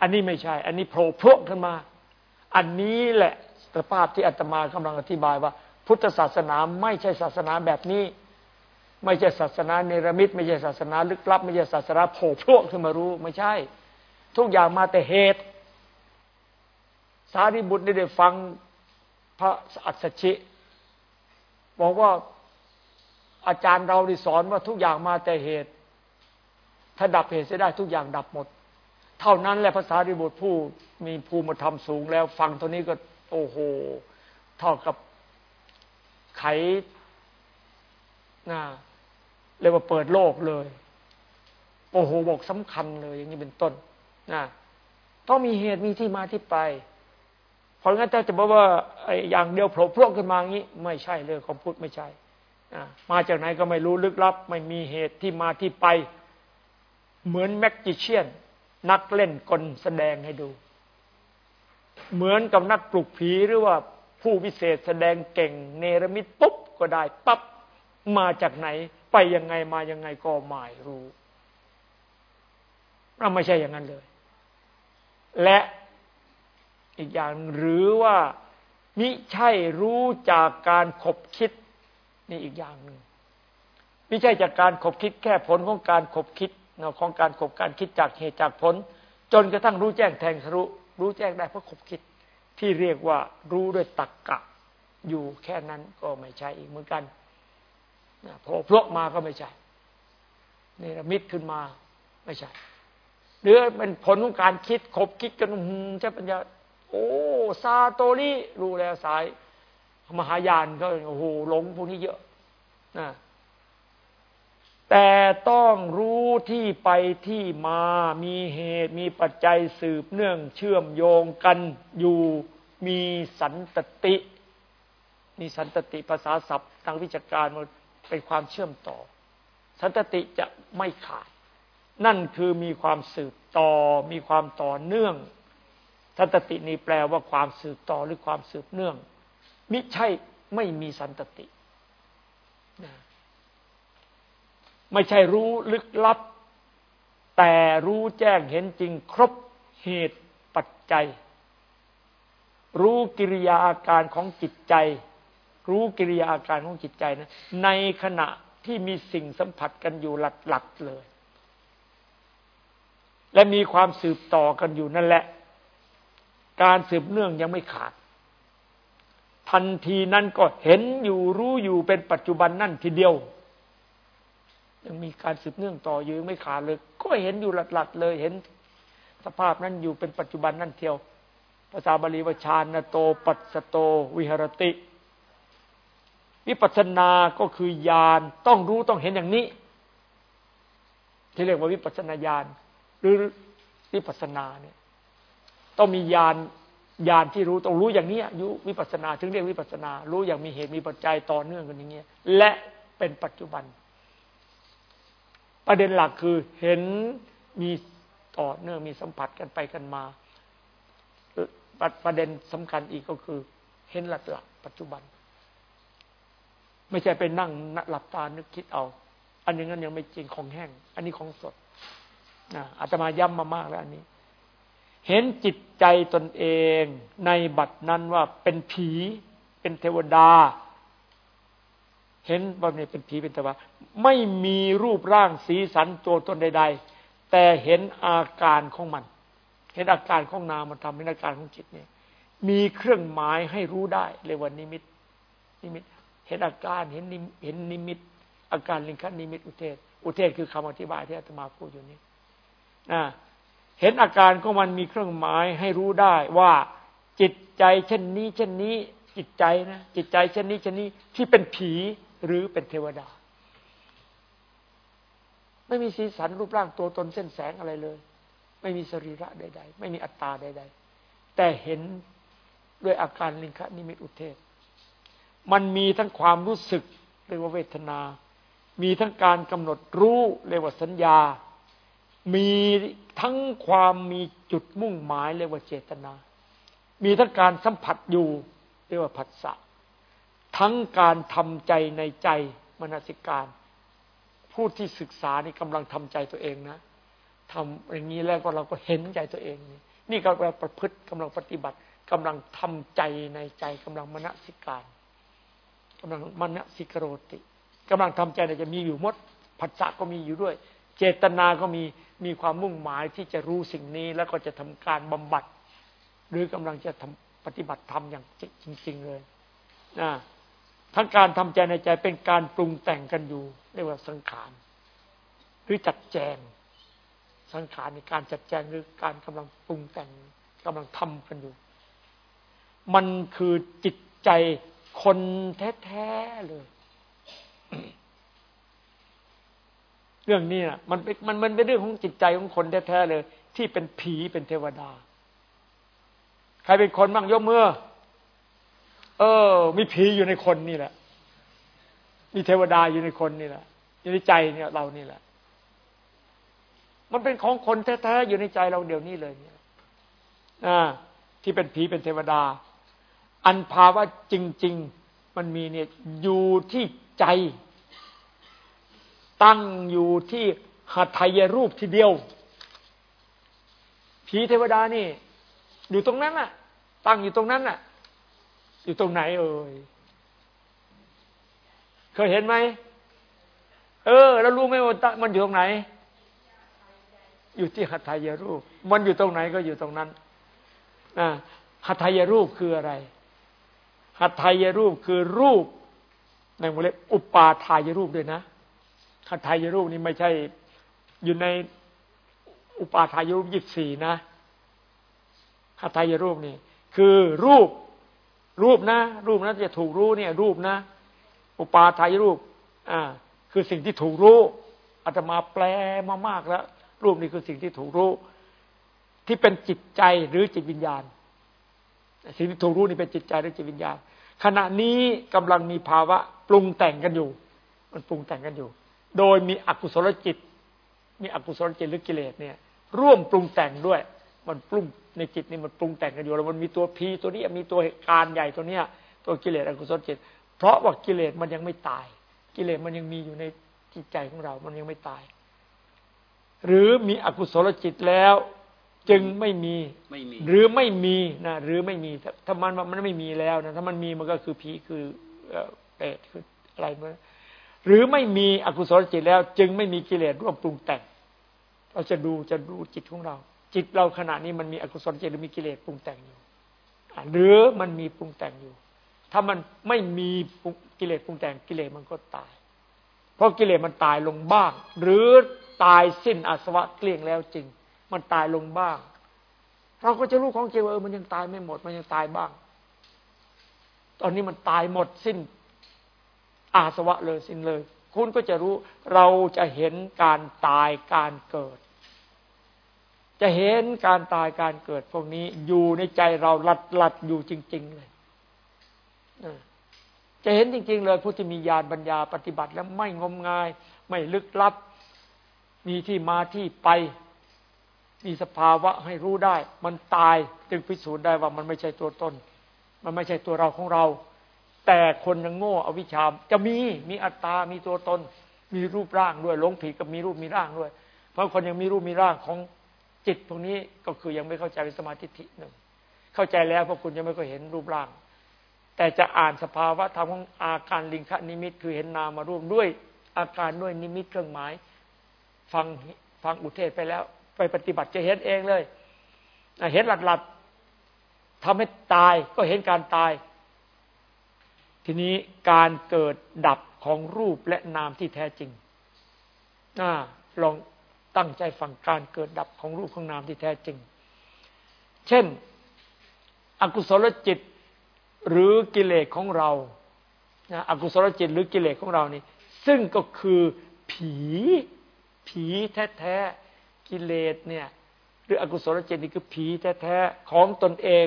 อันนี้ไม่ใช่ อันนี้โผล่พละขึ้นมา อันนี้แหละสภาพที่อาตมากำลังอธิบายว่า พุทธศาสนาไม่ใช่ศาสนาแบบนี้ ไม่ใช่ศาสนาเนรมิตไม่ใช่ศาสนาลึกลับ ไม่ใช่ศาสนาโผล่พวกขึ้นมารู้ ไม่ใช่ ทุกอย่างมาแต่เหตุ สารีบุตรได้ฟังพระอัศชิบอกว่าอาจารย์เราได้สอนว่าทุกอย่างมาแต่เหตุ ถ้าดับเหตุเสียได้ทุกอย่างดับหมด เท่านั้นแหละภาษาริบุตรผู้มีภูมิธรรมสูงแล้วฟังตัวนี้ก็ โอ้โห เท่ากับ ไขนะเรียกว่าเปิดโลกเลยโอ้โหบอกสำคัญเลย อย่างนี้เป็นต้นนะต้องมีเหตุมีที่มาที่ไป เพราะงั้นถ้าจะบอกว่าไอ้อย่างเดียวโผล่พรวกขึ้นมางี้ ไม่ใช่เรื่องของพุทธไม่ใช่มาจากไหนก็ไม่รู้ลึกลับ ไม่มีเหตุที่มาที่ไป เหมือนแมกจิเชียน นักเล่นกลแสดงให้ดู เหมือนกับนักปลุกผีหรือว่า ผู้วิเศษแสดงเก่ง เนรมิตปุ๊บก็ได้ปั๊บมาจากไหน ไปยังไงมายังไงก็ไม่รู้เราไม่ใช่อย่างนั้นเลย และอีกอย่างหรือว่ามิใช่รู้จากการขบคิด นี่อีกอย่างหนึ่งไม่ใช่จากการขบคิดแค่ผลของการขบคิดนะของการขบการคิดจากเหตุจากผล จนกระทั่งรู้แจ้งแทงรู้รู้แจ้งได้เพราะขบคิด ที่เรียกว่ารู้ด้วยตักกะ อยู่แค่นั้นก็ไม่ใช่อีกเหมือนกันพอพลกมาก็ไม่ใช่เนรมิตขึ้นมาไม่ใช่ หรือเป็นผลของการคิดขบคิดกันใช่ปัญญา โอ้ซาโตริรู้แล้วสาย มหายานก็โอ้โหหลงพวกนี้เยอะนะ แต่ต้องรู้ที่ไปที่มา มีเหตุ มีปัจจัยสืบเนื่องเชื่อมโยงกันอยู่ มีสันตติ มีสันตติภาษาศัพท์ทางวิชาการมันเป็นความเชื่อมต่อ สันตติจะไม่ขาด นั่นคือมีความสืบต่อ มีความต่อเนื่อง สันตตินี้แปลว่าความสืบต่อหรือความสืบเนื่อง มิใช่ไม่มีสันตติ ไม่ใช่รู้ลึกลับ แต่รู้แจ้งเห็นจริงครบเหตุปัจจัย รู้กิริยาอาการของจิตใจ รู้กิริยาอาการของจิตใจนะในขณะที่มีสิ่งสัมผัสกันอยู่หลักๆเลย และมีความสืบต่อกันอยู่นั่นแหละ การสืบเนื่องยังไม่ขาด ทันทีนั้นก็เห็นอยู่รู้อยู่เป็นปัจจุบันนั่นทีเดียว ยังมีการสืบเนื่องต่อยู่ไม่ขาดเลย ก็เห็นอยู่หลัดๆเลยเห็นสภาพนั้นอยู่เป็นปัจจุบันนั่นเทียว ภาษาบาลีวชานโต ปัสโต วิหรติ วิปัสนาก็คือญาณต้องรู้ต้องเห็นอย่างนี้ ที่เรียกว่าวิปัสนาญาณหรือวิปัสนาเนี่ย ต้องมีญาณญาณที่รู้ต้องรู้อย่างนี้ยุวิปัสนาถึงเรียกวิปัสนา รู้อย่างมีเหตุมีปัจจัยต่อเนื่องกันอย่างเงี้ยและเป็นปัจจุบัน ประเด็นหลักคือเห็นมีต่อเนื่องมีสัมผัสกันไปกันมา ประเด็นสำคัญอีกก็คือ เห็นหลักหลักปัจจุบัน ไม่ใช่ไปนั่งหลับตานึกคิดเอา อันนี้นั้นยังไม่จริงของแห้ง อันนี้ของสดอาตมาย้ำมามากแล้วอันนี้ เห็นจิตใจตนเอง ในบัดนั้นว่าเป็นผี เป็นเทวดา เห็นว่าเนี่ยเป็นผีเป็นตะวาไม่มีรูปร่างสีสันตัวตนใด ๆ แต่เห็นอาการของมัน เห็นอาการของนามมันทำเป็นอาการของจิตเนี่ยมีเครื่องหมายให้รู้ได้เรียกว่านิมิต นิมิต เห็นอาการเห็นนิเห็นนิมิต อาการลิงคันนิมิต อุเทศ อุเทศคือคำอธิบายที่อาตมาพูดอยู่นี้นะเห็นอาการของมันมีเครื่องหมายให้รู้ได้ว่าจิตใจเช่นนี้ เช่นนี้ จิตใจนะจิตใจเช่นนี้เช่นนี้ที่เป็นผี หรือเป็นเทวดา ไม่มีสีสันรูปร่างตัวตนเส้นแสงอะไรเลย ไม่มีสรีระใด ๆ ไม่มีอัตตาใด ๆ แต่เห็นด้วยอาการลิงคนิมิตอุเทศ มันมีทั้งความรู้สึกเรียกว่าเวทนา มีทั้งการกำหนดรู้เรียกว่าสัญญา มีทั้งความมีจุดมุ่งหมายเรียกว่าเจตนา มีทั้งการสัมผัสอยู่เรียกว่าผัสสะ ทั้งการทำใจในใจมนสิการ ผู้ที่ศึกษานี่กำลังทำใจตัวเองนะทำอย่างนี้แล้วก็เราก็เห็นใจตัวเองนี่นี่ก็เราประพฤติกำลังปฏิบัติกำลังทำใจในใจกำลังมนสิการกำลังมนสิกโรติกำลังทำใจในจะมีอยู่มดผัสสะก็มีอยู่ด้วย เจตนาก็มีมีความมุ่งหมายที่จะรู้สิ่งนี้แล้วก็จะทำการบำบัด หรือกำลังจะทำปฏิบัติธรรมอย่างจริงๆเลยนะ ทั้งการทำใจในใจเป็นการปรุงแต่งกันอยู่ เรียกว่าสังขารหรือจัดแจง สังขารในการจัดแจงหรือการกำลังปรุงแต่งกำลังทำกันอยู่ มันคือจิตใจคนแท้ๆเลย เรื่องนี้นะมันมันมันเป็นเรื่องของจิตใจของคนแท้ๆเลย ที่เป็นผีเป็นเทวดา ใครเป็นคนบ้างยกมือ เออ มีผีอยู่ในคนนี่แหละ มีเทวดาอยู่ในคนนี่แหละ อยู่ในใจเนี่ยเรานี่แหละ มันเป็นของคนแท้ๆอยู่ในใจเราเดี๋ยวนี้เลยเนี่ยอ่าที่เป็นผีเป็นเทวดา อันภาวะจริง ๆ มันมีเนี่ยอยู่ที่ใจ ตั้งอยู่ที่หัตถยรูปทีเดียว ผีเทวดานี่ อยู่ตรงนั้นน่ะ ตั้งอยู่ตรงนั้นน่ะ อยู่ตรงไหนเอ่ยเคยเห็นไหมเออ แล้วรู้ไหมว่ามันอยู่ตรงไหน อยู่ที่หัตถยรูป มันอยู่ตรงไหนก็อยู่ตรงนั้นนะหัตถยรูปคืออะไร หัตถยรูปคือรูปในวงเล็บอุปาทายรูปด้วยนะหัตถยรูปนี่ไม่ใช่ อยู่ในอุปาทายรูปยี่สี่นะหัตถยรูปนี่ คือรูป รูปนะ รูปนะจะถูกรู้เนี่ย รูปนะ อุปาทายรูป อ่า คือสิ่งที่ถูกรู้อาตมาแปลมามากแล้ว รูปนี้คือสิ่งที่ถูกรู้ ที่เป็นจิตใจหรือจิตวิญญาณ สิ่งที่ถูกรู้นี่เป็นจิตใจหรือจิตวิญญาณ ขณะนี้กำลังมีภาวะปรุงแต่งกันอยู่ มันปรุงแต่งกันอยู่ โดยมีอกุศลจิต มีอกุศลจิตหรือกิเลสเนี่ย ร่วมปรุงแต่งด้วย มันปรุง ในจิตนี่มันปรุงแต่งกันอยู่แล้วมันมีตัวพีตัวนี้มีตัวการใหญ่ตัวเนี้ย ตัวกิเลสอกุศลจิต เพราะว่ากิเลสมันยังไม่ตาย กิเลสมันยังมีอยู่ในจิตใจของเรา มันยังไม่ตาย หรือมีอกุศลจิตแล้ว จึงไม่มีไม่มีหรือไม่มีนะหรือไม่มีถ้ามันมันไม่มีแล้วนะถ้ามันมีมันก็คือผีคือเปรตคืออะไรมันหรือไม่มีอกุศลจิตแล้ว จึงไม่มีกิเลสร่วมปรุงแต่ง เราจะดูจะดูจิตของเรา จิตเราขณะนี้มันมีอกุศลจิตหรือมีกิเลสปรุงแต่งอยู่หรือมันมีปรุงแต่งอยู่ ถ้ามันไม่มีกิเลสปรุงแต่งกิเลสมันก็ตาย เพราะกิเลสมันตายลงบ้าง หรือตายสิ้นอาสวะเกลี้ยงแล้วจริง มันตายลงบ้าง เราก็จะรู้ของจริงว่าเออมันยังตายไม่หมด มันยังตายบ้าง ตอนนี้มันตายหมดสิ้นอาสวะเลยสิ้นเลย คุณก็จะรู้เราจะเห็นการตายการเกิด จะเห็นการตายการเกิดพวกนี้อยู่ในใจเราหลัดหลัดอยู่จริง ๆ เลยจะเห็นจริง ๆ เลยผู้ที่มีญาณปัญญาปฏิบัติแล้วไม่งมงาย ไม่ลึกลับ มีที่มาที่ไป มีสภาวะให้รู้ได้ มันตายจึงพิสูจน์ได้ว่ามันไม่ใช่ตัวตน มันไม่ใช่ตัวเราของเรา แต่คนยังโง่อวิชชาจะมีมีอัตตา มีตัวตน มีรูปร่างด้วยหลงผิดกับมีรูปมีร่างด้วย เพราะคนยังมีรูปมีร่างของ จิตพวกนี้ก็คือยังไม่เข้าใจเป็นสมาธิทิหนึ่งเข้าใจแล้วเพราะคุณยังไม่เคยเห็นรูปร่าง แต่จะอ่านสภาวะธรรมของอาการลิงคนิมิต คือเห็นนามาร่วมด้วยอาการด้วยนิมิตเครื่องหมาย ฟังฟังอุเทศไปแล้ว ไปปฏิบัติจะเห็นเองเลยเห็นหลัดหลัดทำให้ตายก็เห็นการตาย ทีนี้การเกิดดับของรูปและนามที่แท้จริงอลอง ตั้งใจฟังการเกิดดับของรูปของนามที่แท้จริง เช่น อกุศลจิตหรือกิเลสของเราอกุศลจิตหรือกิเลสของเรานี่ ซึ่งก็คือผี ผีแท้ๆกิเลสเนี่ยหรืออกุศลจิตนี่คือผีแท้ๆของตนเอง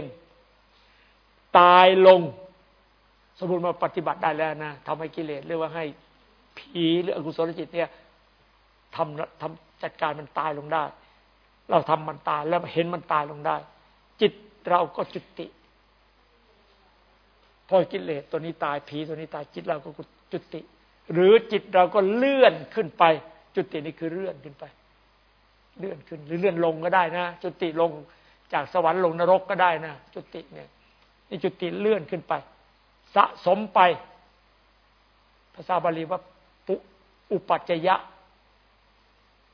ตายลง สมมติมาปฏิบัติได้แล้วนะทำให้กิเลสเรียกว่าให้ผีหรืออกุศลจิตเนี่ยทำทำ จัดการมันตายลงได้ เราทำมันตายแล้วเห็นมันตายลงได้ จิตเราก็จุติ พอกิเลสตัวนี้ตายผีตัวนี้ตายจิตเราก็จุติ หรือจิตเราก็เลื่อนขึ้นไป จุตินี่คือเลื่อนขึ้นไป เลื่อนขึ้น หรือเลื่อนลงก็ได้นะ จุติลงจากสวรรค์ลงนรกก็ได้นะจุติเนี่ยนี่จุติเลื่อนขึ้นไป สะสมไป ภาษาบาลีว่าปุอุปัจจยะ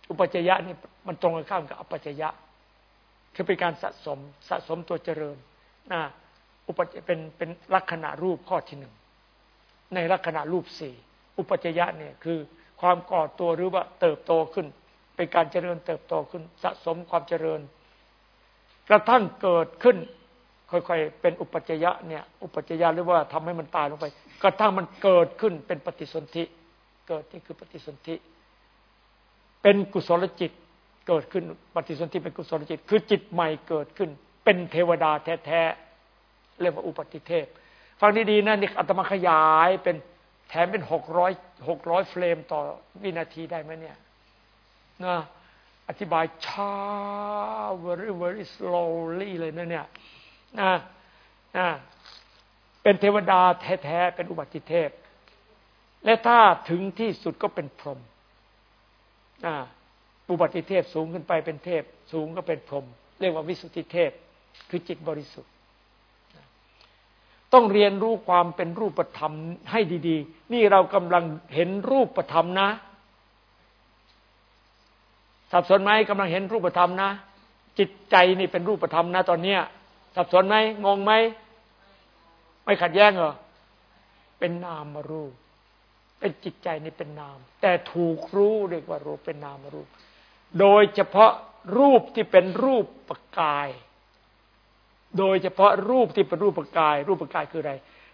อุปจยะนี่มันตรงกันข้ามกับอปัจจยะ คือเป็นการสะสมสะสมตัวเจริญนะอุปเป็นเป็นลักษณะรูปข้อที่หนึ่งในลักษณะรูปสี่อุปจยะเนี่ยคือความก่อตัวหรือว่าเติบโตขึ้น เป็นการเจริญเติบโตขึ้น สะสมความเจริญ กระทั่งเกิดขึ้น ค่อยๆเป็นอุปจยะเนี่ย อุปจยะหรือว่าทำให้มันตายลงไป กระทั่งมันเกิดขึ้นเป็นปฏิสนธิ เกิดนี่คือปฏิสนธิ เป็นกุศลจิตเกิดขึ้นปฏิสนธิเป็นกุศลจิต คือจิตใหม่เกิดขึ้น เป็นเทวดาแท้ๆเรียกว่าอุปติเทพ ฟังดีๆนะนี่อาตมาขยายเป็นแถมเป็นหกร้อยหกร้อยเฟรมต่อวินาทีได้ไหมเนี่ยนะอธิบายช้า very very slowly เลยนะเนี่ยนะนะเป็นเทวดาแท้ๆเป็นอุบัติเทพ และถ้าถึงที่สุดก็เป็นพรหม อุบัติเทพสูงขึ้นไปเป็นเทพ สูงก็เป็นพรหมเรียกว่าวิสุทธิเทพคือจิตบริสุทธิ์ ต้องเรียนรู้ความเป็นรูปธรรมให้ดี ๆ นี่เรากำลังเห็นรูปธรรมนะสับสนไหมกำลังเห็นรูปธรรมนะ จิตใจนี่เป็นรูปธรรมนะ ตอนเนี้ยสับสนไหมงงไหมไม่ขัดแย้งเหรอเป็นนามรูป เป็นจิตใจนี่เป็นนาม แต่ถูกรู้เรียกว่ารูปเป็นนามรูป โดยเฉพาะรูปที่เป็นรูปประกาย โดยเฉพาะรูปที่เป็นรูปประกาย รูปประกายคืออะไร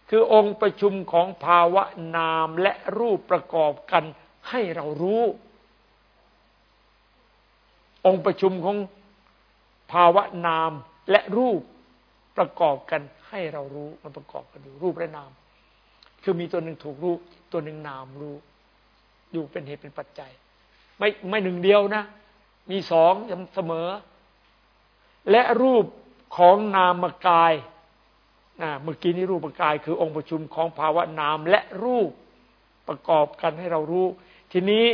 คือองค์ประชุมของภาวะนามและรูปประกอบกันให้เรารู้ องค์ประชุมของภาวะนามและรูปประกอบกันให้เรารู้มันประกอบกันอยู่รูปและนาม คือมีตัวหนึ่งถูกรู้ ตัวหนึ่งนามรู้ อยู่เป็นเหตุเป็นปัจจัย ไม่ไม่หนึ่งเดียวนะ มีสองเสมอ และรูปของนามกายเมื่อกี้นี้รูปกาย คือองค์ประชุมของภาวะนามและรูปประกอบกันให้เรารู้ ทีนี้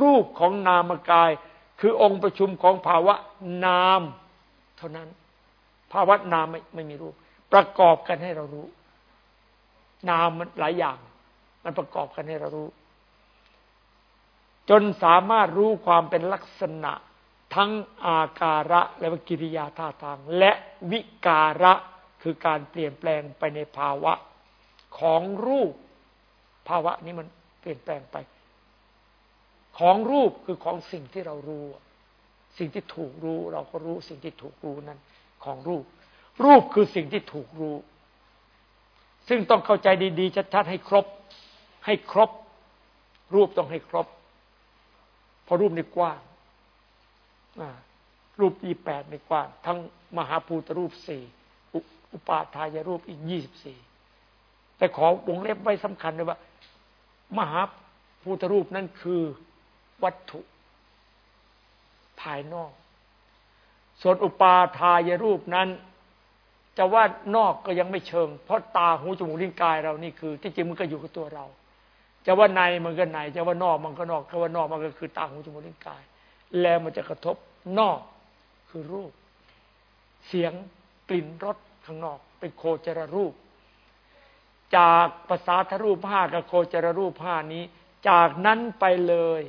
รูปของนามกาย คือองค์ประชุมของภาวะนาม เท่านั้น ภาวะนามไม่ไม่มีรูป ประกอบกันให้เรารู้ นามมันหลายอย่าง มันประกอบกันให้เรารู้ จนสามารถรู้ความเป็นลักษณะ ทั้งอาการะและกิริยาท่าทาง และวิการะคือการเปลี่ยนแปลงไปในภาวะของรูป ภาวะนี้มันเปลี่ยนแปลงไป ของรูปคือของสิ่งที่เรารู้ สิ่งที่ถูกรู้ เราก็รู้สิ่งที่ถูกรู้นั้น ของรูป รูปคือสิ่งที่ถูกรู้ ซึ่งต้องเข้าใจดีๆชัดๆให้ครบ ให้ครบ รูปต้องให้ครบ เพราะรูปนี่กว้างรูปยี่แปดในกว้าง ทั้งมหาภูตรูปสี่อุปาทายรูปอีกยี่สิบสี่แต่ขอวงเล็บไว้สำคัญเลยว่า มหาภูตรูปนั่นคือวัตถุภายนอก ส่วนอุปาทายรูปนั้น จะว่านอกก็ยังไม่เชิง เพราะตาหูจมูกลิ้นกายเรานี่คือ ที่จริงมันก็อยู่กับตัวเรา จะว่าในมันก็ในจะว่านอกมันก็นอกจะว่านอกมันก็คือตาหูจมูกลิ้นกาย แล้วมันจะกระทบนอกคือรูป เสียงกลิ่นรสข้างนอก เป็นโคจรรูป จากภาษาทรูปห้ากับโคจรรูปห้านี้ จากนั้นไปเลย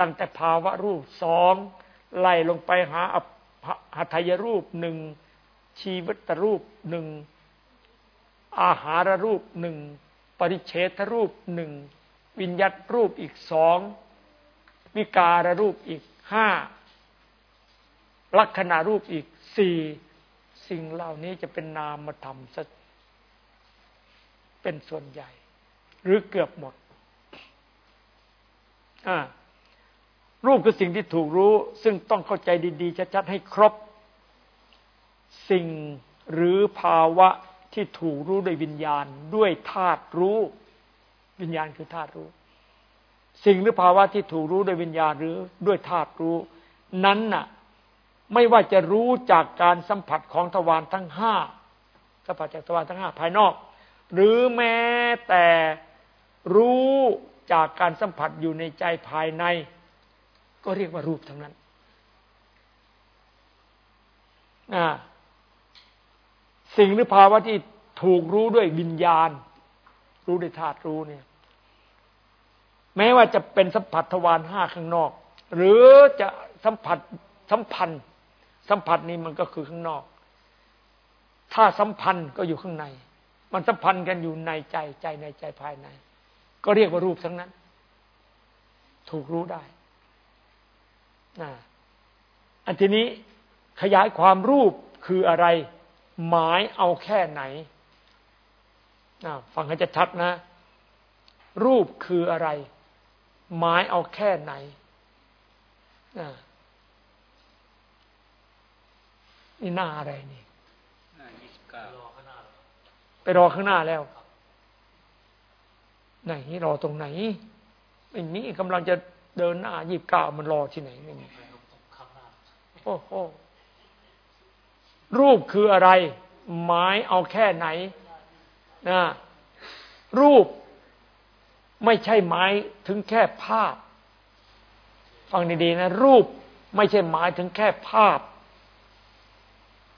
ตั้งแต่ภาวะรูปสองไล่ลงไปหาหัตถยรูปหนึ่ง ชีวิตรูปหนึ่ง อาหารรูปหนึ่ง ปริเฉทรูปหนึ่ง วิญญาตรูปอีกสอง วิการรูปอีกห้า ลักษณะรูปอีกสี่ สิ่งเหล่านี้จะเป็นนามธรรมซะเป็นส่วนใหญ่ หรือเกือบหมด รูปคือสิ่งที่ถูกรู้ ซึ่งต้องเข้าใจดี ๆ ชัดๆให้ครบ สิ่งหรือภาวะที่ถูกรู้โดยวิญญาณด้วยธาตุรู้ วิญญาณคือธาตุรู้ สิ่งหรือภาวะที่ถูกรู้โดยวิญญาณหรือด้วยธาตุรู้ นั้นน่ะ ไม่ว่าจะรู้จากการสัมผัสของทวารทั้งห้าสัมผัสจากทวารทั้งห้าภายนอก หรือแม้แต่รู้จากการสัมผัสอยู่ในใจภายใน ก็เรียกว่ารูปทั้งนั้นอ่า สิ่งหรือภาวะที่ถูกรู้ด้วยวิญญาณ รู้ด้วยธาตุรู้เนี่ย แม้ว่าจะเป็นสัมผัสทวารห้าข้างนอก หรือจะสัมผัสสัมพันธ์ สัมผัสนี้มันก็คือข้างนอก ถ้าสัมพันธ์ก็อยู่ข้างใน มันสัมพันธ์กันอยู่ในใจใจในใจภายใน ก็เรียกว่ารูปทั้งนั้น ถูกรู้ได้นะอันทีนี้ขยายความรูปคืออะไร หมายเอาแค่ไหนฟังให้จะชัดนะ รูปคืออะไร หมายเอาแค่ไหนนี่หน้าอะไรนี่ไปรอข้างหน้าแล้ว ไหนรอตรงไหนไม่มีกำลังจะเดินหน้ายีบเก้ามันรอที่ไหนไม่มีโอ้โห รูปคืออะไร หมายเอาแค่ไหนนะรูปไม่ใช่หมายถึงแค่ภาพ ฟังดีๆนะ รูปไม่ใช่หมายถึงแค่ภาพ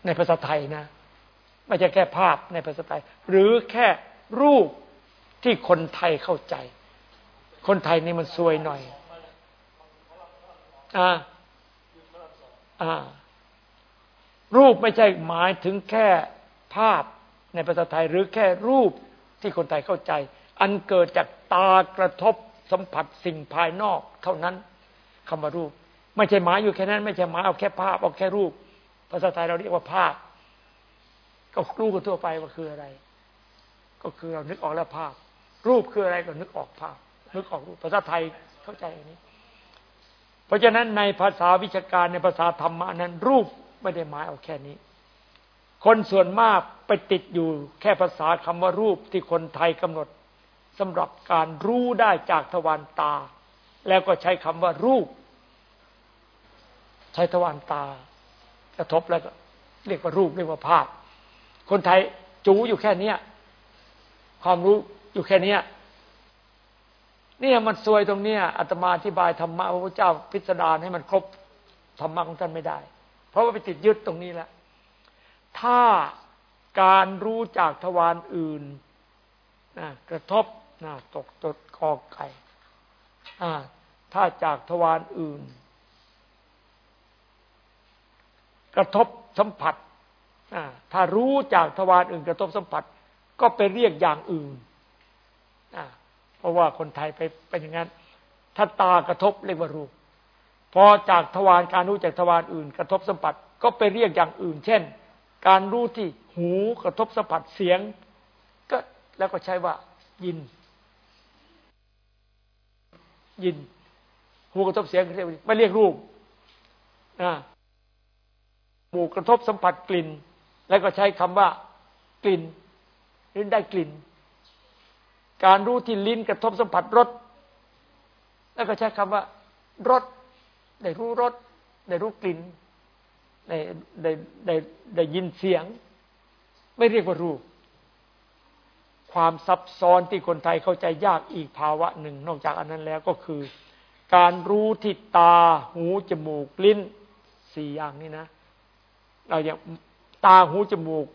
ในภาษาไทยนะ ไม่ใช่แค่ภาพในภาษาไทย หรือแค่รูปที่คนไทยเข้าใจ คนไทยนี่มันซวยหน่อย อ่า อ่า รูปไม่ใช่หมายถึงแค่ภาพในภาษาไทยหรือแค่รูปที่คนไทยเข้าใจ อันเกิดจากตากระทบสัมผัสสิ่งภายนอกเท่านั้นคำว่ารูป ไม่ใช่หมายอยู่แค่นั้น ไม่ใช่หมายเอาแค่ภาพเอาแค่รูป ภาษาไทยเราเรียกว่าภาพ ก็รู้กันทั่วไปว่าคืออะไร ก็คือเรานึกออกแล้วภาพ รูปคืออะไรก็นึกออกภาพ นึกออกรูปภาษาไทยเข้าใจอันนี้ เพราะฉะนั้นในภาษาวิชาการในภาษาธรรมะนั้น รูป ไม่ได้หมายเอาแค่นี้ คนส่วนมากไปติดอยู่แค่ภาษาคำว่ารูปที่คนไทยกำหนดสำหรับการรู้ได้จากทวารตา แล้วก็ใช้คำว่ารูป ใช้ทวารตากระทบแล้วก็เรียกว่ารูปเรียกว่าภาพ คนไทยจูอยู่แค่เนี้ยความรู้อยู่แค่เนี้ยเนี่ยมันซวยตรงเนี้ยอาตมาอธิบายธรรมะพระพุทธเจ้าพิสดารให้มันครบธรรมะของท่านไม่ได้ เพราะว่าไปติดยึดตรงนี้แล้วถ้าการรู้จากทวารอื่นนะกระทบนะตกตดคอไก่ถ้าจากทวารอื่น กระทบสัมผัสถ้ารู้จากทวารอื่น กระทบสัมผัส ก็ไปเรียกอย่างอื่นเพราะว่าคนไทยไปเป็นอย่างนั้น ถ้าตากระทบเรียกว่ารูป พอจากทวารการรู้จากทวารอื่น กระทบสัมผัสก็ไปเรียกอย่างอื่น เช่น การรู้ที่หูกระทบสัมผัสเสียง ก็แล้วก็ใช้ว่า ยิน ยิน หูกระทบเสียงเรียกไม่เรียกรูปนะหูกระทบสัมผัสกลิ่น แล้วก็ใช้คำว่ากลิ่นลิ้นได้กลิ่น การรู้ที่ลิ้นกระทบสัมผัสรสแล้วก็ใช้คำว่ารส ได้รู้รสได้รู้กลิ่นได้ได้ได้ได้ยินเสียง ไม่เรียกว่ารูป ความซับซ้อนที่คนไทยเข้าใจยากอีกภาวะหนึ่ง นอกจากอันนั้นแล้วก็คือ การรู้ที่ตา หูจมูกลิ้นสี่อย่างนี้นะ เราอย่างตาหูจมูก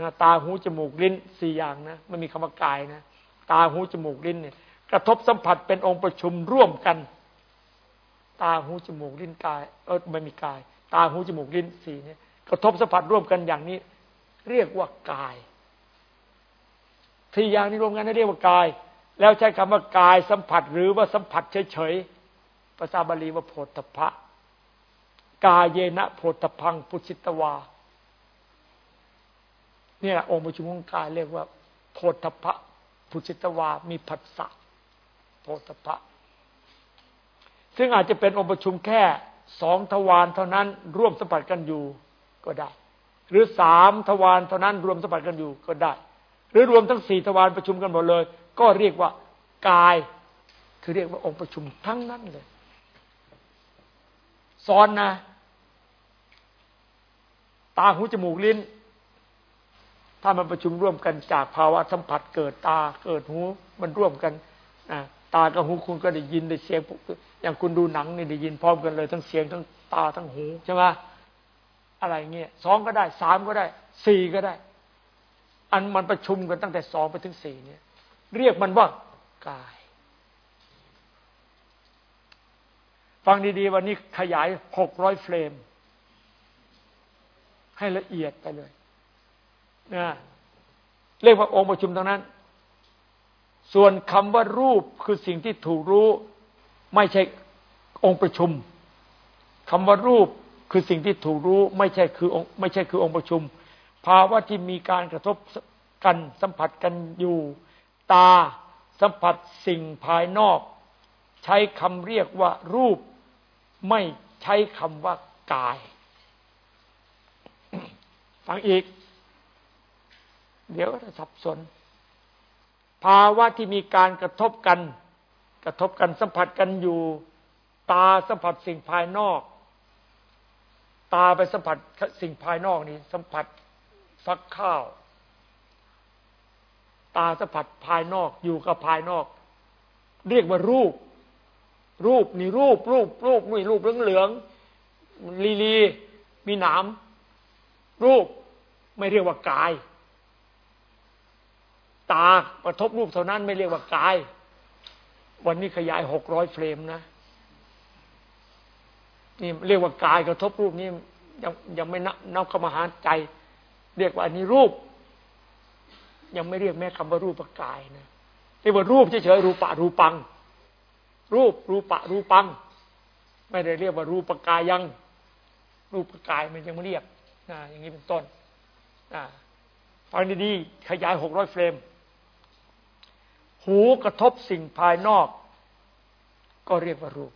นะตาหูจมูกลิ้นสี่อย่างนะไม่มีคำว่ากายนะ ตาหูจมูกลิ้นเนี่ยกระทบสัมผัสเป็นองค์ประชุมร่วมกัน ตาหูจมูกลิ้นกายเออไม่มีกาย ตาหูจมูกลิ้นสี่เนี่ยกระทบสัมผัสร่วมกันอย่างนี้ เรียกว่ากายที่อย่างนี้รวมกันเรียกว่ากาย แล้วใช้คำว่ากายสัมผัสหรือว่าสัมผัสเฉยๆภาษาบาลีว่าโพธพะกายเยนะโพธพังปุชิตวาเนี่ยองค์ประชุมของกายเรียกว่าโพธพะปุชิตวา มีผัสสะโพธพะ ซึ่งอาจจะเป็นองค์ประชุมแค่สองทวารเท่านั้นร่วมสัมผัสกันอยู่ก็ได้ หรือสามทวารเท่านั้นรวมสัมผัสกันอยู่ก็ได้ หรือรวมทั้งสี่ทวารประชุมกันหมดเลย ก็เรียกว่ากายคือเรียกว่าองค์ประชุมทั้งนั้นเลยซ้อนนะ ตาหูจมูกลิ้น ถ้ามันประชุมร่วมกันจากภาวะสัมผัสเกิดตาเกิดหูมันร่วมกันตากับหูคุณก็ได้ยินได้เสียง อย่างคุณดูหนังนี่ได้ยินพร้อมกันเลย ทั้งเสียงทั้งตาทั้งหูใช่ไหมอะไรเงี้ยสองก็ได้สามก็ได้สี่ก็ได้ อันมันประชุมกันตั้งแต่สองไปถึงสี่เนี่ย เรียกมันว่ากาย ฟังดี ๆ วันนี้ขยายหกร้อยเฟรม ให้ละเอียดไปเลยนะเรียกว่าองค์ประชุมตรงนั้น ส่วนคำว่ารูปคือสิ่งที่ถูกรู้ ไม่ใช่องค์ประชุมคำว่ารูปคือสิ่งที่ถูกรู้ไม่ใช่คือองค์ไม่ใช่คือองค์ประชุม ภาวะที่มีการกระทบกันสัมผัสกันอยู่ ตาสัมผัสสิ่งภายนอก ใช้คำเรียกว่ารูป ไม่ใช้คำว่ากาย ฟังอีก เดี๋ยวจะสับสน ภาวะที่มีการกระทบกัน กระทบกันสัมผัสกันอยู่ ตาสัมผัสสิ่งภายนอก ตาไปสัมผัสสิ่งภายนอกนี่สัมผัสฟักข้าว ตาสัมผัสภายนอกอยู่กับภายนอก เรียกว่ารูป รูปนี่รูป รูป รูปนี่รูปเหลืองเหลืองลีลีมีหนามรูปไม่เรียกว่ากาย ตากระทบรูปเท่านั้นไม่เรียกว่ากาย วันนี้ขยายหกร้อยเฟรมนะนี่เรียกว่ากายกระทบรูปนี้ยังยังไม่นับเข้ามาหาใจ เรียกว่าอันนี้รูป ยังไม่เรียกแม้คำว่ารูปกายนะเรียกว่ารูปเฉยๆรูปะรูปัง รูปรูปะรูปัง ไม่ได้เรียกว่ารูปกายยัง รูปกายมันยังไม่เรียกนะอย่างนี้เป็นต้นฟังดีๆขยายหกร้อยเฟรม หูกระทบสิ่งภายนอก ก็เรียกว่ารูป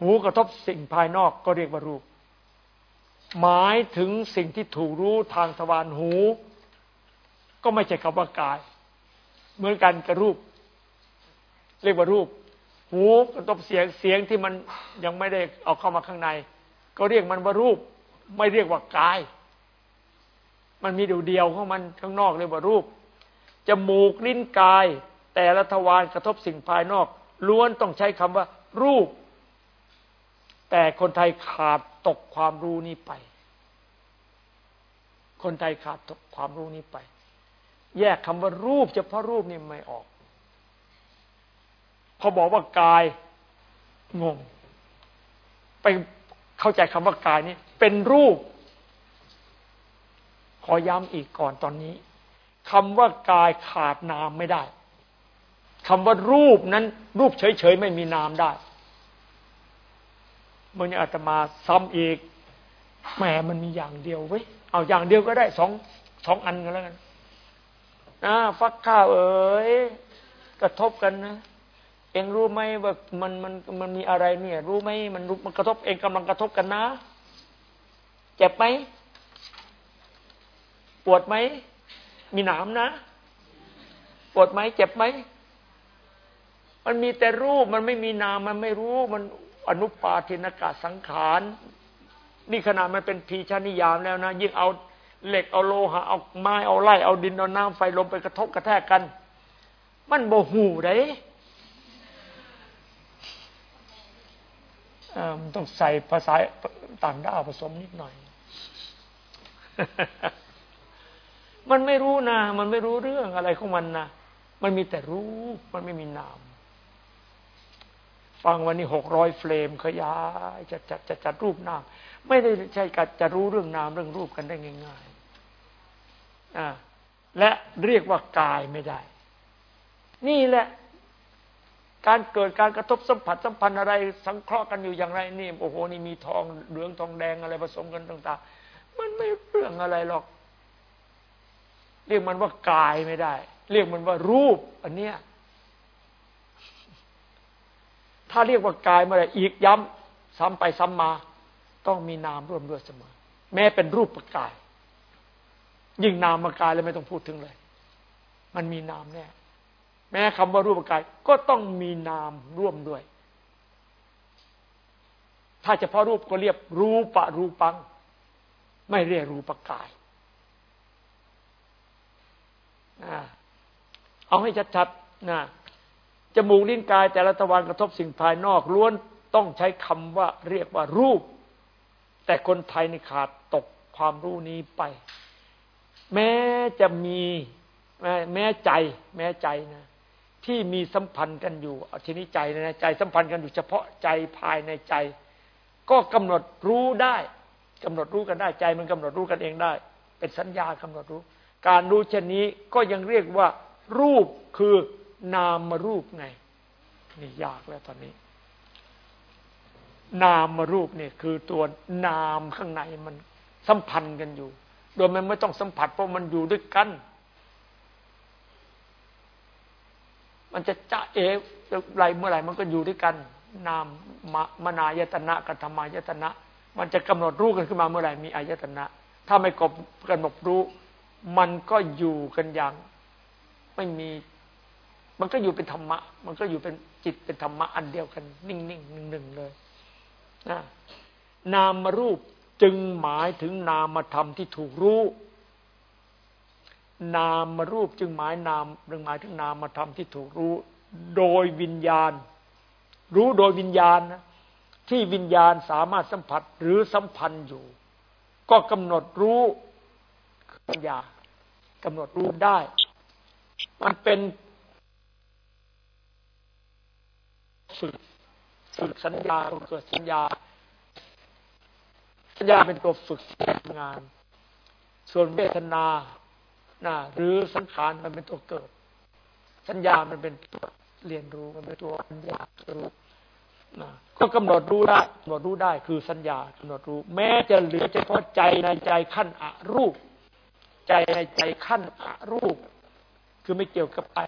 หูกระทบสิ่งภายนอกก็เรียกว่ารูป หมายถึงสิ่งที่ถูกรู้ทางทวารหู ก็ไม่ใช่คำว่ากาย เหมือนกันกับรูป เรียกว่ารูป หูกระทบเสียงเสียงที่มันยังไม่ได้เอาเข้ามาข้างใน ก็เรียกมันว่ารูป ไม่เรียกว่ากาย มันมีเดียวๆของมันข้างนอกเรียกว่ารูปจมูกลิ้นกาย แต่ละทวารกระทบสิ่งภายนอก ล้วนต้องใช้คำว่า รูป แต่คนไทยขาดตกความรู้นี้ไป คนไทยขาดตกความรู้นี้ไป แยกคำว่ารูปเฉพาะรูปนี่ไม่ออก พอบอกว่ากายงง ไปเข้าใจคำว่ากายนี้เป็นรูป อย้ำอีกก่อนตอนนี้คำว่ากายขาดนามไม่ได้คำว่ารูปนั้น รูปเฉยๆไม่มีนามได้เมื่อนี้อาตมาซ้ำอีกแหมมันมีอย่างเดียวเว้ยเอาอย่างเดียวก็ได้สองสองอันกันแล้วกันนะฟักข้าวเอ๋ยกระทบกันนะเองรู้ไหมว่ามันมันมันมีอะไรเนี่ย รู้ไหมมันมันกระทบเองกำลังกระทบกันนะ เจ็บไหม ปวดไหม มีหนามนะ ปวดไหมเจ็บไหม มันมีแต่รูปมันไม่มีนามมันไม่รู้มันอนุปาทินากาสังขารนี่ขนาดมันเป็นพีชานิยามแล้วนะ ยิ่งเอาเหล็กเอาโลหะเอาไม้เอาไล่เอาดินเอาน้ำไฟลมไปกระทบกระแทกกัน มันโบหูได้มันต้องใส่ภาษาต่างด้าวผสมนิดหน่อย มันไม่รู้นะมันไม่รู้เรื่องอะไรของมันนะมันมีแต่รูป มันไม่มีนาม ฟังวันนี้หกร้อยเฟรมขยายจะจัดจะจัดรูปนาม ไม่ได้ใช่การจะรู้เรื่องนามเรื่องรูปกันได้ง่ายๆอ่าและเรียกว่ากายไม่ได้ นี่แหละ การเกิดการกระทบสัมผัสสัมพันธ์อะไร สังเคราะห์กันอยู่อย่างไรนี่โอ้โหนี่มีทองเหลืองทองแดงอะไรผสมกันต่าง ๆ มันไม่เรื่องอะไรหรอก เรียกมันว่ากายไม่ได้ เรียกมันว่ารูป อันเนี้ยถ้าเรียกว่ากายเมื่อไรอีกย้ำซ้ำไปซ้ำมา ต้องมีนามร่วมด้วยเสมอ แม้เป็นรูปประกาย ยิ่งนามมากายแล้วไม่ต้องพูดถึงเลย มันมีนามแน่ แม้คำว่ารูปประกาย ก็ต้องมีนามร่วมด้วย ถ้าเฉพาะรูปก็เรียกรูปะรูปัง ไม่เรียกรูปประกาย เอาให้ชัดๆนะจมูกลิ้นกายแต่ละทวารกระทบสิ่งภายนอกล้วนต้องใช้คำว่าเรียกว่ารูป แต่คนไทยนี่ขาดตกความรู้นี้ไป แม้จะมีแม้ใจ แม้ใจนะที่มีสัมพันธ์กันอยู่ทีนี้ใจนะใจสัมพันธ์กันอยู่เฉพาะใจภายในใจ ก็กำหนดรู้ได้กำหนดรู้กันได้ใจมันกำหนดรู้กันเองได้ เป็นสัญญากำหนดรู้ การรู้เช่นนี้ก็ยังเรียกว่า รูปคือนามมรูปไง นี่ยากแล้วตอนนี้ นามมรูปเนี่ยคือตัวนามข้างในมันสัมพันธ์กันอยู่ โดยมันไม่ต้องสัมผัสเพราะมันอยู่ด้วยกัน มันจะจะเอไรเมื่อไหร่มันก็อยู่ด้วยกัน นามมนายตนะกับธรรมายตนะ มันจะกำหนดรู้กันขึ้นมาเมื่อไหร่มีอายตนะ ถ้าไม่กบกันบอกรู้ มันก็อยู่กันอย่างไม่มี มันก็อยู่เป็นธรรมะ มันก็อยู่เป็นจิตเป็นธรรมะอันเดียวกัน นิ่งๆหนึ่งๆเลยนะนามมารูปจึงหมายถึงนามธรรมที่ถูกรู้ นามรูปจึงหมายนามเรื่องหมายถึงนามธรรมที่ถูกรู้ โดยวิญญาณ รู้โดยวิญญาณนะที่วิญญาณสามารถสัมผัสหรือสัมพันธ์อยู่ ก็กำหนดรู้ ปัญญากำหนดรู้ได้ มันเป็นฝึกฝึกสัญญาเกิดสัญญา สัญญาเป็นตัวฝึกงาน ส่วนเวทนานะหรือสังขารมันเป็นตัวเกิด สัญญามันเป็นตัวเรียนรู้มันเป็นตัวปัญญารู้นะก็กำหนดรู้ได้กำหนดรู้ได้คือสัญญากำหนดรู้ แม้จะเหลือเฉพาะใจในใจขั้นอรูป ใจในใจขั้นอรูป คือไม่เกี่ยวกับไป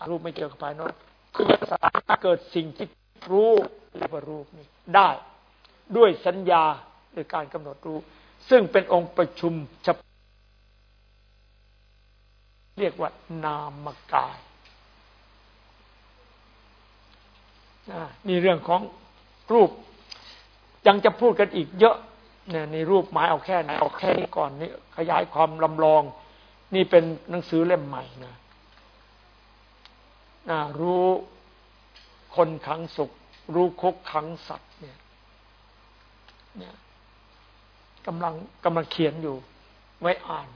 อรูปไม่เกี่ยวกับภายนอกคือสามารถเกิดสิ่งที่รู้เรียกว่ารูปนี้ได้ด้วยสัญญาโดยการกำหนดรู้ ซึ่งเป็นองค์ประชุมเฉพาะเรียกว่านามกายนี่เรื่องของรูปยังจะพูดกันอีกเยอะ เนี่ยในรูปหมายเอาแค่ไหนเอาแค่นี้ก่อนนี่ขยายความลำลอง นี่เป็นหนังสือเล่มใหม่นะนะรู้คนขังสุข รู้คุกขังสัตว์เนี่ยเนี่ยกำลังกำลังเขียนอยู่ ไว้อ่าน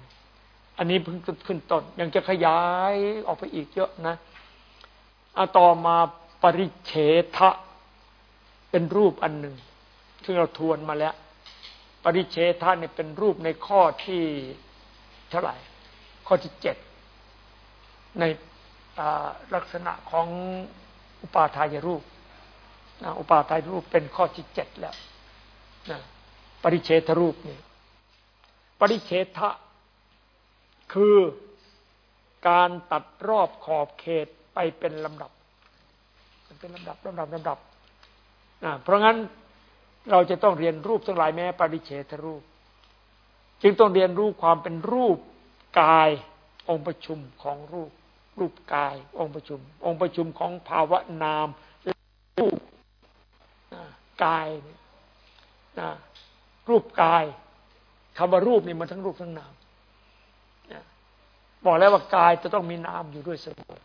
อันนี้เพิ่งขึ้นต้นยังจะขยายออกไปอีกเยอะนะเอาต่อมาปริเฉทะ เป็นรูปอันหนึ่งซึ่งเราทวนมาแล้ว ปริเฉทะเนี่ยเป็นรูปในข้อที่เท่าไหร่ ข้อที่เจ็ดในลักษณะของอุปาทายรูปนะอุปาทายรูปเป็นข้อที่เจ็ดแล้วนะปริเฉทรูปนี่ปริเฉทะคือการตัดรอบขอบเขตไปเป็นลำดับ เป็นลำดับลำดับลำดับนะเพราะงั้น เราจะต้องเรียนรูปทั้งหลายแม้ปริเฉทรูป จึงต้องเรียนรู้ความเป็นรูปกายองค์ประชุมของรูป รูปกาย องค์ประชุม องค์ประชุมของภาวะนามรูปกายนะรูปกายคำว่ารูปนี่มันทั้งรูปทั้งนามบอกแล้วว่ากายจะต้องมีนามอยู่ด้วยเสมอ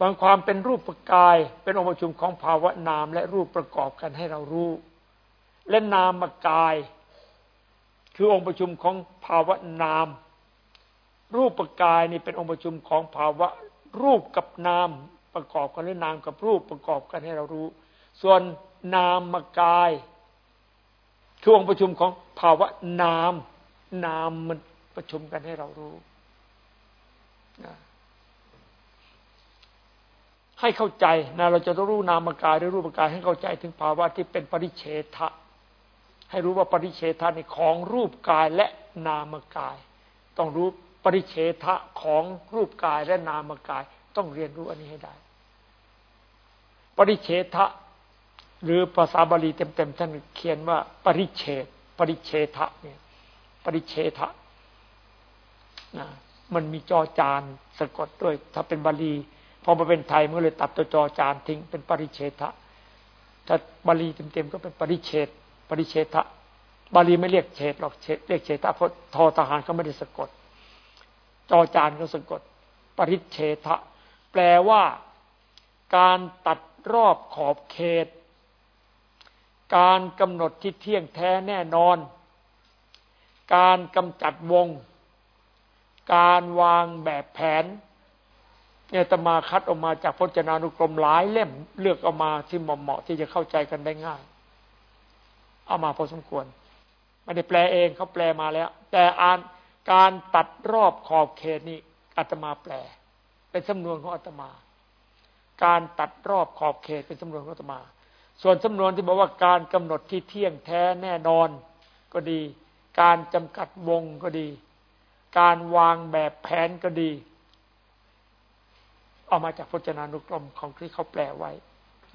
บางความเป็นรูปกาย เป็นองค์ประชุมของภาวะนามและรูปประกอบกันให้เรารู้ และนามกาย คือองค์ประชุมของภาวะนาม รูปประกายนี่เป็นองค์ประชุมของภาวะรูปกับนามประกอบกันหรือนามกับรูปประกอบกันให้เรารู้ ส่วนนามกาย คือองค์ประชุมของภาวะนาม นามมันประชุมกันให้เรารู้ให้เข้าใจนะเราจะต้องรู้นามกายหรือรูปกายให้เข้าใจถึงภาวะที่เป็นปริเฉทะ ให้รู้ว่าปริเฉทะในของรูปกายและนามกาย ต้องรู้ปริเฉทะของรูปกายและนามกาย ต้องเรียนรู้อันนี้ให้ได้ ปริเฉทะหรือภาษาบาลีเต็มๆท่านเขียนว่า ปริเฉทปริเฉทะเนี่ยปริเฉทะนะมันมีจอจานสะกดด้วย ถ้าเป็นบาลีพอมาเป็นไทยมันเลยตัดตัวจอจานทิ้งเป็นปริเฉทะถ้าบาลีเต็มๆก็เป็นปริเฉท ปริเฉทะบาลีไม่เรียกเฉดหรอกเชตเรียกเฉทะเพราะทอทหารเขาไม่ได้สะกด จอจานก็สะกด ปริเฉทะแปลว่า การตัดรอบขอบเขต การกำหนดที่เที่ยงแท้แน่นอน การกำจัดวง การวางแบบแผนเนี่ยตมาคัดออกมาจากพจนานุกรมหลายเล่มเลือกออกมาที่เหมาะที่จะเข้าใจกันได้ง่าย เอามาพอสมควรไม่ได้แปลเองเขาแปลมาแล้ว แต่อ่านการตัดรอบขอบเขตนี้อาตมาแปล เป็นสำนวนของอาตมา การตัดรอบขอบเขตเป็นสำนวนของอาตมา ส่วนสำนวนที่บอกว่าการกำหนดที่เที่ยงแท้แน่นอนก็ดี การจำกัดวงก็ดี การวางแบบแผนก็ดีเอามาจากพจนานุกรมของที่เขาแปลไว้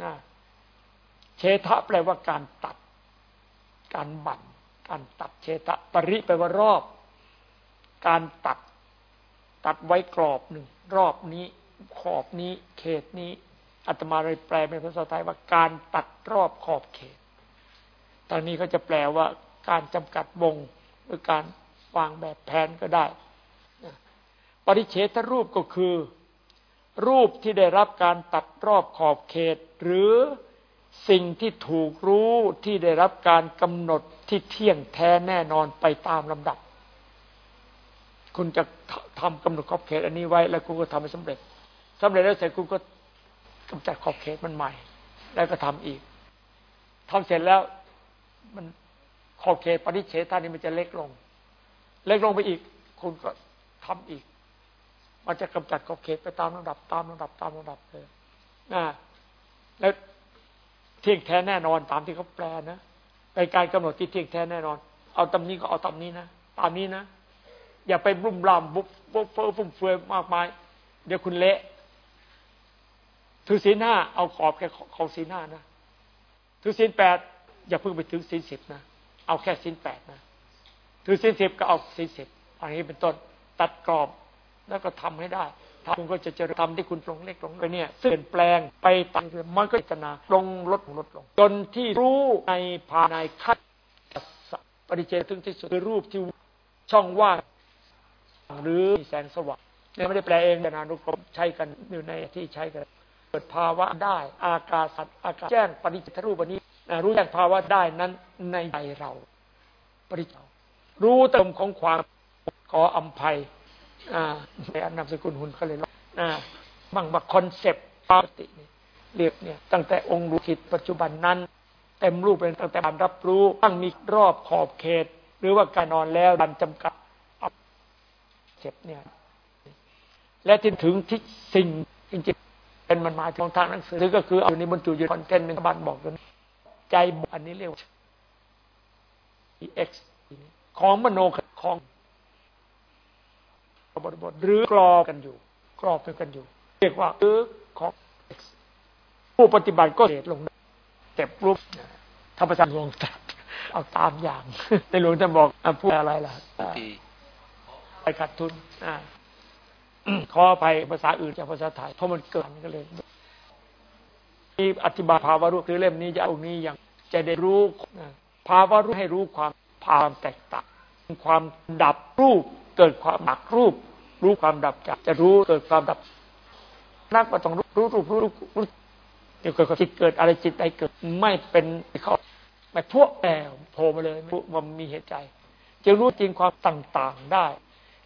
นะเชทะแปลว่าการตัด การบั่นการตัดเชทะปริแปว่ารอบ การตัดตัดไว้กรอบหนึ่งรอบนี้ขอบนี้เขตนี้อาตมาเลยแปลเป็นภาษาไทยว่าการตัดรอบขอบเขต ตอนนี้เขาจะแปลว่าการจำกัดวงหรือการวางแบบแผนก็ได้ ปริเฉทรูปก็คือ รูปที่ได้รับการตัดรอบขอบเขต หรือ สิ่งที่ถูกรู้ที่ได้รับการกำหนดที่เที่ยงแท้แน่นอนไปตามลำดับ คุณจะทำกำหนดขอบเขตอันนี้ไว้ แล้วคุณก็ทำให้สำเร็จสำเร็จแล้วเสร็จคุณก็กำจัดขอบเขตมันใหม่ แล้วก็ทำอีกทำเสร็จแล้วมันขอบเขตปริเฉทานี้มันจะเล็กลง เล็กลงไปอีก คุณก็ทำอีก มันจะกำจัดขอบเขตไปตามลำดับ ตามลำดับตามลำดับเลยนะแล้ว เที่ยงแท้แน่นอน ตามที่เขาแปลนะในการกำหนดที่เที่ยงแท้แน่นอน เอาตำนี้ก็เอาตำนี้นะตามนี้นะ อย่าไปบุ่มลามบุบบุบเฟื่อฟุ่มเฟือยมากมาย เดี๋ยวคุณเละถือศีลห้าเอาขอบแค่ของศีลห้านะถือศีลแปดอย่าเพิ่งไปถึงศีลสิบนะเอาแค่ศีลแปดนะถือศีลสิบก็เอาศีลสิบอันนี้เป็นต้นตัดกรอบแล้วก็ทำให้ได้ คุณก็จะเจอทำที่คุณปรงเล็กลงไปเนี่ยเปลี่ยนแปลงไปตามมันก็จะนาลงลดลดลง จนที่รู้ในภายในขั้นปริเจถึงที่สุดคือรูปที่ช่องว่างหรือแสงสว่างเนี่ยไม่ได้แปลเองแต่นานุกรมใช้กันอยู่ในที่ใช้กัน เกิดภาวะได้อากาศสัตว์อากาศแจ้งปริจิตรูปนี้รู้แจ้งภาวะได้นั้นในใจเรา ปริจรู้เติมของความขออภัย ในอนามสกุลหุ่นเขาเลยนะบังบักคอนเซปต์ปกตินี่เรียกเนี่ย ตั้งแต่องค์รูขิตปัจจุบันนั้น เต็มรูปเป็นตั้งแต่การรับรู้ตั้งมีรอบขอบเขต หรือว่าการนอนแล้วดันจำกัดเจ็บเนี่ย และที่ถึงที่สิ่งจริงๆเป็นมันมาของทางหนังสือก็คือเอาในบรรจุอยู่คอนเทนต์เป็นบันบอกกันใจอันนี้เรียกว่า EX ของมโนของ บริบทหรือกรอบกันอยู่ กรอบกันอยู่ เรียกว่าเออของผู้ปฏิบัติก็เดชลงเจ็บรูปธรรมชาติลงตัดเอาตามอย่างในหลวงท่านบอกพูดอะไรล่ะไปขัดทุนขออภัยภาษาอื่นจากภาษาไทยเพราะมันเกิดก็เลยมีอธิบายภาวะรูปคือเล่มนี้จะเอานี้อย่างจะได้รู้ภาวะรู้ให้รู้ความความแตกต่างความดับรูปเกิดความหมักรูป รู้ความดับจากจะรู้เกิดความดับ นักมาต้องรู้รู้รูปรู้รู้เดี๋ยวเกิดจิตเกิดอะไรจิตใดเกิดไม่เป็นเขาไม่พวกแอบโผล่มาเลยไม่มันมีเหตุใจจะรู้จริงความต่างๆได้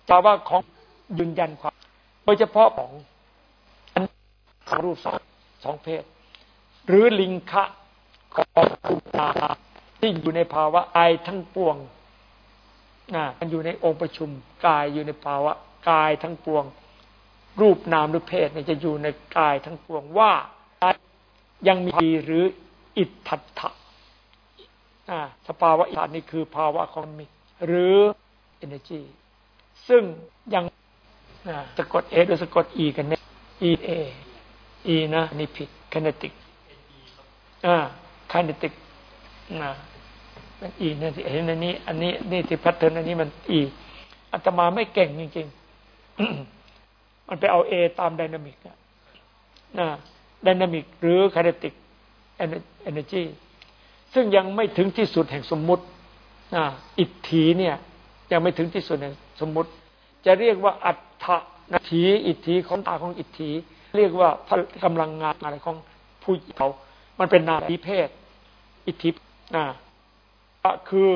แต่ว่าของยืนยันความโดยเฉพาะของรูปสองสองเพศ หรือลิงคะของอุตาที่อยู่ในภาวะไอทั้งปวงมันอยู่ในองค์ประชุมกายอยู่ในภาวะ กายทั้งปวง รูปนามหรือเพศเนี่ยจะอยู่ในกายทั้งปวงว่ายังมีหรืออิทธัตถะสภาวะอิทธัตนี่คือภาวะของมิหรือ energy ซึ่งยังสะกดเอหรือสะกดอีกันเนี่ย e a e นะนี่ผิด kinetic อ่า kinetic นะมันอีนี่เห็นอันนี้ อันนี้นี่ที่พัฒน์อันนี้มันอีอาตมาไม่เก่งจริงๆ มันไปเอาเอตามดินามิกนะดินามิกหรือคาเนติกเอเนจีซึ่งยังไม่ถึงที่สุดแห่งสมมุติอิทธิเนี่ย ยังไม่ถึงที่สุดแห่งสมมุติ จะเรียกว่าอัตถนาทีอิทธิของตาของอิทธิเรียกว่าพกำลังงานอะไรของผู้เขา มันเป็นนาทีเพศ อิทธิอ่าคือ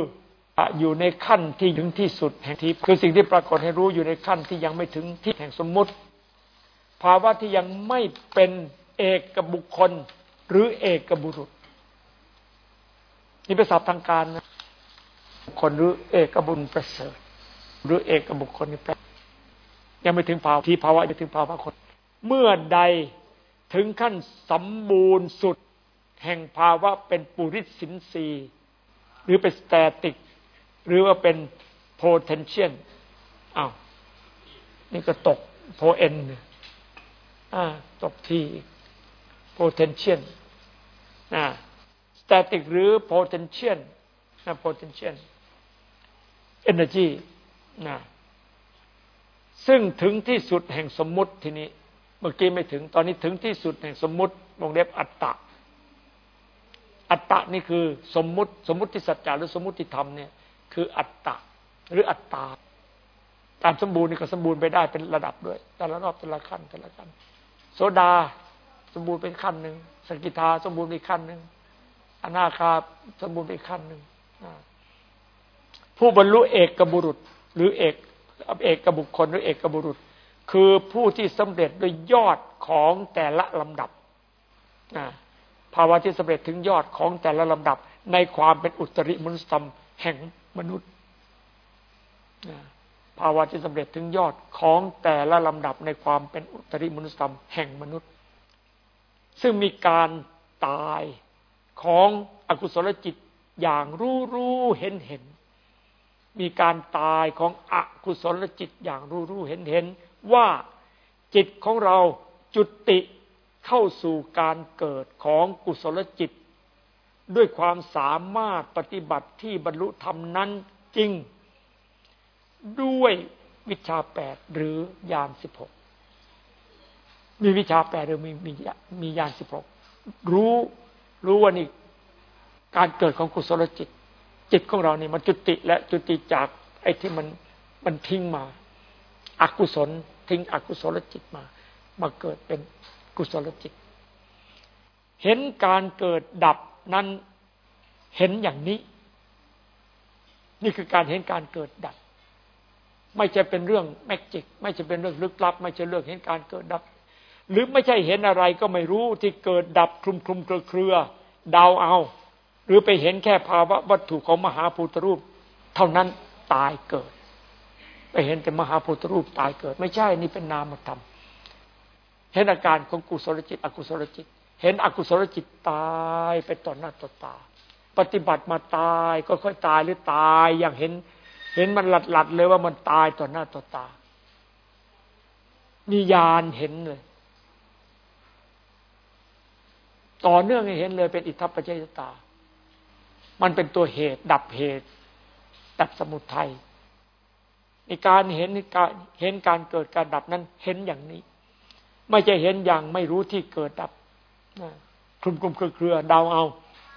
อยู่ในขั้นที่ถึงที่สุดแห่งที่คือสิ่งที่ปรากฏให้รู้อยู่ในขั้นที่ยังไม่ถึงที่แห่งสมมุติ ภาวะที่ยังไม่เป็นเอกกับบุคคล หรือเอกกับบุรุษ นี่เป็นศัพท์ทางการนะคนหรือเอกบุญประเสริฐ หรือเอกกับบุคคลนี่แปลยังไม่ถึงภาวะที่ภาวะจะถึงภาวะคน เมื่อใดถึงขั้นสมบูรณ์สุด แห่งภาวะเป็นปุริสินสีหรือเป็นสแตติก หรือว่าเป็น potential อ้าวนี่ก็ตกโพเอ็นอ่าตกที potential อ่า static หรือ potential นะ potential energy นะซึ่งถึงที่สุดแห่งสมมุติทีนี้ เมื่อกี้ไม่ถึงตอนนี้ถึงที่สุดแห่งสมมุติวงเล็บอัตตะอัตตะนี่คือสมมุติ สมมุติสัจจะหรือสมมุติธรรมเนี่ย คืออัตตะ หรืออัตตาตามสมบูรณ์นี่ก็สมบูรณ์ไปได้เป็นระดับด้วย แต่ละรอบแต่ละขั้นแต่ละขั้น โสดาสมบูรณ์เป็นขั้นหนึ่งสกิทาสมบูรณ์เป็นขั้นหนึ่งอนาคาสมบูรณ์เป็นขั้นหนึ่งผู้บรรลุเอกกบุรุษ หรือเอกเอกกบุคคลหรือเอกกบุรุษ คือผู้ที่สำเร็จโดยยอดของแต่ละลำดับภาวะที่สำเร็จถึงยอดของแต่ละลำดับ ในความเป็นอุตริมนุษยธรรมแห่ง มนุษย์ภาวะที่สำเร็จถึงยอดของแต่ละลำดับในความเป็นอุตริมนุษยธรรมแห่งมนุษย์ ซึ่งมีการตายของอกุศลจิตอย่างรู้รู้เห็นเห็น มีการตายของอกุศลจิตอย่างรู้รู้เห็นเห็นว่าจิตของเราจุติเข้าสู่การเกิดของกุศลจิต ด้วยความสามารถปฏิบัติที่บรรลุธรรมนั้นจริง ด้วยวิชาแปดหรือญาณสิบหกมีวิชาแปดหรือมีมีมีญาณสิบหกรู้รู้ว่านี่การเกิดของกุศลจิต จิตของเราเนี่ยมันจุติและจุติจากไอ้ที่มันมันทิ้งมาอากุศลทิ้งอกุศลจิตมา มาเกิดเป็นกุศลจิต เห็นการเกิดดับ นั้นเห็นอย่างนี้ นี่คือการเห็นการเกิดดับ ไม่ใช่เป็นเรื่องแมกจิก ไม่ใช่เป็นเรื่องลึกลับ ไม่ใช่เรื่องเห็นการเกิดดับ หรือไม่ใช่เห็นอะไรก็ไม่รู้ที่เกิดดับคลุมคลุมเครือเครือเดาเอา หรือไปเห็นแค่ภาวะวัตถุของมหาภูตรูป เท่านั้นตายเกิด ไปเห็นแต่มหาภูตรูปตายเกิด ไม่ใช่นี่เป็นนามธรรมเห็นอาการของกุศลจิต อกุศลจิต เห็นอกุศลจิตตายไปต่อหน้าต่อตา ปฏิบัติมาตายก็ค่อยตายหรือตายอย่างเห็น เห็นมันหลัดหลัดเลยว่ามันตายต่อหน้าต่อตา มีญาณเห็นเลย ต่อเนื่องเห็นเลยเป็นอิทธิปัจจยตา มันเป็นตัวเหตุ ดับเหตุ ดับสมุทัยในการเห็นการเห็นการเกิดการดับนั้นเห็นอย่างนี้ ไม่จะเห็นอย่างไม่รู้ที่เกิดดับ คลุมคลุมเครือเดาเอา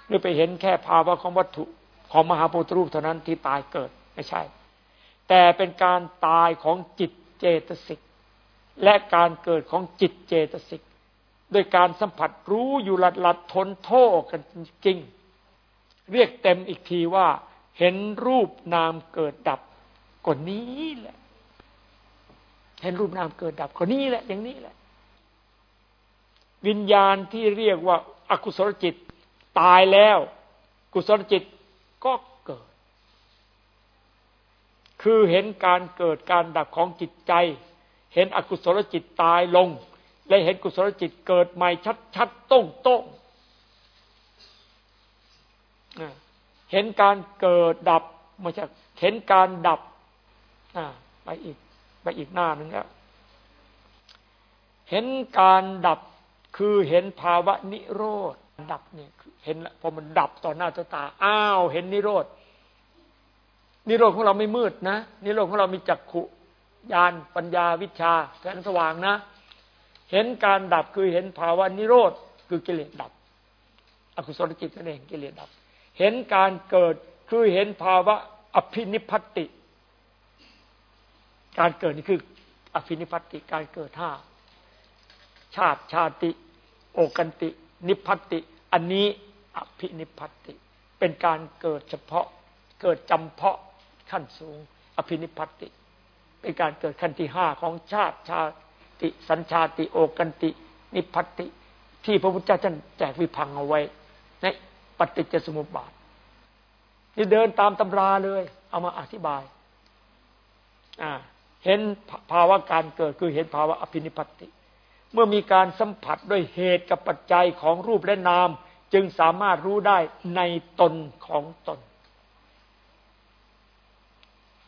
หรือไปเห็นแค่ภาวะของวัตถุของมหาปุตรูปเท่านั้นที่ตายเกิดไม่ใช่ แต่เป็นการตายของจิตเจตสิก และการเกิดของจิตเจตสิกโดยการสัมผัสรู้อยู่หลัดหลัดทนโทษกันจริง เรียกเต็มอีกทีว่าเห็นรูปนามเกิดดับกว่านี้แหละ เห็นรูปนามเกิดดับกว่านี้แหละ อย่างนี้แหละ วิญญาณที่เรียกว่าอากุศลจิต ตายแล้ว กุศลจิตก็เกิด คือเห็นการเกิดการดับของจิตใจ เห็นอกุศลจิตตายลง และเห็นกุศลจิตเกิดใหม่ชัดๆต้งต้งเห็นการเกิดดับม่ใช่เห็นการดับไปอีก ไปอีกหน้าหนึ่งแล้ว เห็นการดับ คือเห็นภาวะนิโรธดับเนี่ยเห็นพอมันดับต่อหน้าต่อตา อ้าว เห็นนิโรธนิโรธของเราไม่มืดนะนิโรธของเรามีจักขุญาณปัญญาวิชาแสงสว่างนะ เห็นการดับคือเห็นภาวะนิโรธคือกิเลสดับ อกุศลจิตนั่นเองกิเลสดับ เห็นการเกิดคือเห็นภาวะอภินิพัติ การเกิดนี่คือ อภินิพัติการเกิดห้าชาติชาติ โอกันติ นิพพติ อันนี้อภินิพพติ เป็นการเกิดเฉพาะ เกิดจำเพาะขั้นสูง อภินิพพติ เป็นการเกิดขั้นที่ห้าของชาติชาติ สัญชาติ โอกันติ นิพพติ ที่พระพุทธเจ้าท่านแจกวิพังเอาไว้ในปฏิจจสมุปบาทนี่เดินตามตำราเลย เอามาอธิบาย อ่า เห็นภาวะการเกิดคือเห็นภาวะอภินิพัติ เมื่อมีการสัมผัสด้วยเหตุกับปัจจัยของรูปและนาม จึงสามารถรู้ได้ในตนของตน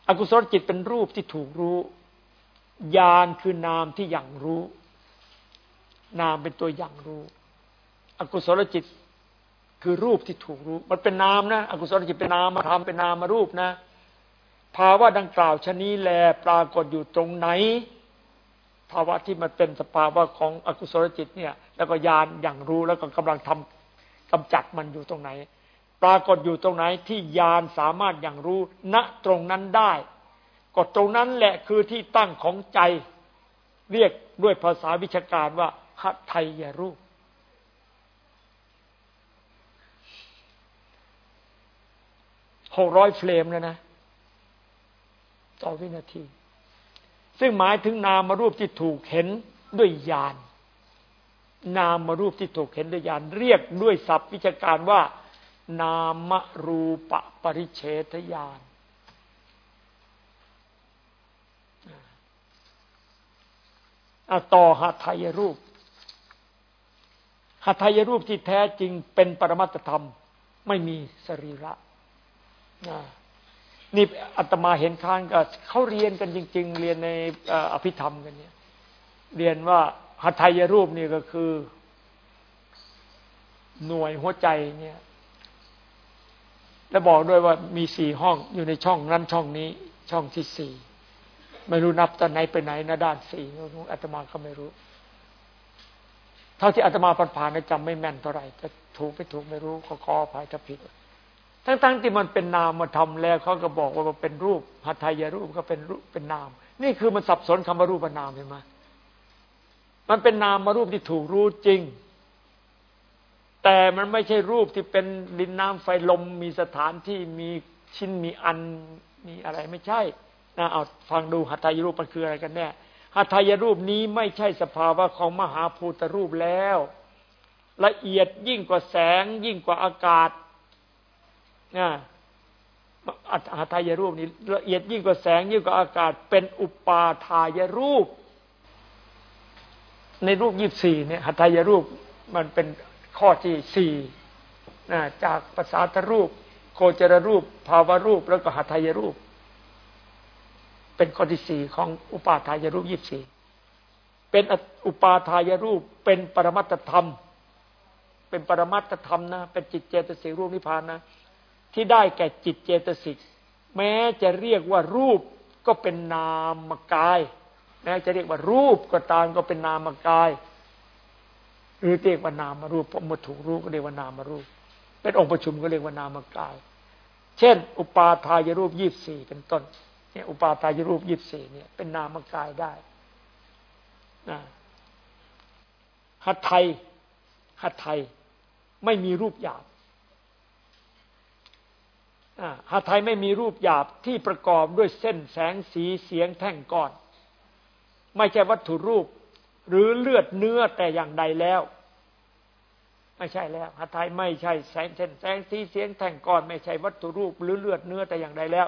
อกุศลจิตเป็นรูปที่ถูกรู้ญาณคือนามที่อย่างรู้ นามเป็นตัวอย่างรู้ อกุศลจิตคือรูปที่ถูกรู้ มันเป็นนามนะอกุศลจิตเป็นนามมาทำเป็นนามมารูปนะ ภาวะดังกล่าวชนี้แลปรากฏอยู่ตรงไหน ภาวะที่มันเป็นสภาวะของอกุศลจิตเนี่ย แล้วก็ยานอย่างรู้แล้วก็กำลังทกำจัดมันอยู่ตรงไหน ปรากฏอยู่ตรงไหนที่ญาณสามารถอย่างรู้ณตรงนั้นได้ก็ตรงนั้นแหละคือที่ตั้งของใจ เรียกด้วยภาษาวิชาการว่าหัตไทยรูปหกร้อยเฟรมแล้วนะต่อวินาที ซึ่งหมายถึงนามรูปที่ถูกเห็นด้วยญาณนามรูปที่ถูกเห็นด้วยญาณเรียกด้วยศัพท์วิชาการว่า นามรูปปริเฉทญาณต่อหัตถยรูปหัตถยรูปที่แท้จริงเป็นปรมัตธรรม ไม่มีสรีระ นี่อาตมาเห็นค้างก็เขาเรียนกันจริง ๆ เรียนในอภิธรรมกันเนี่ย เรียนว่าหัตถยรูปนี่ก็คือ หน่วยหัวใจเนี่ย แล้วบอกด้วยว่ามีสี่ห้องอยู่ในช่องนั้นช่องนี้ ช่องที่สี่ไม่รู้นับตอนไหนไปไหนนะด้านสี่อาตมาก็ไม่รู้ เท่าที่อาตมาผ่านๆจำไม่แม่นเท่าไหร่จะถูกไม่ถูกไม่รู้ขอขออภัยถ้าผิด ทั้งๆที่มันเป็นนามมาทำแล้วเขาก็บอกว่ามันเป็นรูปหัตถยรูปก็เป็นรูปเป็นนาม นี่คือมันสับสนคำว่ารูปนามเห็นไหมมันเป็นนามมารูปที่ถูกรู้จริง แต่มันไม่ใช่รูปที่เป็นดินน้ำไฟลมมีสถานที่มีชิ้นมีอันมีอะไรไม่ใช่นะเอาฟังดูหัตถยรูปมันคืออะไรกันแน่หัตถยรูปนี้ไม่ใช่สภาวะของมหาภูตรูปแล้ว ละเอียดยิ่งกว่าแสง ยิ่งกว่าอากาศ นะหัตถยรูปนี้ละเอียดยิ่งกว่าแสงยิ่งกว่าอากาศ เป็นอุปาทายรูป ในรูปยี่สี่เนี่ยหัตถยรูปมันเป็นข้อที่สี่นะจากภาษาทรูป โคจรรูป ภาวรูป แล้วก็หัตถยรูป เป็นข้อที่สี่ของอุปาทายรูปยี่สี่เป็นอุปาทายรูปเป็นปรมัตธรรม เป็นปรมัตธรรมนะเป็นจิตเจตสิกรูปนิพพานนะ ที่ได้แก่จิตเจตสิกแม้จะเรียกว่ารูปก็เป็นนามกาย แม้จะเรียกว่ารูปก็ตามก็เป็นนามกาย หรือเรียกว่านามรูปพอมาถูกรูปก็เรียกว่านามรูป เป็นองค์ประชุมก็เรียกว่านามกาย เช่น อุปาทายรูปยี่สี่เป็นต้นเนี่ยอุปาทายรูปยี่สี่เนี่ย เป็นนามกายได้นะหัตไทยหัตไทยไม่มีรูปหยาบ หัตไทยไม่มีรูปหยาบที่ประกอบด้วยเส้นแสงสีเสียงแท่งก้อน ไม่ใช่วัตถุรูป หรือเลือดเนื้อแต่อย่างใดแล้ว ไม่ใช่แล้วหัตไทยไม่ใช่แสงเส้นแสงสีเสียงแท่งก้อน ไม่ใช่วัตถุรูป หรือเลือดเนื้อแต่อย่างใดแล้ว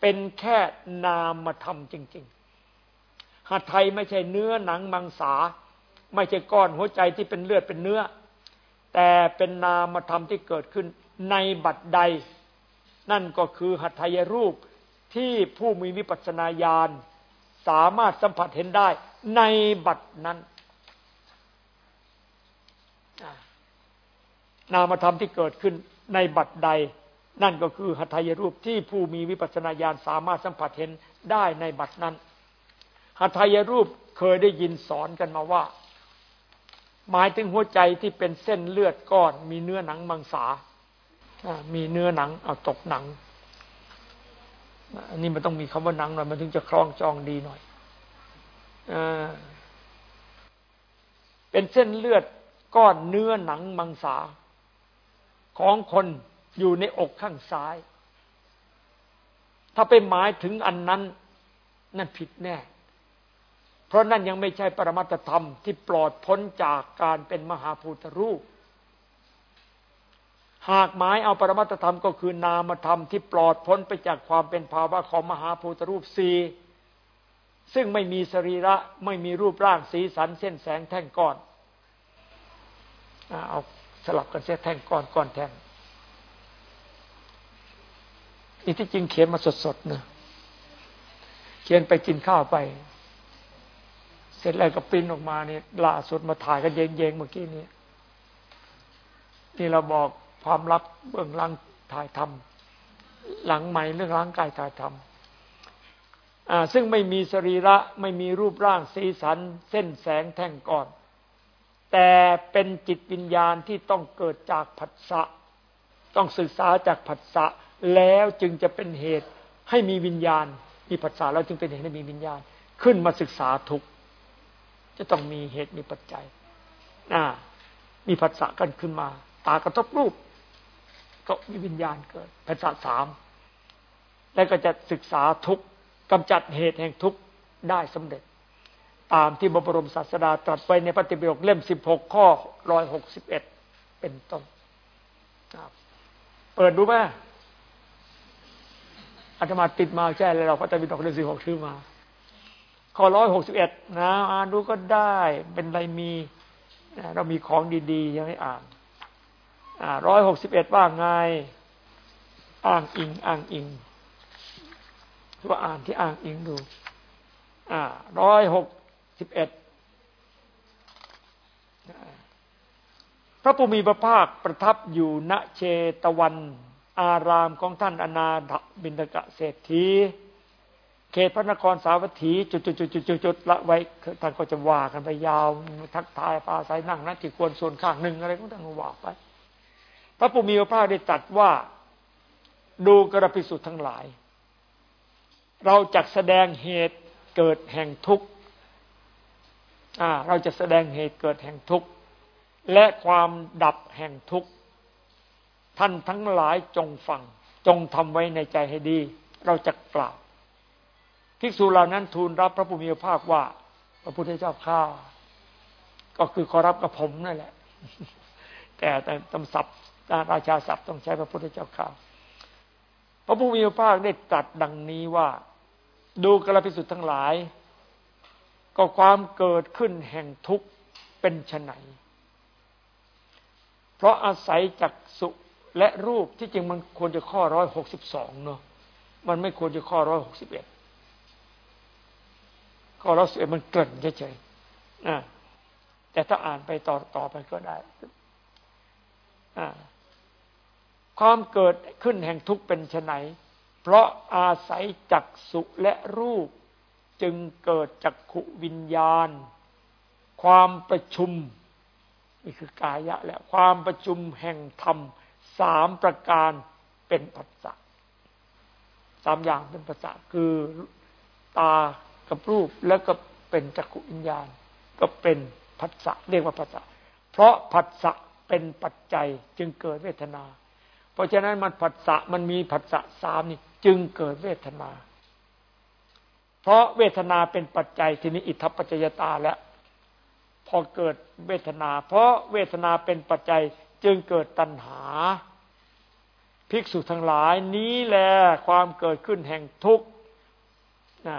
เป็นแค่นามธรรมจริง ๆหัตไทยไม่ใช่เนื้อหนังมังสา ไม่ใช่ก้อนหัวใจที่เป็นเลือดเป็นเนื้อ แต่เป็นนามธรรมที่เกิดขึ้นในบัดใด นั่นก็คือหัตถยรูปที่ผู้มีวิปัสสนาญาณสามารถสัมผัสเห็นได้ในบัดนั้นนามธรรมที่เกิดขึ้นในบัดใด นั่นก็คือหัตถยรูปที่ผู้มีวิปัสสนาญาณสามารถสัมผัสเห็นได้ในบัดนั้นหัตถยรูปเคยได้ยินสอนกันมาว่า หมายถึงหัวใจที่เป็นเส้นเลือดก้อน มีเนื้อหนังมังสา มีเนื้อหนัง เอาตกหนังอันนี้มันต้องมีคำว่าหนังหน่อยมันถึงจะคล้องจองดีหน่อยอเป็นเส้นเลือดก้อนเนื้อหนังมังสา ของคนอยู่ในอกข้างซ้าย ถ้าไปหมายถึงอันนั้น นั่นผิดแน่ เพราะนั่นยังไม่ใช่ปรมัตธรรมที่ปลอดพ้นจากการเป็นมหาภูตรูป หากหมายเอาปรมัตธรรมก็คือนามธรรมที่ปลอดพ้นไปจากความเป็นภาวะของมหาภูตรูปสีซึ่งไม่มีสรีระไม่มีรูปร่างสีสันเส้นแสงแท่งก้อนเอาสลับกันเสียแท่งก้อนก้อนแท่งนี่ที่จริงเขียนมาสดๆนะเขียนไปกินข้าวไป เสร็จแล้วก็ปริ้นออกมาเนี่ยล่าสุดมาถ่ายกันเย็งๆเมื่อกี้นี้นี่เราบอก ความลับเบื้องหลังถ่ายทำหลังใหม่เรื่องร่างกายถ่ายทำซึ่งไม่มีสรีระไม่มีรูปร่างสีสัน เส้นแสงแท่งก่อน แต่เป็นจิตวิญญาณที่ต้องเกิดจากผัสสะต้องศึกษาจากผัสสะแล้วจึงจะเป็นเหตุให้มีวิญญาณ มีผัสสะแล้วจึงเป็นเหตุให้มีวิญญาณ ขึ้นมาศึกษาทุกจะต้องมีเหตุมีปัจจัยมีผัสสะกันขึ้นมา ตากระทบรูป ก็มีวิญญาณเกิดผัสสะสามแล้วก็จะศึกษาทุกกำจัดเหตุแห่งทุกได้สำเร็จ ตามที่บรมศาสดาตรัสไว้ในปฏิบิดกเล่มสิบหกข้อร้อยหกสิบเอ็ดเป็นต้นเปิดดูไหมอาตมาติดมาแช่เลยเราพระตบิดกเล่มสิบหกชื่อมาข้อร้อยหกสิบเอ็ดนะ อ่านดูก็ได้เป็นไรมี เรามีของดีๆยังไม่อ่าน ร้อยหกสิบเอ็ดว่าไงอ้างอิงอ้างอิงว่าอ่านที่อ้างอิงดูร้อยหกสิบเอ็ดพระภูมิพระภาคประทับอยู่ณเชตวัน อารามของท่านอนาถบินตกะเศรษฐีเขตพระนครสาวัตถี จุดๆๆๆละไว้ท่านก็จะว่ากันไปยาว ทักทายปาสายนั่งนัที่ควรส่วนข้างหนึ่งอะไรก็ต้องว่าไป พระภูมิพระภาคได้ตรัสว่าดูกระพิสุทธ์ทั้งหลาย เราจะแสดงเหตุเกิดแห่งทุกข์เราจะแสดงเหตุเกิดแห่งทุกข์และความดับแห่งทุกข์ท่านทั้งหลายจงฟัง จงทำไว้ในใจให้ดี เราจะกล่าวภิกษุเหล่านั้นทูลรับพระผู้มีพระภาคว่า พระพุทธเจ้าข้าก็คือขอรับกับผมนั่นแหละ แต่แต่ตำศัพท์ การราชาศัพท์ต้องใช้พระพุทธเจ้าข้าวพระผู้มีพระภาคได้ตรัสดังนี้ว่า ดูกระพิสุทธ์ทั้งหลาย ก็ความเกิดขึ้นแห่งทุกข์เป็นไฉนเพราะอาศัยจากสุและรูปที่จริงมันควรจะข้อร้อยหกสิบสองเนาะมันไม่ควรจะข้อร้อยหกสิบเอ็ดข้อร้อยสิบเอ็ดมันเกินเฉยๆแต่ถ้าอ่านไปต่อต่อไปก็ได้ ความเกิดขึ้นแห่งทุกข์เป็นไนเพราะอาศัยจักสุและรูป จึงเกิดจักขุวิญญาณ ความประชุมนี่คือกายะแหละความประชุมแห่งธรรมสามประการเป็นปัจจัยสามอย่างเป็นปัจจัยคือตากับรูปแล้วก็เป็นจักขุวิญญาณ ก็เป็นผัสสะเรียกว่าผัสสะเพราะผัสสะเป็นปัจจัยจึงเกิดเวทนา เพราะฉะนั้นมันผัสสะมันมีผัสสะสามนี่จึงเกิดเวทนา เพราะเวทนาเป็นปัจจัยทีนี้อิทธปัจจยตาแล้วพอเกิดเวทนา เพราะเวทนาเป็นปัจจัยจึงเกิดตัณหา ภิกษุทั้งหลายนี้แหละความเกิดขึ้นแห่งทุกข์นะ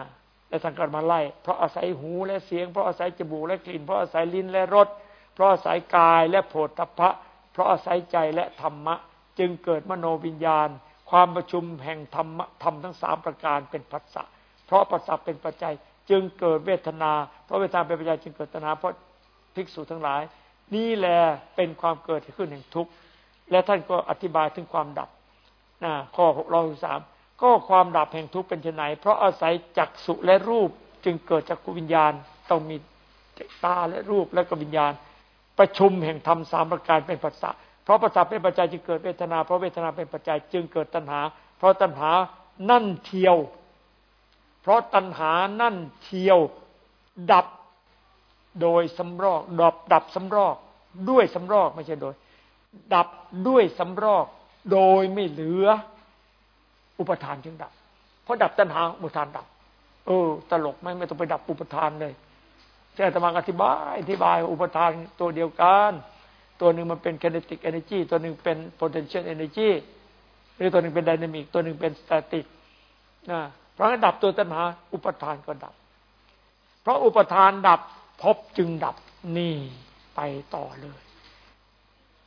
และสังกัดมาไล่ เพราะอาศัยหูและเสียง เพราะอาศัยจมูกและกลิ่น เพราะอาศัยลิ้นและรส เพราะอาศัยกายและโผฏฐัพพะ เพราะอาศัยใจและธรรมะ จึงเกิดมโนวิญญาณ ความประชุมแห่งธรรมธรรมทั้งสามประการเป็นปัสสะเพราะปัสสะเป็นปัจจัย จึงเกิดเวทนา เพราะเวทนาเป็นปัจจัยจึงเกิดตนาเพราะภิกษุทั้งหลาย นี่แหละเป็นความเกิดขึ้นแห่งทุกข์และท่านก็อธิบายถึงความดับนะข้อหกร้อยสามก็ความดับแห่งทุกข์เป็นไนเพราะอาศัยจักสุและรูปจึงเกิดจากวิญญาณต้องมีตาและรูปและก็วิญญาณ ประชุมแห่งธรรมสามประการเป็นปัจจัยเพ ราะปัจจัยเป็นปัจจัยจึงเกิดเวทนา เพราะเวทนาเป็นปัจจัยจึงเกิดตัณหา เพราะตัณหานั่นเทียว เพราะตัณหานั่นเทียว ดับโดยสำรอกดับดับสำรอกด้วยสำรอกไม่ใช่โดย ดับด้วยสำรอก โดยไม่เหลือ อุปทานจึงดับ เพราะดับตัณหาอุปทานดับ เออ ตลกไหมไม่ต้องไปดับอุปทานเลยแต่ธรรมาอธิบายอธิบายอุปทานตัวเดียวกัน ตัวหนึ่งมันเป็น kinetic energy ตัวหนึ่งเป็น potential energy หรือตัวหนึ่งเป็น dynamic ตัวหนึ่งเป็น static นะเพราะงั้นดับตัวตัณหา อุปทานก็ดับ เพราะอุปทานดับพบจึงดับนี่ไปต่อเลย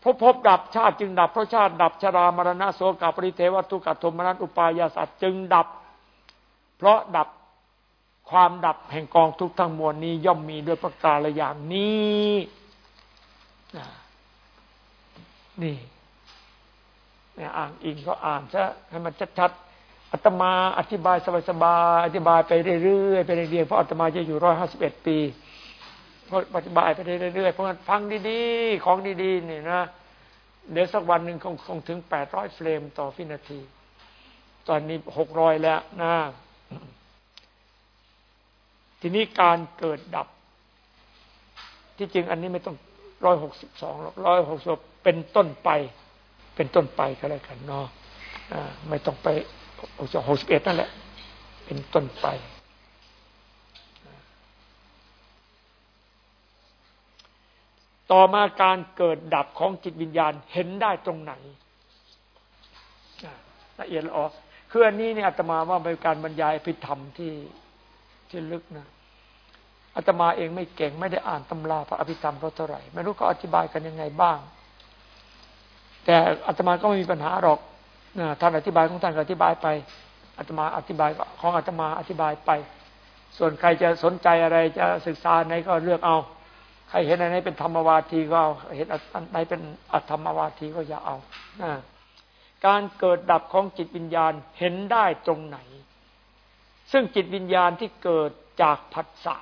พบพบดับชาติจึงดับเพราะชาติดับชรามรณะโสกปริเทวทุกขโทมนัสอุปายาสัตจึงดับ เพราะดับความดับแห่งกองทุกทั้งมวลนี้ย่อมมีด้วยประการอย่างนี้ นี่เนี่ยอ่านอิงก็อ่านซะให้มันชัดๆอาตมาอธิบายสบายๆอธิบายไปเรื่อยๆไปเรื่อยๆเพราะอาตมาจะอยู่ร้อยห้าสิบเอ็ดปีปฏิบัติไปเรื่อยๆเพราะมันฟังดีๆของดีๆเนี่ยนะเดี๋ยวสักวันหนึ่งคงคงถึงแปดร้อยเฟรมต่อวินาที ตอนนี้หกร้อยแล้วนะทีนี้การเกิดดับ ที่จริงอันนี้ไม่ต้อง ร้อยหกสิบสองหรอกร้อยหกสิบเป็นต้นไป เป็นต้นไปก็แล้วกันเนาะไม่ต้องไปหกสิบเอ็ดนั่นแหละ เป็นต้นไป ต่อมาการเกิดดับของจิตวิญญาณเห็นได้ตรงไหนละเอียดละออคืออันนี้เนี่ยอาตมาว่าเป็นการบรรยายพิธรรมที่ที่ลึกนะ อาตมาเองไม่เก่งไม่ได้อ่านตำราพระอภิธรรมเพราเท่าไหร่ไม่รู้เขาอธิบายกันยังไงบ้าง แต่อาตมาก็ไม่มีปัญหาหรอกท่านอธิบายของท่านอธิบายไปอาตมาอธิบายของอาตมาอธิบายไป ส่วนใครจะสนใจอะไรจะศึกษาไหนก็เลือกเอา ใครเห็นอันไหนเป็นธรรมวาทีก็เอาเห็นอันไหนเป็นอธรรมวาทีก็อย่าเอาการเกิดดับของจิตวิญญาณเห็นได้ตรงไหน ซึ่งจิตวิญญาณที่เกิดจากผัสสะ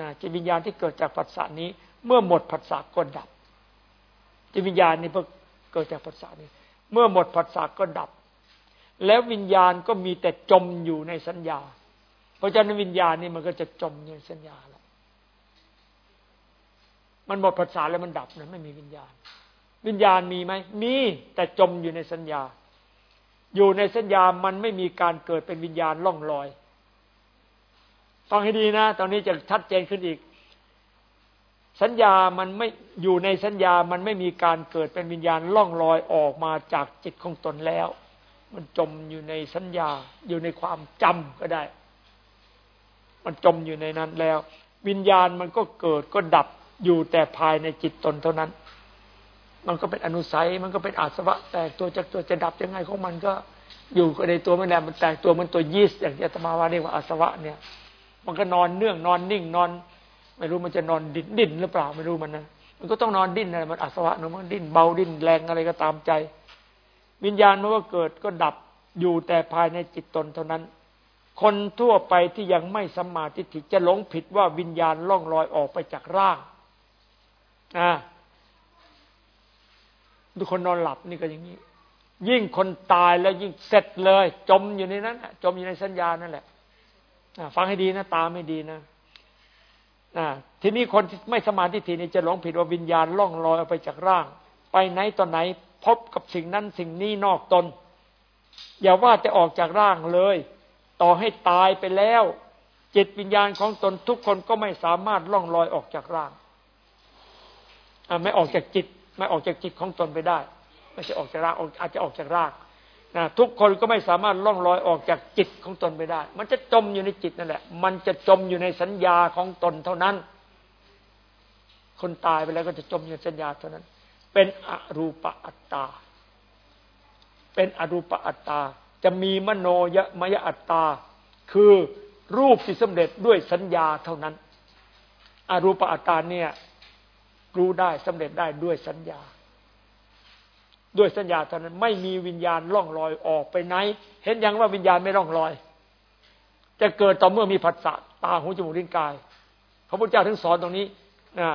นะจิตวิญญาณที่เกิดจากผัสสะนี้ เมื่อหมดผัสสะก็ดับ จิตวิญญาณนี้เพื่เกิดจากผัสสะนี้ เมื่อหมดผัสสะก็ดับ แล้ววิญญาณก็มีแต่จมอยู่ในสัญญา เพราะฉะนั้นวิญญาณนี่มันก็จะจมในสัญญาแล้วมันหมดภาษาแล้วมันดับนะไม่มีวิญญาณ วิญญาณมีไหมมีแต่จมอยู่ในสัญญา อยู่ในสัญญามันไม่มีการเกิดเป็นวิญญาณล่องลอย ฟังให้ดีนะ ตอนนี้จะชัดเจนขึ้นอีก สัญญามันไม่อยู่ในสัญญามันไม่มีการเกิดเป็นวิญญาณล่องลอยออกมาจากจิตของตนแล้ว มันจมอยู่ในสัญญาอยู่ในความจำก็ได้ มันจมอยู่ในนั้นแล้ว วิญญาณมันก็เกิดก็ดับอยู่แต่ภายในจิตตนเท่านั้น มันก็เป็นอนุสัย มันก็เป็นอาสวะ แตกตัวจากตัวจะดับยังไงของมันก็อยู่ในตัวมันแหละมันแตกตัวมันตัวยีสอย่างที่อาตมาว่าเรียกว่าอาสวะเนี่ย มันก็นอนเนื่องนอนนิ่งนอน ไม่รู้มันจะนอนดิ้นดิ้นหรือเปล่าไม่รู้มันนะมันก็ต้องนอนดิ้นอะไรมันอาสวะนะมันดิ้นเบาดิ้นแรงอะไรก็ตามใจ วิญญาณมันก็เกิดก็ดับอยู่แต่ภายในจิตตนเท่านั้น คนทั่วไปที่ยังไม่สัมมาทิฏฐิจะหลงผิดว่าวิญญาณล่องลอยออกไปจากร่างอ่าดูคนนอนหลับนี่ก็อย่างนี้ ยิ่งคนตายแล้วยิ่งเสร็จเลย จมอยู่ในนั้นจมอยู่ในสัญญานั่นแหละ ฟังให้ดีนะ ตาไม่ดีนะทีนี้คนที่ไม่สมาธิทีนี้จะหลงผิดว่าวิญญาณล่องลอยออกไปจากร่าง ไปไหนตอนไหน พบกับสิ่งนั้นสิ่งนี้นอกตน อย่าว่าจะออกจากร่างเลย ต่อให้ตายไปแล้ว จิตวิญญาณของตนทุกคนก็ไม่สามารถล่องลอยออกจากร่างไม่ออกจากจิต ไม่ออกจากจิตของตนไปได้ไม่ใช่ออกจากร่ากอาจจะออกจากร่าก นะทุกคนก็ไม่สามารถล่องลอยออกจากจิตของตนไปได้ มันจะจมอยู่ในจิตนั่นแหละ มันจะจมอยู่ในสัญญาของตนเท่านั้น คนตายไปแล้วก็จะจมอยู่ในสัญญาเท่านั้น เป็นอรูปอัตตา เป็นอรูปอัตตา จะมีมโนยมยอัตตา คือรูปที่สำเร็จด้วยสัญญาเท่านั้น อรูปอัตตาเนี่ยรู้ได้สำเร็จได้ด้วยสัญญา ด้วยสัญญาเท่านั้นไม่มีวิญญาณล่องลอยออกไปไหน เห็นยังว่าวิญญาณไม่ล่องลอย จะเกิดต่อเมื่อมีผัสสะตาหูจมูกลิ้นกาย พระพุทธเจ้าถึงสอนตรงนี้นะ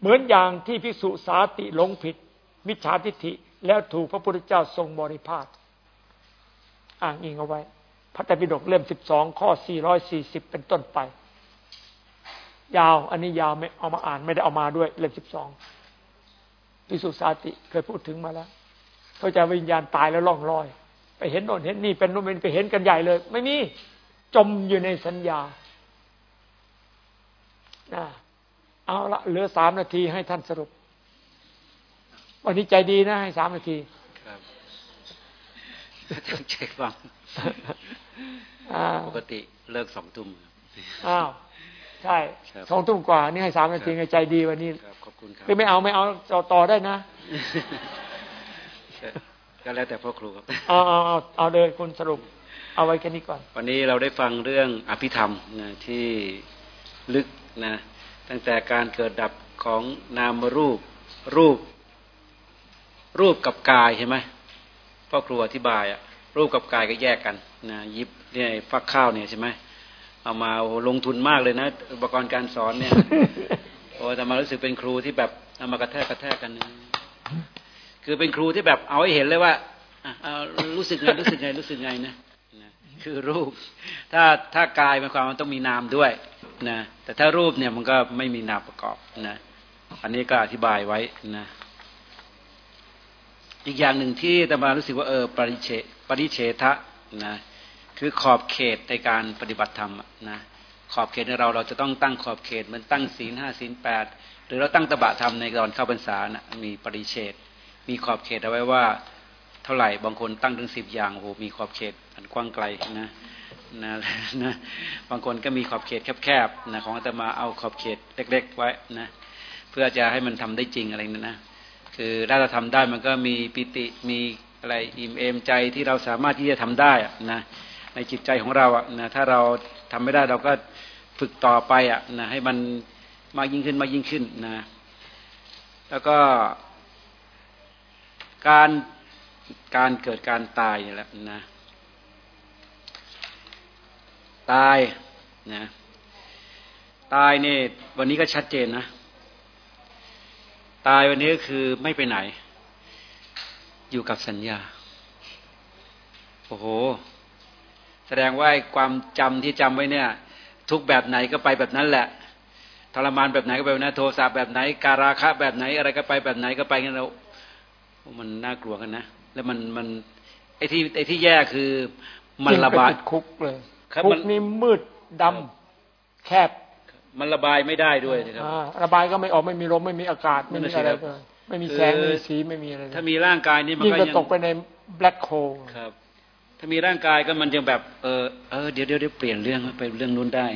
เหมือนอย่างที่ภิกษุสาติหลงผิด มิจฉาทิฏฐิแล้วถูกพระพุทธเจ้าทรงบริพาทอ้างอิงเอาไว้ พระไตรปิฎกเล่มสิบสองข้อสี่ร้อยสี่สิบเป็นต้นไป ยาว อันนี้ยาวไม่เอามาอ่านไม่ได้เอามาด้วยเล่มสิบสองพิสุสาติเคยพูดถึงมาแล้ว เขาจะวิญญาณตายแล้วล่องลอย ไปเห็นโน่นเห็นนี่เป็นโน่นเป็นไปเห็นกันใหญ่เลย ไม่มีจมอยู่ในสัญญาเอาละเหลือสามนาทีให้ท่านสรุป วันนี้ใจดีนะ ให้สามนาทีครับต้องเช็คฟังปกติเลิกสองทุ่มอ้าวใช่สองทุ่มกว่า นี่ให้สามนาทีไงใจดีวันนี้ขอบคุณครับไม่เอาไม่เอาต่อต่อได้นะ ก็แล้วแต่พ่อครูครับเอาเอาเอาเอาเลยคุณสรุป เอาไว้แค่นี้ก่อน วันนี้เราได้ฟังเรื่องอภิธรรมนะที่ลึกนะตั้งแต่การเกิดดับของนามรูปรูป รูปกับกายใช่ไหมพ่อครูอธิบายอะรูปกับกายก็แยกกันนะยิบเนี่ยฟักข้าวเนี่ยใช่ไหมเอามาโอ้ลงทุนมากเลยนะอุปกรณ์การสอนเนี่ยโอ้อ้แต่มารู้สึกเป็นครูที่แบบเอามากระแทกกระแทกกันนะ คือเป็นครูที่แบบเอาให้เห็นเลยว่าเอรู้สึกไงรู้สึกไงรู้สึกไงนะคือรูป ถ้าถ้ากายเป็นความมันต้องมีนามด้วยนะแต่ถ้ารูปเนี่ยมันก็ไม่มีนามประกอบนะอันนี้ก็อธิบายไว้นะอีกอย่างหนึ่งที่ตมารู้สึกว่าเออปริเฉปริเฉทะนะคือขอบเขตในการปฏิบัติธรรมนะขอบเขตในเราเราจะต้องตั้งขอบเขตมันตั้งศีลห้าศีลแปดหรือเราตั้งตบะธรรมในตอนเข้าพรรษานะมีปริเฉด มีขอบเขตเอาไว้ว่า เท่าไหร่บางคนตั้งถึงสิบอย่างโอ้โหมีขอบเขตอันกว้างไกลนะนะนะบางคนก็มีขอบเขตแคบๆนะของอาตมาเอาขอบเขตเล็ก ๆ ไว้นะเพื่อจะให้มันทำได้จริงอะไรนั่นนะคือถ้าเราทำได้มันก็มีปิติมีอะไรอิ่มเอมใจที่เราสามารถที่จะทำได้นะในจิตใจของเราอะนะถ้าเราทำไม่ได้เราก็ฝึกต่อไปอะนะให้มันมากยิ่งขึ้นมากยิ่งขึ้นนะแล้วก็ การการเกิดการตายนี่แหละนะ ตายนะ ตายเนี่ยวันนี้ก็ชัดเจนนะ ตายวันนี้ก็คือไม่ไปไหน อยู่กับสัญญา โอ้โห แสดงว่าความจำที่จำไว้เนี่ย ทุกแบบไหนก็ไปแบบนั้นแหละทรมานแบบไหนก็ไปแบบนั้นโทสะแบบไหน การาคะแบบไหน อะไรก็ไปแบบไหนก็ไปงั้นเรา มันน่ากลัวกันนะ แล้วมันมันไอ้ที่ไอ้ที่แย่คือมันระบายคุกเลยคุกนี่มืดดำแคบ มันระบายไม่ได้ด้วยนะครับระบายก็ไม่ออกไม่มีลมไม่มีอากาศไม่มีอะไรเลยไม่มีแสงไม่มีสีไม่มีอะไรถ้ามีร่างกายนี่มันก็ยังตกไปในแบล็คโฮลครับ ถ้ามีร่างกายก็มันยังแบบเออเออเดี๋ยวเดี๋ยวเปลี่ยนเรื่องไปเรื่องนู้นได้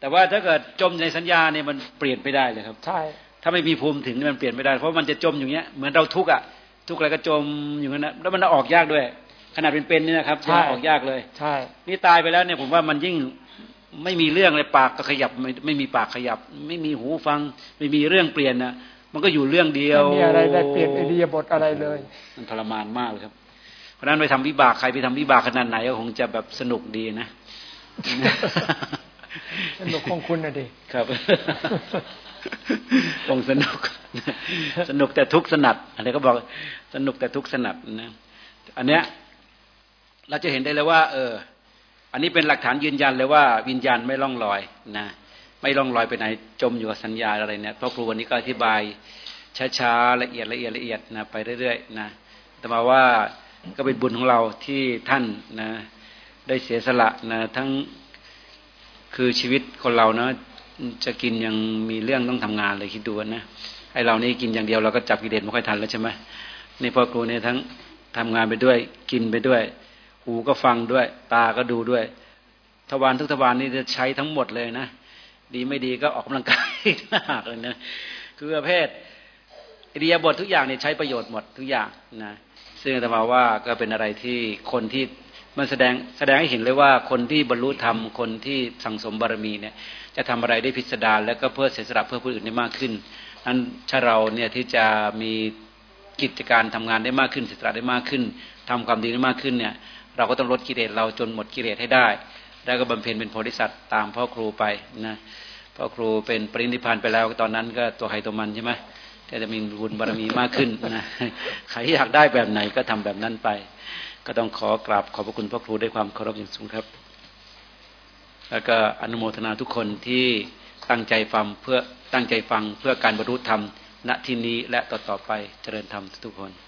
แต่ว่าถ้าเกิดจมในสัญญาเนี่ยมันเปลี่ยนไปได้เลยครับ ใช่ ถ้าไม่มีภูมิถึงมันเปลี่ยนไม่ได้ เพราะมันจะจมอย่างเงี้ยเหมือนเราทุกข์อะ ทุกอะไรก็จมอยู่นั้นนะแล้วมันออกยากด้วย ขนาดเป็นๆนี่นะครับยังออกยากเลย ใช่ นี่ตายไปแล้วเนี่ยผมว่ามันยิ่งไม่มีเรื่องเลยปากก็ขยับไม่ไม่มีปากขยับ ไม่มีหูฟัง ไม่มีเรื่องเปลี่ยนนะมันก็อยู่เรื่องเดียวไม่มีอะไรได้เปลี่ยนไอเดียบทอะไรเลย มันทรมานมากเลยครับ เพราะนั้นไปทำวิบากใครไปทำวิบากขนาดไหนก็คงจะแบบสนุกดีนะสนุกของคุณนะดิครับ คงสนุก สนุกแต่ทุกสนัดอันนี้ก็บอกสนุกแต่ทุกสนัดนะอันเนี้ยเราจะเห็นได้เลยว่า เออ อันนี้เป็นหลักฐานยืนยันเลยว่า วิญญาณไม่ล่องลอยนะไม่ล่องลอยไปไหนจมอยู่กับสัญญาอะไรเนี่ยพระครูวันนี้ก็อธิบายช้าๆละเอียดละเอียดละเอียดนะไปเรื่อยๆนะแต่มาว่าก็เป็นบุญของเราที่ท่านนะ ได้เสียสละนะทั้งคือชีวิตคนเราเนาะ จะกินยังมีเรื่องต้องทำงานเลยคิดดูนะไอเรานี่กินอย่างเดียวเราก็จับกิเลสไม่ค่อยทันแล้วใช่ไหมนี่พ่อครูเนี่ยทั้งทำงานไปด้วย กินไปด้วย หูก็ฟังด้วย ตาก็ดูด้วย ทวารทุกทวารนี่จะใช้ทั้งหมดเลยนะดีไม่ดีก็ออกกำลังกายมากเลยนะคือประเภทอิริยาบถททุกอย่างเนี่ยใช้ประโยชน์หมดทุกอย่างนะซึ่งธรรมาว่าก็เป็นอะไรที่คนที่มันแสดงแสดงให้เห็นเลยว่าคนที่บรรลุธรรมคนที่สังสมบารมีเนี่ย จะทำอะไรได้พิสดารแล้วก็เพื่อเสียสละเพื่อผู้อื่นได้มากขึ้นนั้นถ้าเราเนี่ยที่จะมีกิจการทำงานได้มากขึ้นเสียสละได้มากขึ้นทำความดีได้มากขึ้นเนี่ยเราก็ต้องลดกิเลสเราจนหมดกิเลสให้ได้ แล้วก็บำเพ็ญเป็นโพธิสัตว์ตามพ่อครูไปนะพ่อครูเป็นปรินิพานไปแล้วตอนนั้นก็ตัวใครตัวมันใช่ไหมแต่จะมีบุญบารมีมากขึ้นนะใครอยากได้แบบไหนก็ทำแบบนั้นไป ก็ต้องขอกราบขอบพระคุณพ่อครูด้วยความเคารพอย่างสูงครับ แล้วก็อนุโมทนาทุกคนที่ตั้งใจฟังเพื่อตั้งใจฟังเพื่อการบรรลุธรรมณที่นี้และต่อๆไปเจริญธรรมทุกคน